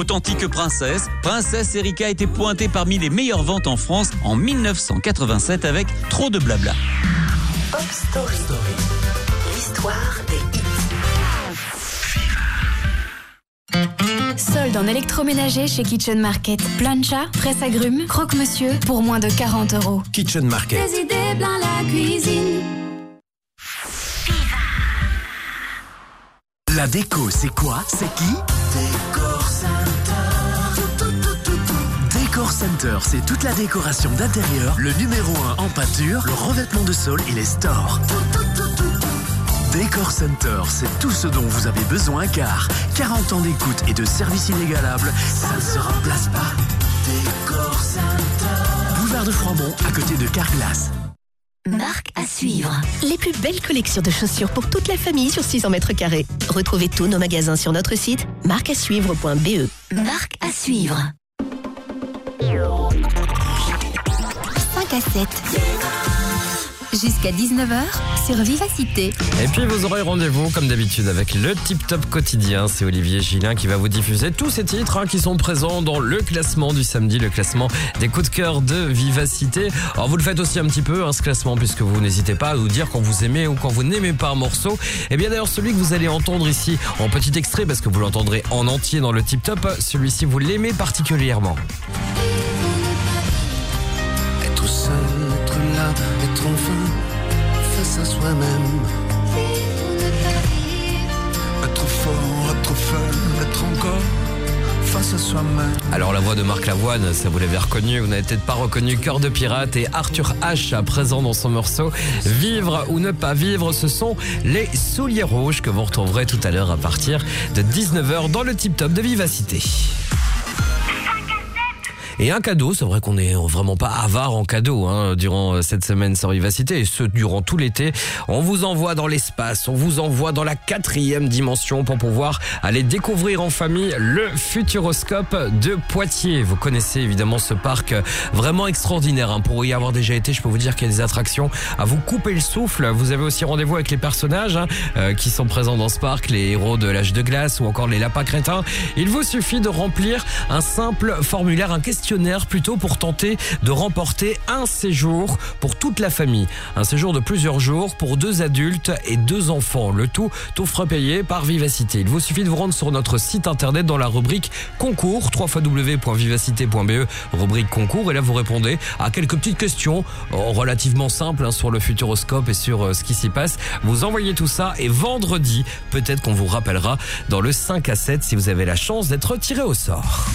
Authentique princesse, Princesse Erika a été pointée parmi les meilleures ventes en France en 1987 avec Trop de blabla.
Pop Story. L'histoire des.
Solde en électroménager chez Kitchen Market. Plancha, presse agrumes, croque-monsieur pour moins de 40 euros.
Kitchen Market.
Des idées plein la cuisine.
La déco, c'est quoi? C'est qui?
Décor Center,
c'est toute la décoration d'intérieur, le numéro 1 en peinture, le revêtement de sol et les stores. Décor Center, c'est tout ce dont vous avez besoin car 40 ans d'écoute et de service inégalable, ça ne se remplace pas.
Décor Center.
Boulevard de Froidmont, à côté de Carglass.
Marque à suivre. Les plus belles collections de chaussures pour toute la famille sur 600 mètres carrés. Retrouvez tous nos magasins sur notre site marqueasuivre.be. Marque à suivre.
5 à 7. Jusqu'à 19h sur Vivacité.
Et puis vous aurez rendez-vous comme d'habitude avec le Tip Top quotidien. C'est Olivier Gillin qui va vous diffuser tous ces titres hein, qui sont présents dans le classement du samedi, le classement des coups de cœur de Vivacité. Alors vous le faites aussi un petit peu hein, ce classement puisque vous n'hésitez pas à nous dire quand vous aimez ou quand vous n'aimez pas un morceau. Et bien d'ailleurs celui que vous allez entendre ici en petit extrait parce que vous l'entendrez en entier dans le Tip Top, celui-ci vous l'aimez particulièrement.
Être enfin face à soi-même. Être fort, être faible, être encore.
Alors la voix de Marc Lavoine, ça vous l'avez reconnu, vous n'avez peut-être pas reconnu Cœur de Pirate et Arthur H à présent dans son morceau Vivre ou ne pas vivre, ce sont les souliers rouges que vous retrouverez tout à l'heure à partir de 19h dans le tip top de Vivacité. Et un cadeau, c'est vrai qu'on est vraiment pas avare en cadeaux hein, durant euh, cette semaine sans vivacité et ce durant tout l'été. On vous envoie dans l'espace, on vous envoie dans la quatrième dimension pour pouvoir aller découvrir en famille le Futuroscope de Poitiers. Vous connaissez évidemment ce parc euh, vraiment extraordinaire. hein. Pour y avoir déjà été, je peux vous dire qu'il y a des attractions à vous couper le souffle. Vous avez aussi rendez-vous avec les personnages hein, euh, qui sont présents dans ce parc, les héros de l'âge de glace ou encore les lapins crétins. Il vous suffit de remplir un simple formulaire, un questionnaire plutôt pour tenter de remporter un séjour pour toute la famille. Un séjour de plusieurs jours pour deux adultes et deux enfants. Le tout, tout frais payé par Vivacité. Il vous suffit de vous rendre sur notre site internet dans la rubrique concours, www.vivacité.be, rubrique concours, et là vous répondez à quelques petites questions euh, relativement simples hein, sur le futuroscope et sur euh, ce qui s'y passe. Vous envoyez tout ça et vendredi, peut-être qu'on vous rappellera dans le 5 à 7 si vous avez la chance d'être tiré au sort.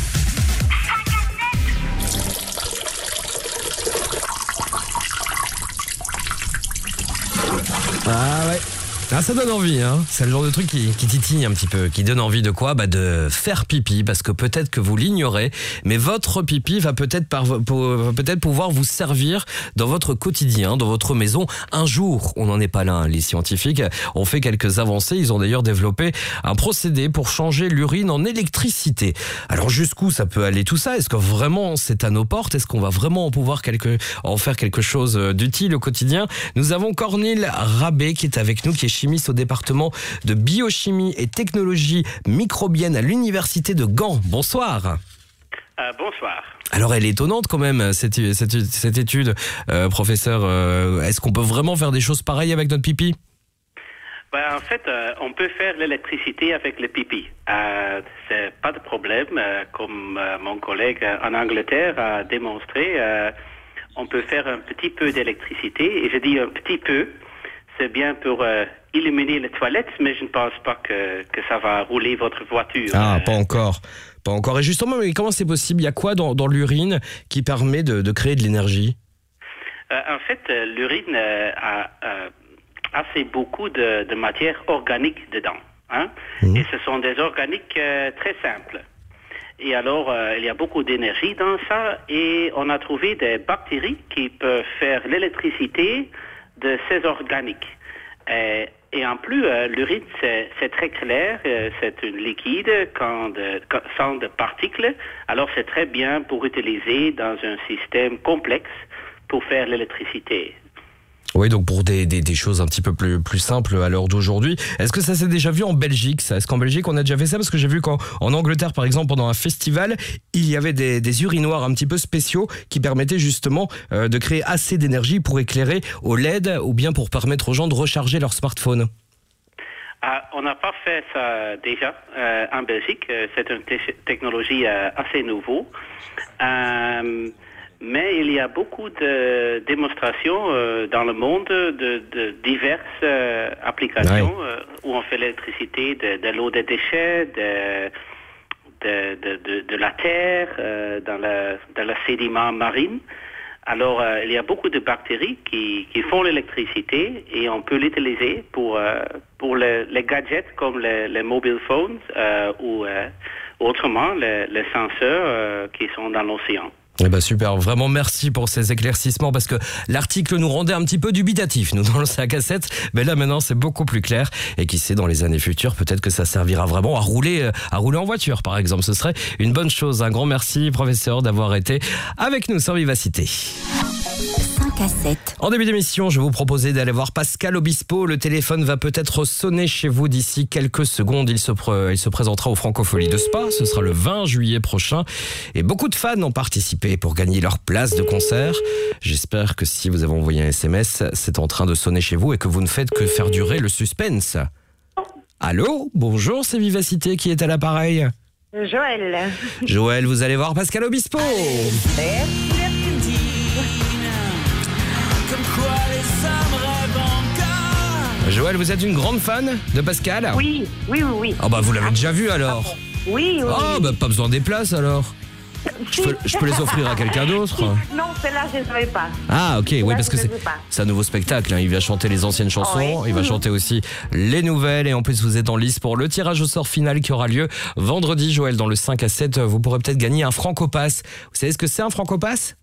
Ah ouais. Ah, ça donne envie, hein. C'est le genre de truc qui, qui titille un petit peu, qui donne envie de quoi? Bah de faire pipi, parce que peut-être que vous l'ignorez, mais votre pipi va peut-être peut-être pouvoir vous servir dans votre quotidien, dans votre maison. Un jour, on n'en est pas là. hein. Les scientifiques ont fait quelques avancées. Ils ont d'ailleurs développé un procédé pour changer l'urine en électricité. Alors jusqu'où ça peut aller tout ça? Est-ce que vraiment c'est à nos portes? Est-ce qu'on va vraiment en pouvoir quelque, en faire quelque chose d'utile au quotidien? Nous avons Cornille Rabé qui est avec nous, qui est chimiste au département de biochimie et technologie microbienne à l'université de Gand. Bonsoir.
Euh, bonsoir.
Alors elle est étonnante quand même cette, cette, cette étude, euh, professeur. Euh, Est-ce qu'on peut vraiment faire des choses pareilles avec notre pipi?
Ben, en fait, on peut faire l'électricité avec le pipi. C'est pas de problème. comme mon collègue en Angleterre a démontré, on peut faire un petit peu d'électricité. Et je dis un petit peu. C'est bien pour illuminer les toilettes, mais je ne pense pas que, que ça va rouler votre voiture.
Ah, pas encore. Pas encore. Et justement, mais comment c'est possible? Il y a quoi dans, dans l'urine qui permet de, de créer de l'énergie?
Euh, en fait, euh, l'urine euh, a assez beaucoup de, de matière organique dedans. hein? Et ce sont des organiques très simples. Et alors, euh, il y a beaucoup d'énergie dans ça et on a trouvé des bactéries qui peuvent faire l'électricité de ces organiques. Et en plus, euh, l'urine, c'est très clair, euh, c'est un liquide sans de particules. Alors, c'est très bien pour utiliser dans un système complexe pour faire l'électricité.
Oui, donc pour des, des, des choses un petit peu plus, plus simples à l'heure d'aujourd'hui. Est-ce que ça s'est déjà vu en Belgique ça? Est-ce qu'en Belgique on a déjà fait ça? Parce que j'ai vu qu'en en Angleterre, par exemple, pendant un festival, il y avait des, des urinoirs un petit peu spéciaux qui permettaient justement euh, de créer assez d'énergie pour éclairer au LED ou bien pour permettre aux gens de recharger leur smartphone.
Ah, on n'a pas fait ça déjà euh, en Belgique. Euh, C'est une te- technologie euh, assez nouveau. Euh, mais il y a beaucoup de démonstrations euh, dans le monde de, de diverses euh, applications euh, où on fait l'électricité de, de l'eau des déchets, de, la terre, dans le, dans le sédiment marine. Alors, il y a beaucoup de bactéries qui, qui font l'électricité et on peut l'utiliser pour, pour le- les gadgets comme les, les mobile phones ou autrement les, les senseurs qui sont dans l'océan.
Eh ben super, vraiment merci pour ces éclaircissements parce que l'article nous rendait un petit peu dubitatif, nous dans le sac à 7, mais là maintenant c'est beaucoup plus clair et qui sait dans les années futures peut-être que ça servira vraiment à rouler euh, à rouler en voiture par exemple, ce serait une bonne chose. Un grand merci professeur d'avoir été avec nous sans vivacité.
5 à 7.
En début d'émission, je vous proposais d'aller voir Pascal Obispo. Le téléphone va peut-être sonner chez vous d'ici quelques secondes. Il se, il se présentera au Francofolie de Spa. Ce sera le 20 juillet prochain. Et beaucoup de fans ont participé pour gagner leur place de concert. J'espère que si vous avez envoyé un SMS, c'est en train de sonner chez vous et que vous ne faites que faire durer le suspense. Allô? Bonjour, c'est Vivacité qui est à l'appareil.
Joël.
Joël, vous allez voir Pascal Obispo. Joël, vous êtes une grande fan de Pascal?
Oui, oui, oui, oui.
Ah bah vous l'avez déjà vu alors
Oui, oui.
Ah bah pas besoin des places alors Je peux, je peux les offrir à quelqu'un d'autre
Non, celle-là, je ne savais pas.
Ah ok, oui parce que c'est c'est un nouveau spectacle, hein. il va chanter les anciennes chansons,
oui.
il va chanter aussi les nouvelles et en plus vous êtes en lice pour le tirage au sort final qui aura lieu vendredi Joël dans le 5 à 7, vous pourrez peut-être gagner un francopass. Vous savez ce que c'est un francopass?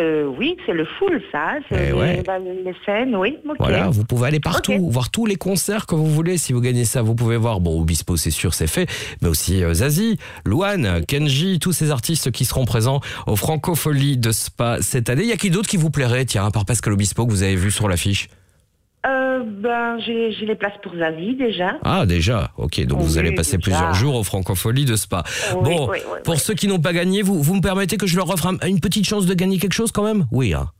Euh, oui, c'est le full, ça. C'est
Eh
les,
ouais.
les scènes, oui. ok.
Voilà, vous pouvez aller partout, voir tous les concerts que vous voulez. Si vous gagnez ça, vous pouvez voir, bon, Obispo, c'est sûr, c'est fait, mais aussi euh, Zazie, Louane, Kenji, tous ces artistes qui seront présents au Francofolie de Spa cette année. Il y a qui d'autre qui vous plairait, tiens, à part Pascal Obispo que vous avez vu sur l'affiche?
Euh, ben, j'ai j'ai les places pour Zazie, déjà.
Ah, déjà, ok, donc vous allez passer
déjà.
plusieurs jours au Francofolie de Spa.
Oui,
bon,
oui,
pour ceux qui n'ont pas gagné, vous, vous me permettez que je leur offre un- une petite chance de gagner quelque chose quand même? Oui, hein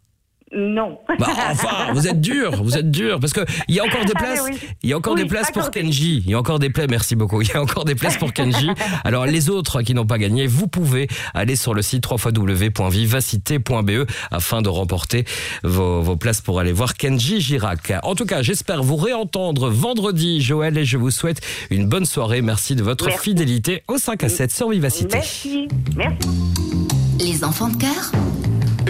Non.
Bah, enfin, vous êtes dur, vous êtes dur, parce que il y a encore des
Allez,
places,
oui.
il y a encore
Oui,
des places pour. Kenji, il y a encore des places, merci beaucoup, il y a encore des places pour Kenji. Alors les autres qui n'ont pas gagné, vous pouvez aller sur le site www.vivacité.be afin de remporter vos, vos places pour aller voir Kenji Girac. En tout cas, j'espère vous réentendre vendredi, Joël, et je vous souhaite une bonne soirée. Merci de votre
Merci.
fidélité au 5 à 7 sur Vivacité.
Merci. Merci.
Les enfants de cœur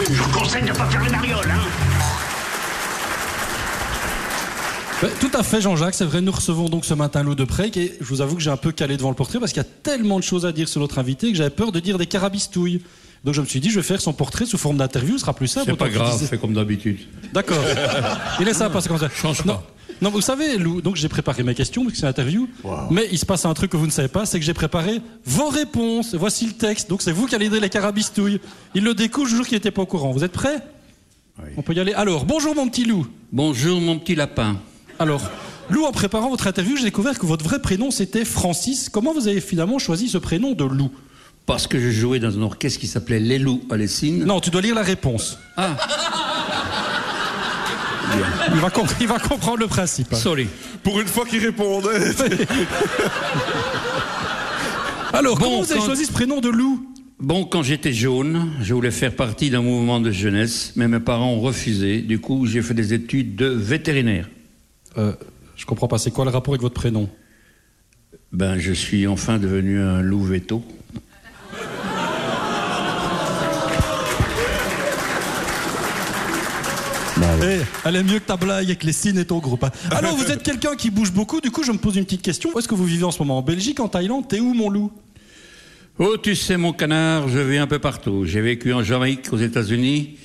Je vous conseille de pas faire les marioles, hein
Ouais, Tout à fait, Jean-Jacques. C'est vrai, nous recevons donc ce matin Lou de Prec et je vous avoue que j'ai un peu calé devant le portrait parce qu'il y a tellement de choses à dire sur notre invité que j'avais peur de dire des carabistouilles. Donc je me suis dit, je vais faire son portrait sous forme d'interview, ce sera plus simple.
C'est pas grave, fais comme d'habitude.
D'accord. Il est sympa, c'est comme ça.
Change
non.
pas.
Non, vous savez, Lou, donc j'ai préparé mes questions parce que c'est l'interview. Mais il se passe un truc que vous ne savez pas, c'est que j'ai préparé vos réponses. Voici le texte. Donc c'est vous qui allez dire les carabistouilles. Il le découvre, je jure qu'il n'était pas au courant. Vous êtes prêts On peut y aller. Alors, bonjour mon petit Lou.
Bonjour mon petit lapin.
Alors, Lou, en préparant votre interview, j'ai découvert que votre vrai prénom c'était Francis. Comment vous avez finalement choisi ce prénom de Lou
Parce que je jouais dans un orchestre qui s'appelait Les Loups à Lessine.
Non, tu dois lire la réponse.
Ah,
Il va, com- il va comprendre le principe. hein.
sorry.
Pour une fois qu'il répondait.
Alors,
Bon,
comment vous avez
quand-
choisi ce prénom de Lou
Bon, quand j'étais jaune, je voulais faire partie d'un mouvement de jeunesse, mais mes parents ont refusé. Du coup, j'ai fait des études de vétérinaire.
euh, Je comprends pas, c'est quoi le rapport avec votre prénom?
Ben, je suis enfin devenu un loup veto.
Eh, Elle est mieux que ta blague avec les signes et ton groupe. hein. Alors, vous êtes quelqu'un qui bouge beaucoup, du coup, je me pose une petite question. Où est-ce que vous vivez en ce moment? En Belgique, en Thaïlande? T'es où, mon loup?
Oh, tu sais, mon canard, je vais un peu partout. J'ai vécu en Jamaïque, aux États-Unis,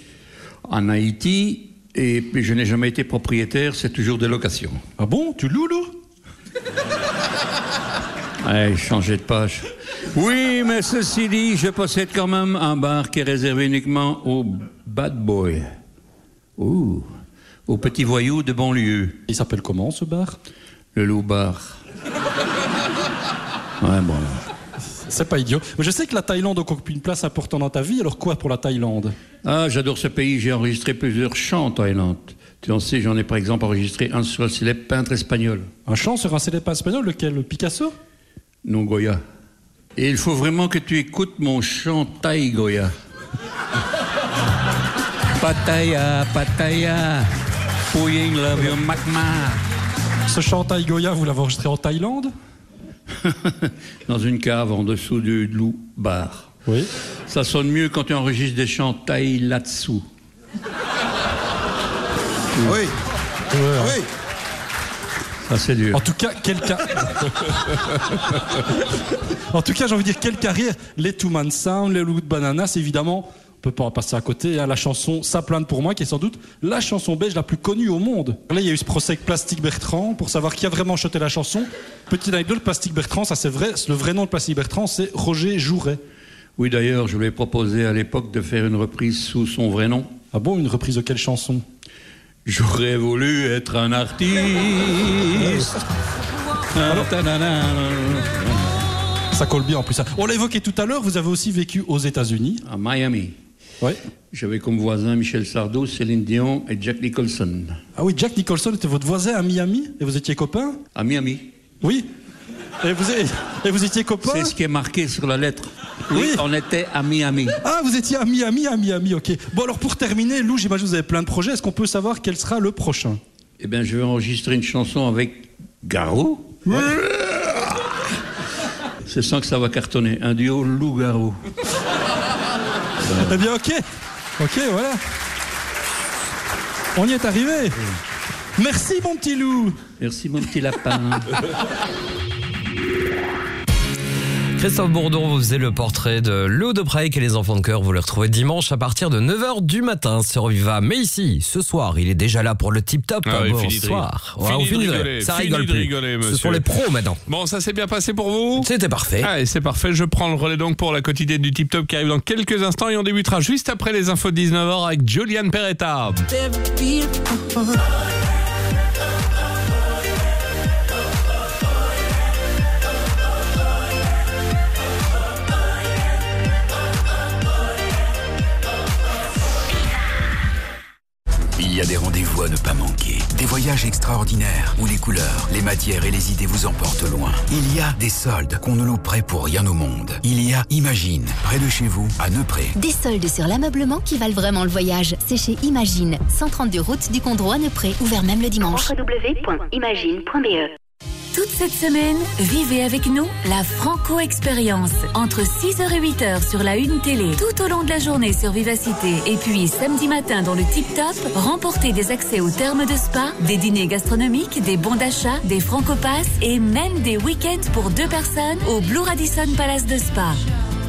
en Haïti, et puis je n'ai jamais été propriétaire, c'est toujours des locations.
Ah bon? Tu loues, Lou
Allez, changer de page. Oui, mais ceci dit, je possède quand même un bar qui est réservé uniquement aux bad boys. Ouh, aux petits voyous de banlieue.
Il s'appelle comment, ce bar?
Le loup bar. Ouais, bon.
C'est pas idiot. Mais je sais que la Thaïlande occupe une place importante dans ta vie, alors quoi pour la Thaïlande?
Ah, j'adore ce pays, j'ai enregistré plusieurs chants en Thaïlande. Tu en sais, j'en ai par exemple enregistré un sur le célèbre peintre espagnol.
Un chant sur un célèbre espagnol, lequel? Le Picasso?
Non, Goya. Et il faut vraiment que tu écoutes mon chant Thaï Goya. Pataya, Pataya, Puying love you, Makma.
Ce chant Thaï Goya, vous l'avez enregistré en Thaïlande?
Dans une cave en dessous du loup bar.
Oui.
Ça sonne mieux quand tu enregistres des chants Thaï là-dessous.
Oui. Oui.
Ça, c'est dur.
En tout cas, quel ca- En tout cas, j'ai envie de dire, quelle carrière Les Two Man Sound, les Loups de Bananas, évidemment, on peut pas en passer à côté. hein, la chanson Ça plainte pour moi, qui est sans doute la chanson belge la plus connue au monde. Là, il y a eu ce procès avec Plastique Bertrand pour savoir qui a vraiment chanté la chanson. Petite anecdote, Plastique Bertrand, ça c'est vrai, le vrai nom de Plastique Bertrand, c'est Roger Jouret.
Oui, d'ailleurs, je lui ai proposé à l'époque de faire une reprise sous son vrai nom.
Ah bon, une reprise de quelle chanson?
J'aurais voulu être un artiste.
Ça colle bien en plus. On l'a évoqué tout à l'heure, vous avez aussi vécu aux États-Unis.
À Miami.
Ouais.
J'avais comme voisin Michel Sardou, Céline Dion et Jack Nicholson.
Ah oui, Jack Nicholson était votre voisin à Miami et vous étiez copains
À Miami.
Oui. Et vous, et vous étiez copains
C'est ce qui est marqué sur la lettre. Oui, on était à Miami.
Ah, vous étiez à Miami, à Miami, ok. Bon, alors pour terminer, Lou, j'imagine que vous avez plein de projets. Est-ce qu'on peut savoir quel sera le prochain?
Eh bien, je vais enregistrer une chanson avec Garou. Je sens que ça va cartonner. Un duo loup-garou.
Eh bien, ok. Ok, voilà. On y est arrivé. Merci, mon petit loup.
Merci, mon petit lapin.
Christophe Bourdon vous faisait le portrait de Lou de Preik et les enfants de cœur. Vous les retrouvez dimanche à partir de 9h du matin sur Viva. Mais ici, ce soir, il est déjà là pour le tip top.
Ah oui, de
Bonsoir.
rigoler.
Ouais, on
Fini de
finit de
rigoler.
rire. Ça rigole plus.
rigoler,
Ce sont les pros maintenant.
Bon, ça s'est bien passé pour vous?
C'était parfait.
Allez, c'est parfait. Je prends le relais donc pour la quotidienne du Tip Top qui arrive dans quelques instants et on débutera juste après les infos de 19h avec Julian Peretta.
Y a des rendez-vous à ne pas manquer. Des voyages extraordinaires où les couleurs, les matières et les idées vous emportent loin. Il y a des soldes qu'on ne louperait pour rien au monde. Il y a Imagine, près de chez vous, à Neupré.
Des soldes sur l'ameublement qui valent vraiment le voyage. C'est chez Imagine, 132 route du Condroit à Neupré, ouvert même le dimanche.
www.imagine.be cette semaine, vivez avec nous la Franco Expérience. Entre 6h et 8h sur la Une Télé, tout au long de la journée sur Vivacité. Et puis samedi matin dans le Tip Top, remportez des accès aux termes de spa, des dîners gastronomiques, des bons d'achat, des Franco Pass et même des week-ends pour deux personnes au Blue Radisson Palace de Spa.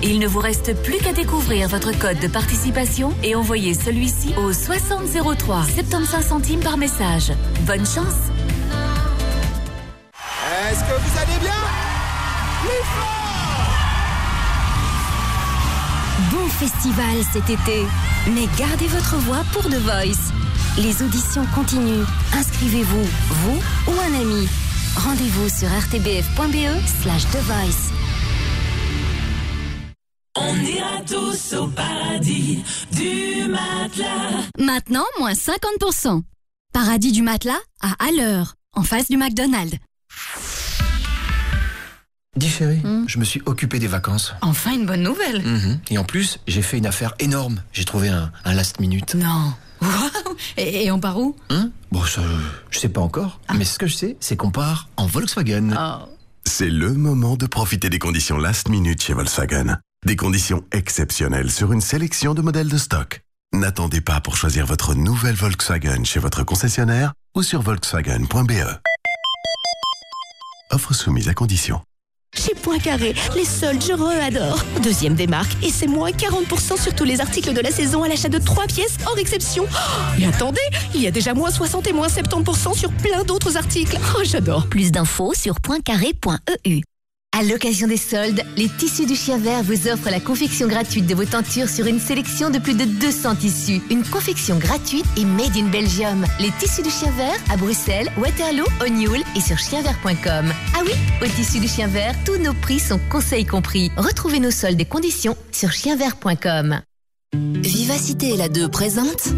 Il ne vous reste plus qu'à découvrir votre code de participation et envoyer celui-ci au 6003, 75 centimes par message. Bonne chance
Est-ce que vous allez bien?
Bon festival cet été, mais gardez votre voix pour The Voice. Les auditions continuent. Inscrivez-vous, vous ou un ami. Rendez-vous sur rtbf.be slash The Voice.
On ira tous au paradis du matelas.
Maintenant, moins 50%. Paradis du matelas à à l'heure, en face du McDonald's.
Dis chérie, je me suis occupé des vacances.
Enfin une bonne nouvelle.
Mhm. Et en plus, j'ai fait une affaire énorme. J'ai trouvé un, un last minute.
Non. Waouh et, et on part où
Hein? Bon, ça, je sais pas encore. Mais ce que je sais, c'est qu'on part en Volkswagen.
C'est le moment de profiter des conditions last minute chez Volkswagen. Des conditions exceptionnelles sur une sélection de modèles de stock. N'attendez pas pour choisir votre nouvelle Volkswagen chez votre concessionnaire ou sur volkswagen.be. Offre soumise à condition.
Chez Poincaré, les soldes, je re-adore. Deuxième des marques, et c'est moins 40% sur tous les articles de la saison à l'achat de 3 pièces hors exception. Oh, et attendez, il y a déjà moins 60 et moins 70% sur plein d'autres articles. Oh, j'adore.
Plus d'infos sur pointcarré.eu. À l'occasion des soldes, les tissus du chien vert vous offrent la confection gratuite de vos tentures sur une sélection de plus de 200 tissus. Une confection gratuite et made in Belgium. Les tissus du chien vert à Bruxelles, Waterloo, O'Neill et sur chienvert.com. Ah oui, au tissu du chien vert, tous nos prix sont conseils compris. Retrouvez nos soldes et conditions sur chienvert.com.
Vivacité et la 2 présente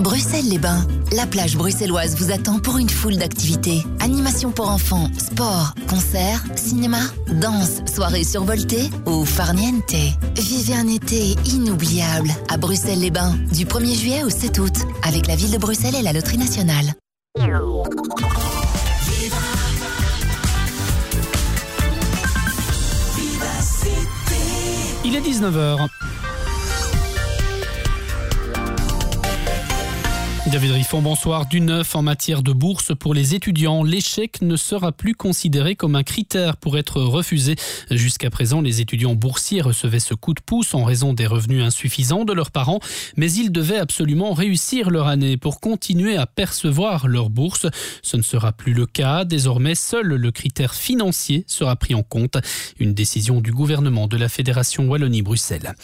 Bruxelles-les-Bains. La plage bruxelloise vous attend pour une foule d'activités. Animation pour enfants, sport, concerts, cinéma, danse, soirée survoltée ou farniente. Vivez un été inoubliable à Bruxelles-les-Bains du 1er juillet au 7 août avec la ville de Bruxelles et la Loterie Nationale.
Il est 19h. David Riffon, bonsoir. Du neuf en matière de bourse pour les étudiants. L'échec ne sera plus considéré comme un critère pour être refusé. Jusqu'à présent, les étudiants boursiers recevaient ce coup de pouce en raison des revenus insuffisants de leurs parents, mais ils devaient absolument réussir leur année pour continuer à percevoir leur bourse. Ce ne sera plus le cas. Désormais, seul le critère financier sera pris en compte. Une décision du gouvernement de la Fédération Wallonie-Bruxelles.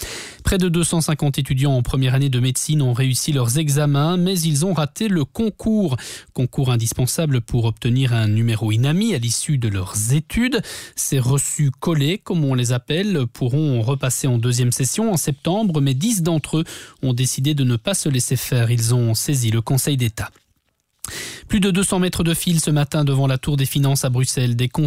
Près de 250 étudiants en première année de médecine ont réussi leurs examens, mais ils ont raté le concours. Concours indispensable pour obtenir un numéro INAMI à l'issue de leurs études. Ces reçus collés, comme on les appelle, pourront repasser en deuxième session en septembre, mais 10 d'entre eux ont décidé de ne pas se laisser faire. Ils ont saisi le Conseil d'État. Plus de 200 mètres de fil ce matin devant la Tour des Finances à Bruxelles. Des